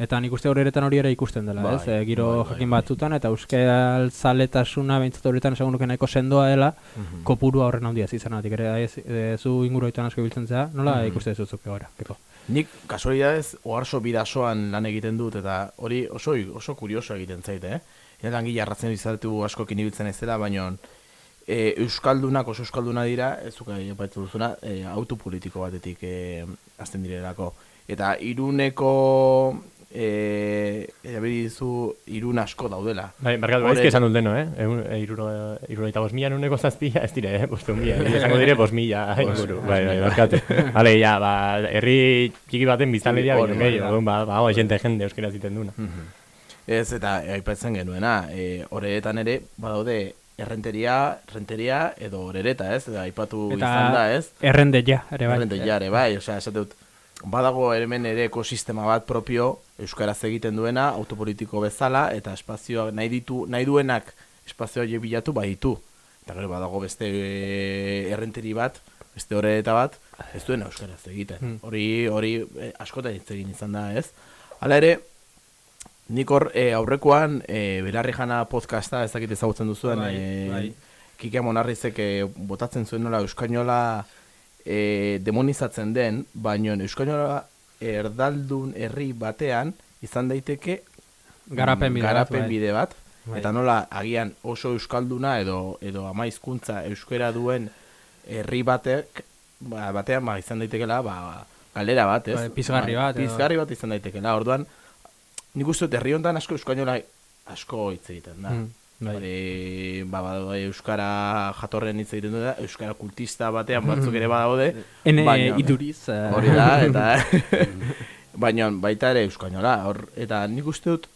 Eta nik uste horretan hori ere ikusten dela, Bai, ez? E, giro bai, bai, jakin batzutan, eta euskal zaletasuna behintzat horretan esan nuke nahiko sendoa dela, Mhm. kopurua horren handia izanatik ere, ez, e, zu inguruetan asko ibiltzen zea, nola Mhm. ikuste zuzuk egora, Peko? Nik kasualidadez oharso bidasoan lan egiten dut eta hori oso oso kurioso egiten zaite, eh? Ina langile arratzen izatu askokin ibiltzen ez dela, baina e, euskaldunak oso euskalduna dira, ez zuka aipatu duzuna, e, autopolitiko batetik e, azten direlako. Eta iruneko e, erabili dizu irun asko daudela. Bai, barkatu, Hor, bai, esan dut deno, eh? Egun, e, iruro, irurogeita bost mila nuneko zazpila, ez dire, eh? Bostu mila, esango dire bost mila, inguru. Bai, bai, barkatu. Hale, ja, ba, herri txiki baten biztanleria baino gehiago, orduan, ba, ba, hau, jente jende euskera ziten duna. Ez, eta aipatzen genuena, e, horretan ere, badaude, errenteria, renteria edo horereta, ez? Eta aipatu izan da, ez? errendeia, ere bai. Errendeia, ere bai, osea, esate dut, badago hemen ere ekosistema bat propio, euskaraz egiten duena, autopolitiko bezala, eta espazioak nahi ditu, nahi duenak espazio horiek bilatu baditu. Eta gero badago beste e, errenteri bat, beste horreta bat, ez duena euskaraz egiten. Hmm. Hori, hori e, askotan hitz egin izan da, ez? Hala ere, nik hor e, aurrekoan, e, berarri jana podcasta, ez dakit ezagutzen duzuen, Bai, e, bai. Kike Monarrizek botatzen zuen nola euskainola e, demonizatzen den, baino euskainola erdaldun herri batean izan daiteke Garapen bide bat, garapen bai. bide bat, Bai. eta nola agian oso euskalduna edo edo ama hizkuntza euskera duen herri batek ba, batean ba, izan daitekela ba, galera bat, ez? Bai, pizgarri bat, edo- Pizgarri bat izan daitekela. Orduan nik uste dut herri honetan asko euskainola asko hitz egiten da. Mm, bai. Hori, ba, badaude euskara jatorren hitz egiten da, euskara kultista batean batzuk ere badaude. Ene baina- iduriz, eh. Hori da, eta baina baita ere euskainola. Hor, eta nik uste dut,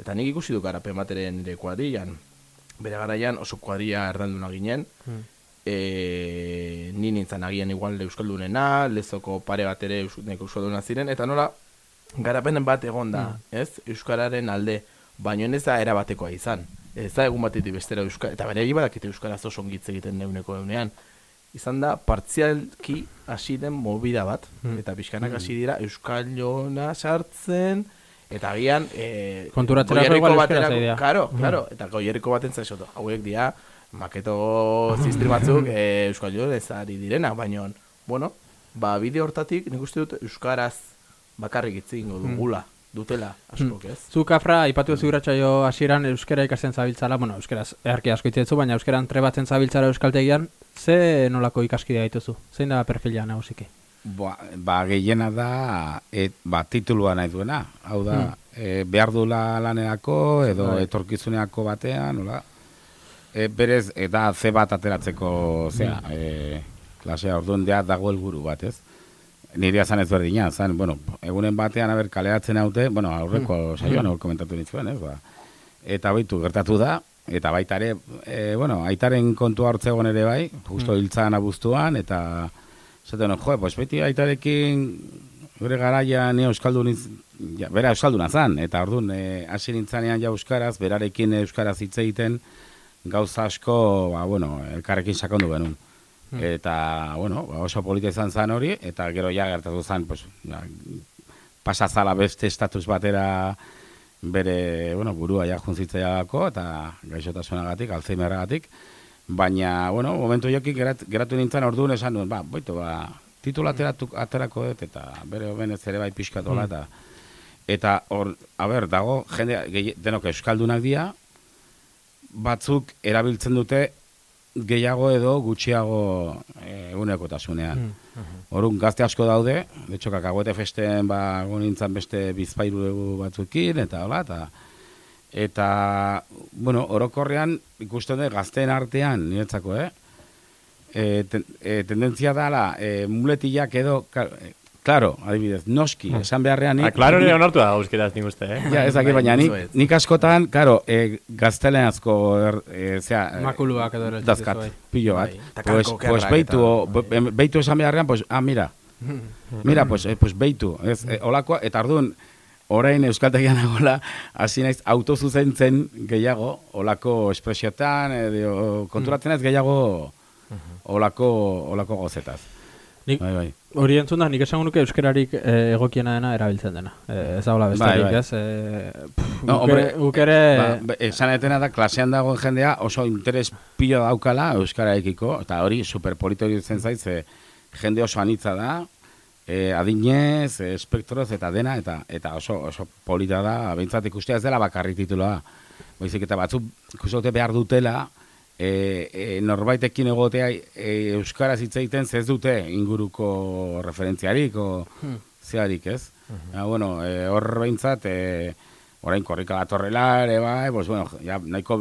eta nik ikusi du garapen bateren nire kuadrilan. Bere garaian oso kuadria erdalduna ginen, Mm. e, ni nintzen agian igual euskaldunena, lezoko pare bat ere euskalduna ziren, eta nola garapenen bat egon da, ez? Euskararen alde, baino ez da erabatekoa izan. Ez da egun batetik bestera euskara, eta bere badakite euskaraz oso ongitz egiten neuneko eunean. Izan da, partzialki hasi den movida bat, Mm. eta pixkanak hasi dira euskalduna sartzen, eta agian, e, Konturatzera goierriko. Claro, Mm. claro, eta goierriko baten zaixoto, hauek dira, maketo ziztri batzuk e, euskal jo ez ari direna, baina, bueno, ba, bide hortatik nik uste dut euskaraz bakarrik hitz egingo Mm. Dutela, askok, ez? Zu kafra, ipatu ez jo hasieran euskera ikasten zabiltzala, bueno, euskaraz eharki asko itzetzu, baina euskeran trebatzen zabiltzala euskaltegian, ze nolako ikaskidea dituzu? Zein da perfila nagusiki? Ba, ba gehiena da et, ba, titulua nahi duena. Hau da, e, behar dula lanerako edo Bai. etorkizuneako batean, nola? E, berez, eta ze bat ateratzeko, zea, e, klasea orduan dea dago helburu bat, ez? Nire zan ez berdina, zan, bueno, egunen batean, aber, kaleratzen haute, bueno, aurreko Mm. saioan Mm. komentatu nintzuen, ez, ba. Eta baitu, gertatu da, eta baita ere, e, bueno, aitaren kontu hartzegon ere bai, justo Mm. hiltzan abuztuan, eta zaten, jo, pues beti aitarekin gure garaian ni euskaldun iz, ja, bera euskalduna zan, eta orduan, e, hasi nintzanean ja euskaraz, berarekin euskaraz hitz egiten, gauza asko, ba, bueno, elkarrekin sakondu genuen. Hmm. Eta, bueno, ba, oso polita izan zan hori, eta gero ja gertatu zan, pues, ja, pasazala beste estatus batera bere, bueno, burua ja juntzitzaialako, eta gaixotasunagatik, alzheimeragatik, baina, bueno, momentu joki gerat, geratu nintzen orduan esan nuen, ba, boito, ba, titula ateratu, aterako dut, eta bere benez ere bai pixkatola, Mm. eta eta hor, a ber, dago, jende, denok euskaldunak dira, batzuk erabiltzen dute gehiago edo gutxiago e, egunekotasunean. Mm, Orun gazte asko daude, de hecho kakahuete festen ba nintzen beste bizpairu batzuekin eta hola eta eta bueno, orokorrean ikusten dut gazteen artean niretzako, eh? E, ten, e, tendentzia dala, e, muletillak edo, ka- e, claro, adibidez, noski, esan beharrean nik... Ah, klaro nire onartu da euskeraz nik uste, eh? Ja, ez dakit, baina nik, nik askotan, karo, e, gaztelenazko, er, e, zera... e, Makuluak edo erabiltzen Dazkat, bai. pillo bat. Bai, Pues, pues beitu, eta- beitu esan beharrean, pues, ah, mira, mira, pues, eh, pues beitu, ez, e, olakoa, eta arduan, orain euskaltegian nagola, hasi naiz autozuzentzen gehiago, olako espresiotan, edo, konturatzen ez gehiago, olako, olako gozetaz. Nik, Bai, bai. Hori entzun da, nik esango nuke euskararik eh, egokiena dena erabiltzen dena. Eh, ez dagoela besterik, Bai, bai. ez? Eh, pff, No, guk hombre, ere- guk ere... ba, be- esan etena da, klasean dagoen jendea oso interes pilo daukala euskaraekiko, eta hori superpolito iruditzen zait, ze jende oso anitza da, e, adinez, e, espektroz eta dena, eta eta oso, oso polita da, behintzat ikustea ez dela bakarrik tituloa. Baizik eta batzuk ikusote behar dutela, e, e, norbaitekin egotea e, euskaraz hitz egiten ez dute inguruko referentziarik o Hmm. zearik, ez? Ja, bueno, e, hor behintzat, e, orain korrika datorrela ere bai, pues, bueno, ja, nahiko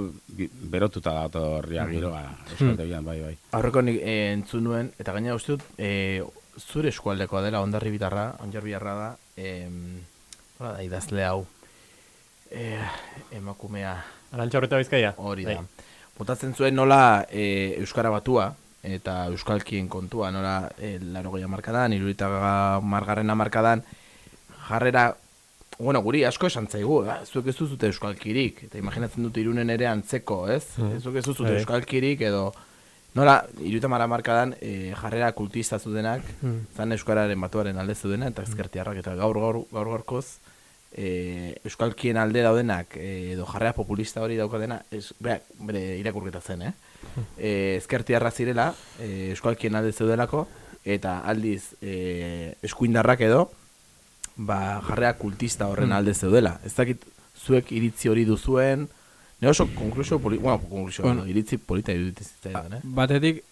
berotuta datorria giroa, euskaltegian, bai, bai. Aurreko nik eh, entzun nuen, eta gaina uste dut, eh, zure eskualdekoa dela, ondarri bitarra, onjar biharra da, em, hola da, idazle hau. eh, emakumea Arantxa horreta bizkaia? Hori da. Botatzen zuen nola e, Euskara batua eta Euskalkien kontua, nola e, laro gehi amarkadan, irurita margarren amarkadan, jarrera, bueno, guri asko esan zaigu, ba, zuek ez duzute Euskalkirik, eta imaginatzen dut irunen ere antzeko, ez? Mm. Zuek ez duzute Bai. Euskalkirik edo, nola, irurita margarren e, jarrera kultista zudenak, Mm. zan Euskararen batuaren alde zudena, eta ezkertiarrak, eta gaur gaur, gaur gaurkoz, e, Euskalkien alde daudenak e, edo jarrea populista hori daukadena ez, bera, bere irakurketa zen, eh? E, ezkertiarra zirela, e, Euskalkien alde zeudelako, eta aldiz e, eskuindarrak edo, ba, jarrea kultista horren Hmm. alde zeudela. Ez dakit zuek iritzi hori duzuen, ne oso konklusio, poli, bueno, konklusio, Bueno. iritzi polita iruditzen zitzaidan, eh? Batetik,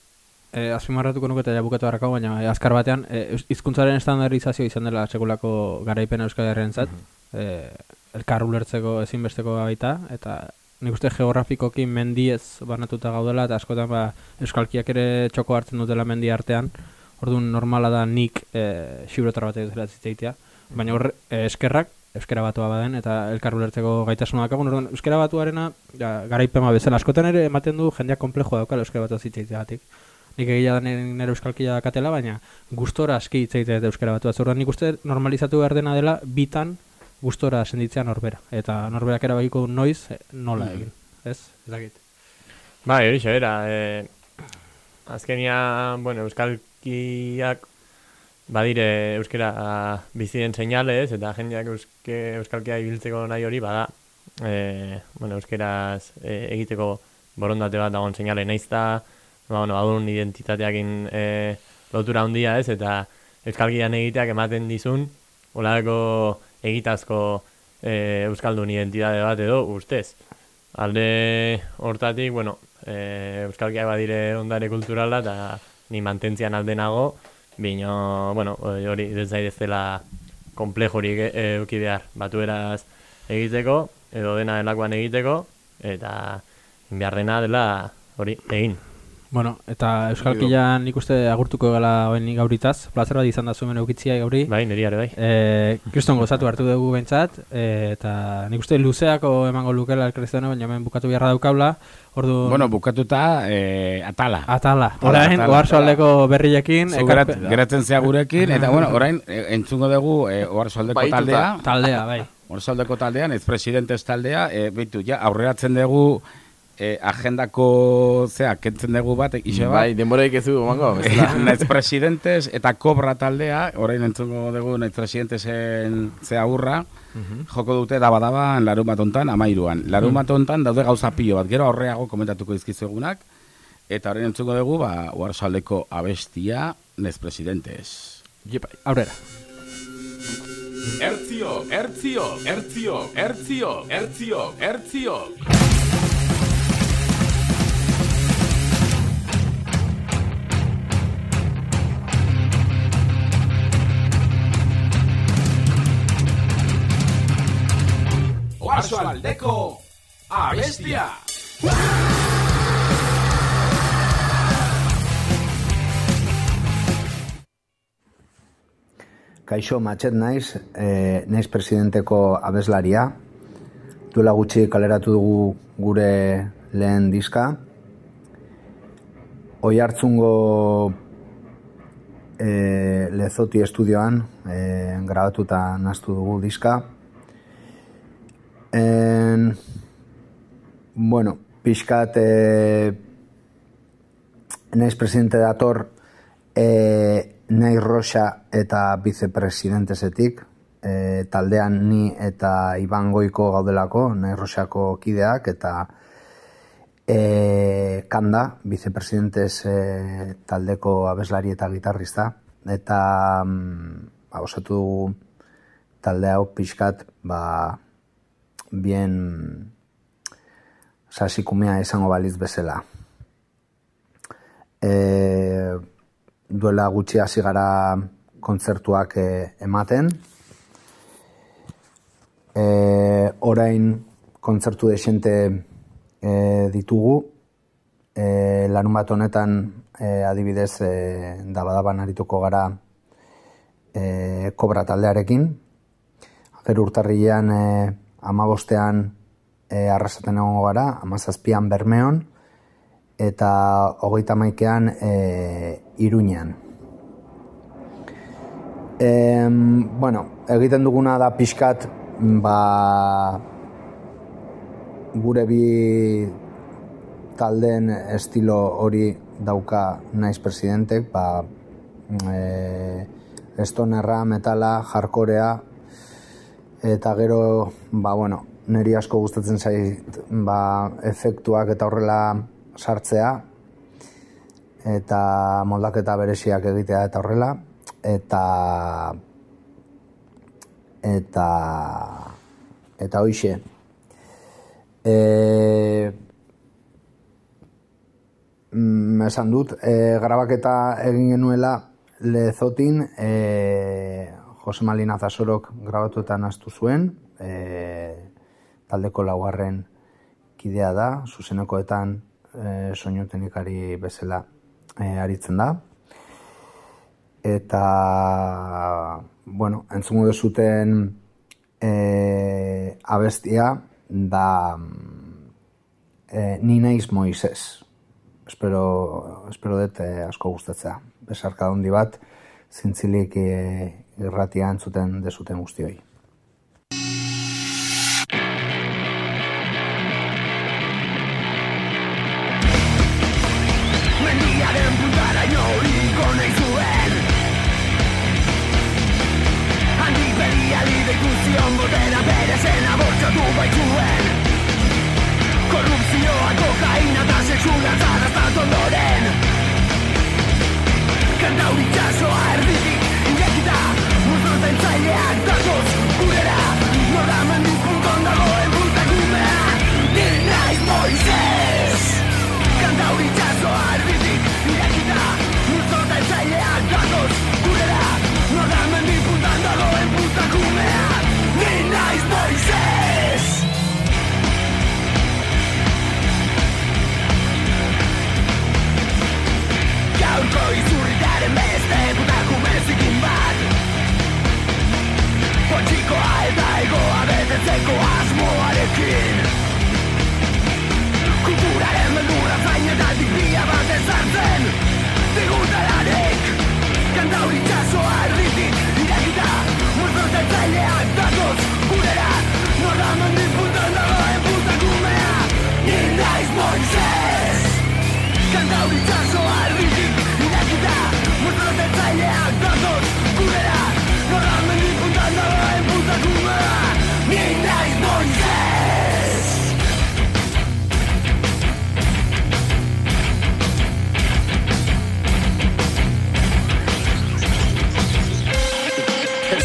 eh, azpimarratuko nuke eta ja bukatu harrakau, baina eh, azkar batean, eus- hizkuntzaren estandarizazio izan dela sekulako garaipena Euskal Herrian zat, eh, elkar ulertzeko ezinbesteko baita, eta nik uste geografikoki mendiez banatuta gaudela, eta askotan ba, euskalkiak ere txoko hartzen dutela mendi artean, orduan normala da nik eh, xibrotar dutela zitzaitea, baina horre, eh, eskerrak, euskara batua baden, eta elkar ulertzeko gaitasuna dakagun, orduan euskara batuarena ja, garaipema bezala, askotan ere ematen du jendeak komplejoa daukala euskara batua zitzaiteagatik. Nik egia da nire, euskalkia dakatela, baina gustora aski hitzaite euskara batua. Zordan nik uste normalizatu behar dena dela bitan gustora senditzea norbera. Eta norberak erabakiko noiz eh, nola Mm. egin. Ez? Ez dakit. Bai, hori bera, e, azkenia, bueno, euskalkiak badire euskera bizi den seinalez, eta jendeak euske, euskalkia ibiltzeko nahi hori bada, e, bueno, euskeraz e, egiteko borondate bat dagoen seinale naiz da, ba, bueno, adun identitateakin e, lotura handia ez, eta euskalkian egiteak ematen dizun, olako egitazko e, euskaldun identitate bat edo ustez. Alde hortatik, bueno, e, euskalkiak badire ondare kulturala eta ni mantentzian alde nago, bino, bueno, hori ez zaidez dela komplejorik e, euki behar batueraz egiteko, edo dena delakoan egiteko, eta beharrena dela hori egin. Bueno, eta euskalkia nik uste agurtuko gala hoen gauritaz. Plazer bat izan da zuen eukitzia gauri. Bai, niriare bai. E, kriston gozatu hartu dugu bentsat, e, eta nik uste luzeako emango lukela elkarriztena, baina hemen bukatu beharra daukaula. Ordu... Bueno, bukatuta eh, atala. Atala. Orain, berriekin. Zu gerat, geratzen zea gurekin, eta bueno, orain eh, entzungo dugu eh, oarsoaldeko Bahituta. taldea. Taldea, bai. Oarsoaldeko taldean, ez presidentes taldea, eh, bitu, ja, aurreratzen dugu eh, agendako, zea, kentzen dugu bat, ixe bat. Bai, denboraik ez du, emango, bezala. Naiz presidentes eta kobra taldea, orain entzungo dugu naiz presidentesen zea urra, Mhm. joko dute daba daba larun bat ontan, amairuan. Larun bat ontan daude gauza pilo bat, gero aurreago komentatuko izkizu egunak, eta orain entzungo dugu, ba, uarsaldeko abestia, naiz presidentes. Jepai, aurrera. Ertzio, ertzio, ertzio, ertzio, ertzio, ertzio. Oarso aldeko abestia. Kaixo, matxet naiz, e, naiz presidenteko abeslaria. Duela gutxi kaleratu dugu gure lehen diska. Oi hartzungo e, lezoti estudioan e, grabatuta naztu dugu diska. En, bueno, pixkat e, naiz presidente dator e, nahi Rosa eta vicepresidentesetik, e, taldean ni eta Iban Goiko gaudelako, nahi Rosako kideak, eta e, Kanda, vicepresidentes e, taldeko abeslari eta gitarrista, eta mm, ba, osatu dugu talde hau pixkat, ba, bien sasikumea izango baliz bezala. E, duela gutxi hasi gara kontzertuak e, ematen. E, orain kontzertu desente e, ditugu. E, larun bat honetan e, adibidez e, dabadaban arituko gara e, kobra taldearekin. Gero urtarrilean e, amabostean e, arrasaten egongo gara, amazazpian Bermeon, eta hogeita maikean e, Iruñan. E, bueno, egiten duguna da pixkat, ba, gure bi taldeen estilo hori dauka naiz presidentek, ba, e, estonerra, metala, jarkorea, eta gero, ba, bueno, niri asko gustatzen zait, ba, efektuak eta horrela sartzea, eta moldaketa bereziak egitea eta horrela, eta eta eta hoixe. E, mm, esan dut, e, grabaketa egin genuela lezotin e, Jose Malina Zasorok grabatuetan astu zuen, e, taldeko laugarren kidea da, zuzenekoetan e, soinu teknikari bezala e, aritzen da. Eta, bueno, entzungo dezuten e, abestia da e, Ni naiz Moises. Espero, espero dut eh, asko gustatzea. Besarka handi bat, zintzilik eh, irratia entzuten dezuten guztioi.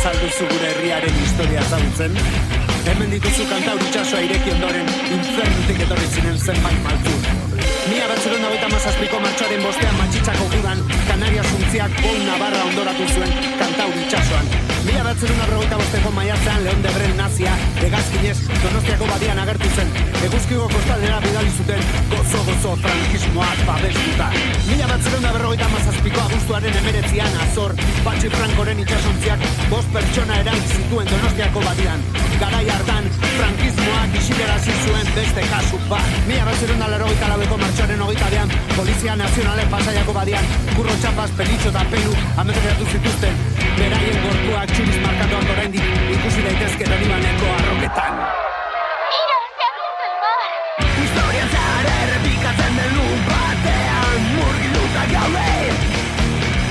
Ez alduzu gure herriaren historia zagutzen? Hemen dituzu kantauri txasoa ireki ondoren infernutik etorri zinen zenbait maltzur. Mila batzeron dagoeta mazazpiko martxoaren bostean matxitzako judan Kanaria zuntziak bon nabarra ondoratu zuen kantauri txasoan. Mila batzeron abrogoita bosteko maiatzean Leon Debren nazia, egazkinez, donostiako badian agertu zen. Eguzkigo kostaldera bidali zuten gozo-gozo frankismoak babestuta. Mila batzeron berrogeita mazazpiko abuztuaren emeretzian azor, Patxi Frankoren itxasontziak bost pertsona erail zituen donostiako badian. Garai hartan, frankismoak isilerazi zuen beste kasu bat. Mila batzeron laurogeita labeko martxoaren hogeita dean, Polizia Nazionale pasaiako badian, kurro txapas, pelitxo eta pelu ametratu zituzten. Beraien gortuak txuriz markatuak oraindik ikusi daitezke donibaneko arroketan. Historian zahar errepikatzen den lun batean Murgiluta gaude.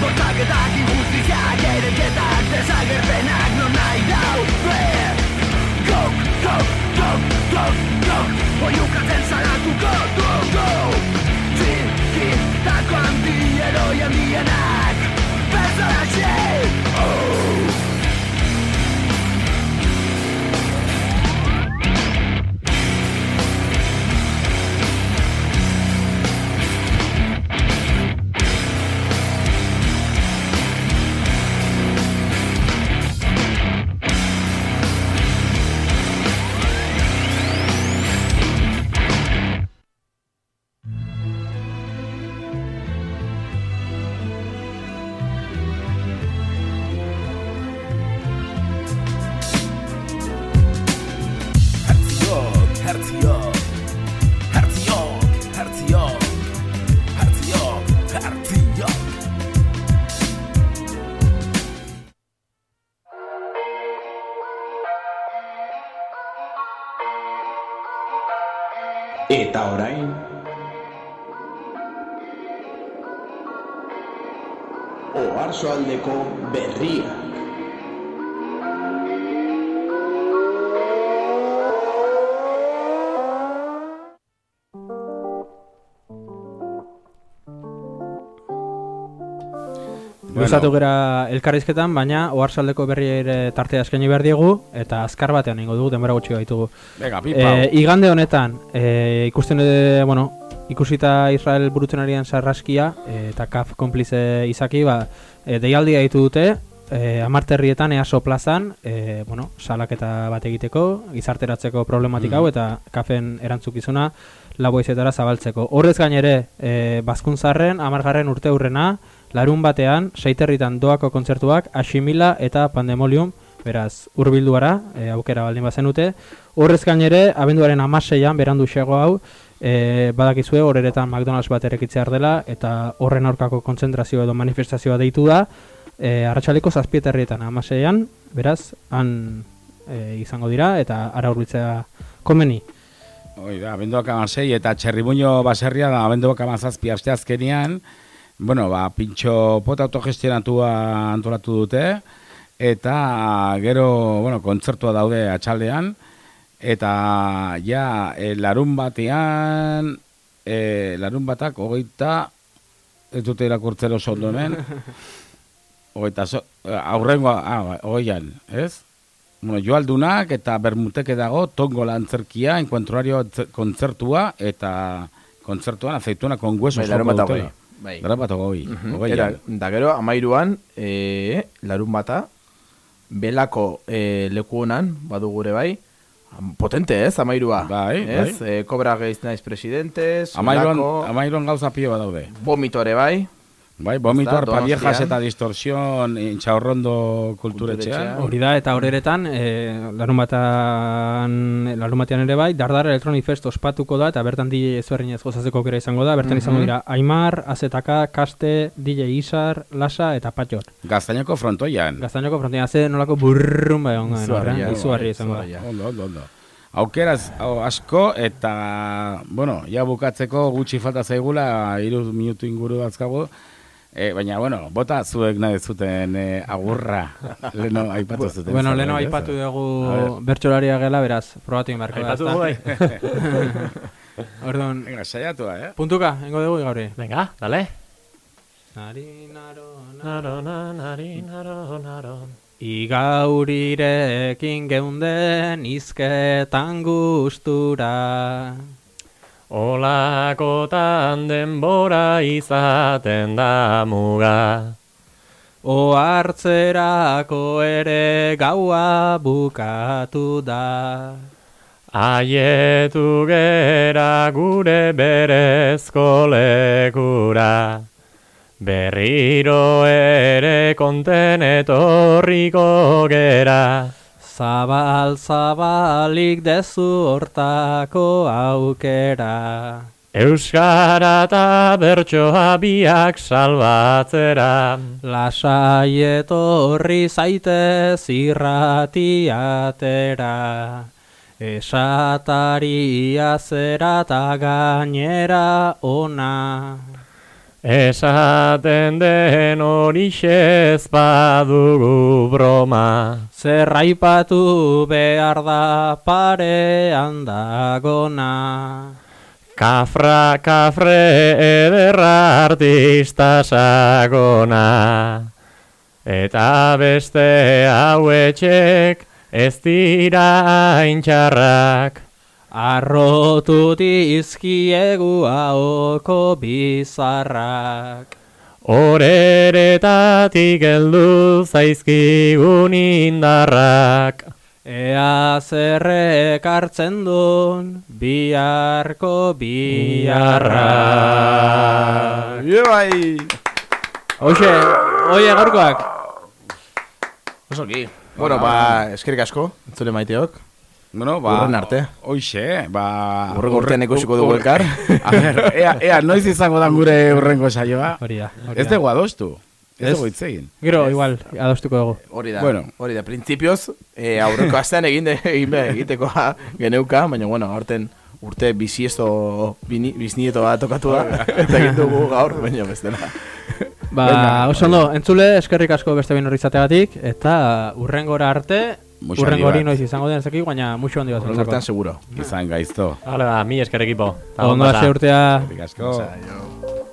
Bortaketak injustiziak ereketak Desagerpenak non nahi daude. Gok, gok, gok, gok, gok Oiukatzen zaratuko dugu. Txikitako handi eroi handienak Oarsoaldeko berria Luzatu gera elkarrizketan, baina oharsaldeko berri ere tartea eskaini behar diegu, eta azkar batean ingo dugu, denbora gutxi gaitugu. Venga. Eh, igande honetan, eh, ikusten dute, bueno, ikusita Israel burutzen arian sarraskia, eh, eta kaf konplize izaki, ba, eh, deialdia ditu dute, eh, amarterrietan EASO plazan, eh, bueno, salaketa bat egiteko, gizarteratzeko problematika hau, Mhm. eta kafen erantzukizuna laboizetara zabaltzeko. Horrez gainere, eh, bazkuntzarren, amargarren urte hurrena, larun batean, seiterritan doako kontzertuak, asimila eta pandemolium, beraz, urbilduara, e, aukera baldin bazenute. Horrez gainere, abenduaren amaseian, berandu xego hau, e, badakizue horretan McDonald's bat erekitzear dela, eta horren aurkako kontzentrazio edo manifestazioa deitu da, e, arratsaleko zazpieterrietan amaseian, beraz, han e, izango dira, eta ara urbiltzea komeni. Hoi da, abenduak amasei eta txerribuño baserria da abenduak amazazpi aste azkenian, bueno, ba, pintxo pot autogestionatua antolatu dute, eta gero, bueno, kontzertua daude atxaldean, eta ja, e, larun batean, e, larun batak, hogeita, ez dute ondo hemen, hogeita, so, aurrengo, ah, ba, hogeian, ez? Bueno, joaldunak eta bermuteke dago tongo lantzerkia, enkuentroario kontzertua eta kontzertuan aceituna con huesos. Bai, larun dutela. Bai. Larun bata hogei. Hogeian. Era, da gero, amairuan, e, larun bata, belako e, leku honan, badu gure bai, potente ez, amairua. Bai, ez? bai. E, kobra geiz naiz presidentes, Amairuan, belako, amairuan gauza bat daude. vomitore bai, Bai, vomito arpa viejas eta distorsión intxaurrondo kulturetxean. Hori da, eta horretan, e, larun batan, larun batean ere bai, Dardar Electronic Fest ospatuko da, eta bertan DJ ezberdinez gozatzeko gera izango da, bertan izango Mhm. dira Aimar, Azetaka, Kaste, DJ Isar, Lasa eta Patxor. Gaztainoko frontoian. Gaztainoko frontean, ze nolako burrun bai ongan, Izugarria, horrean, izugarria izango da. Bai, Ondo, ondo, ondo. Aukeraz asko eta, bueno, ja bukatzeko gutxi falta zaigula, hiru minutu inguru dauzkagu. E, baina, bueno, bota zuek nahi zuten e, agurra. Leno aipatu zuten. Bueno, leno aipatu dugu ver. bertxolaria gela, beraz, probatu inbarko da. Aipatu dugu bai. Orduan, Venga, saiatua, eh? puntuka, ingo dugu gauri. Venga, dale. Nari, naro, Naro, na, nari, naro, naro. Igaurirekin geunden izketan gustura Olakotan denbora izaten da muga. Oartzerako ere gaua bukatu da Aietu gera gure berezko lekura. Berriro ere konten etorriko gera. Zabal zabalik dezu hortako aukera. Euskara eta bertsoa biak salbatzera. Lasai etorri zaitez irratiatera Esataria zera eta gainera ona Esaten den horixez badugu broma. Zerraipatu behar da parean dagona Kafra, kafre ederra artista sagona. Eta beste hauetxek ez dira aintxarrak. Arrotu dizkiegu ahoko bizarrak Horeretatik heldu zaizkigun indarrak. Ea zerrek hartzen duen biharko biharra. Ie bai! Hoxe, oie gaurkoak. Osoki. Bueno, ba, eskerrik asko, entzule maiteok. Bueno, ba, Urren arte. Hoixe, ba... Urrengo urtean ikusiko dugu elkar. A ber, ea, ea, noiz izango dan gure urrengo saioa? Hori da, hori Ez da. dugu adostu. Ez Ez? dugu hitz egin. Gero, igual, adostuko dugu. Hori da, Bueno. hori da, printzipioz, eh, aurreko astean egin de, egin be, egiteko geneuka, baina bueno, aurten urte bisiesto, bini, bisnieto bat tokatu da, eta egin dugu gaur, baina bestela. Ba, oso ondo, entzule, eskerrik asko beste behin horri izateagatik, eta urrengora arte, urrengo handi hori noiz izango den ezakik, baina muxo handi bat. Urrengo artean seguro. Izan gaizto. Hala da, mi esker ekipo. Ondo hasi urtea. Eskerrik asko. Osa, jo.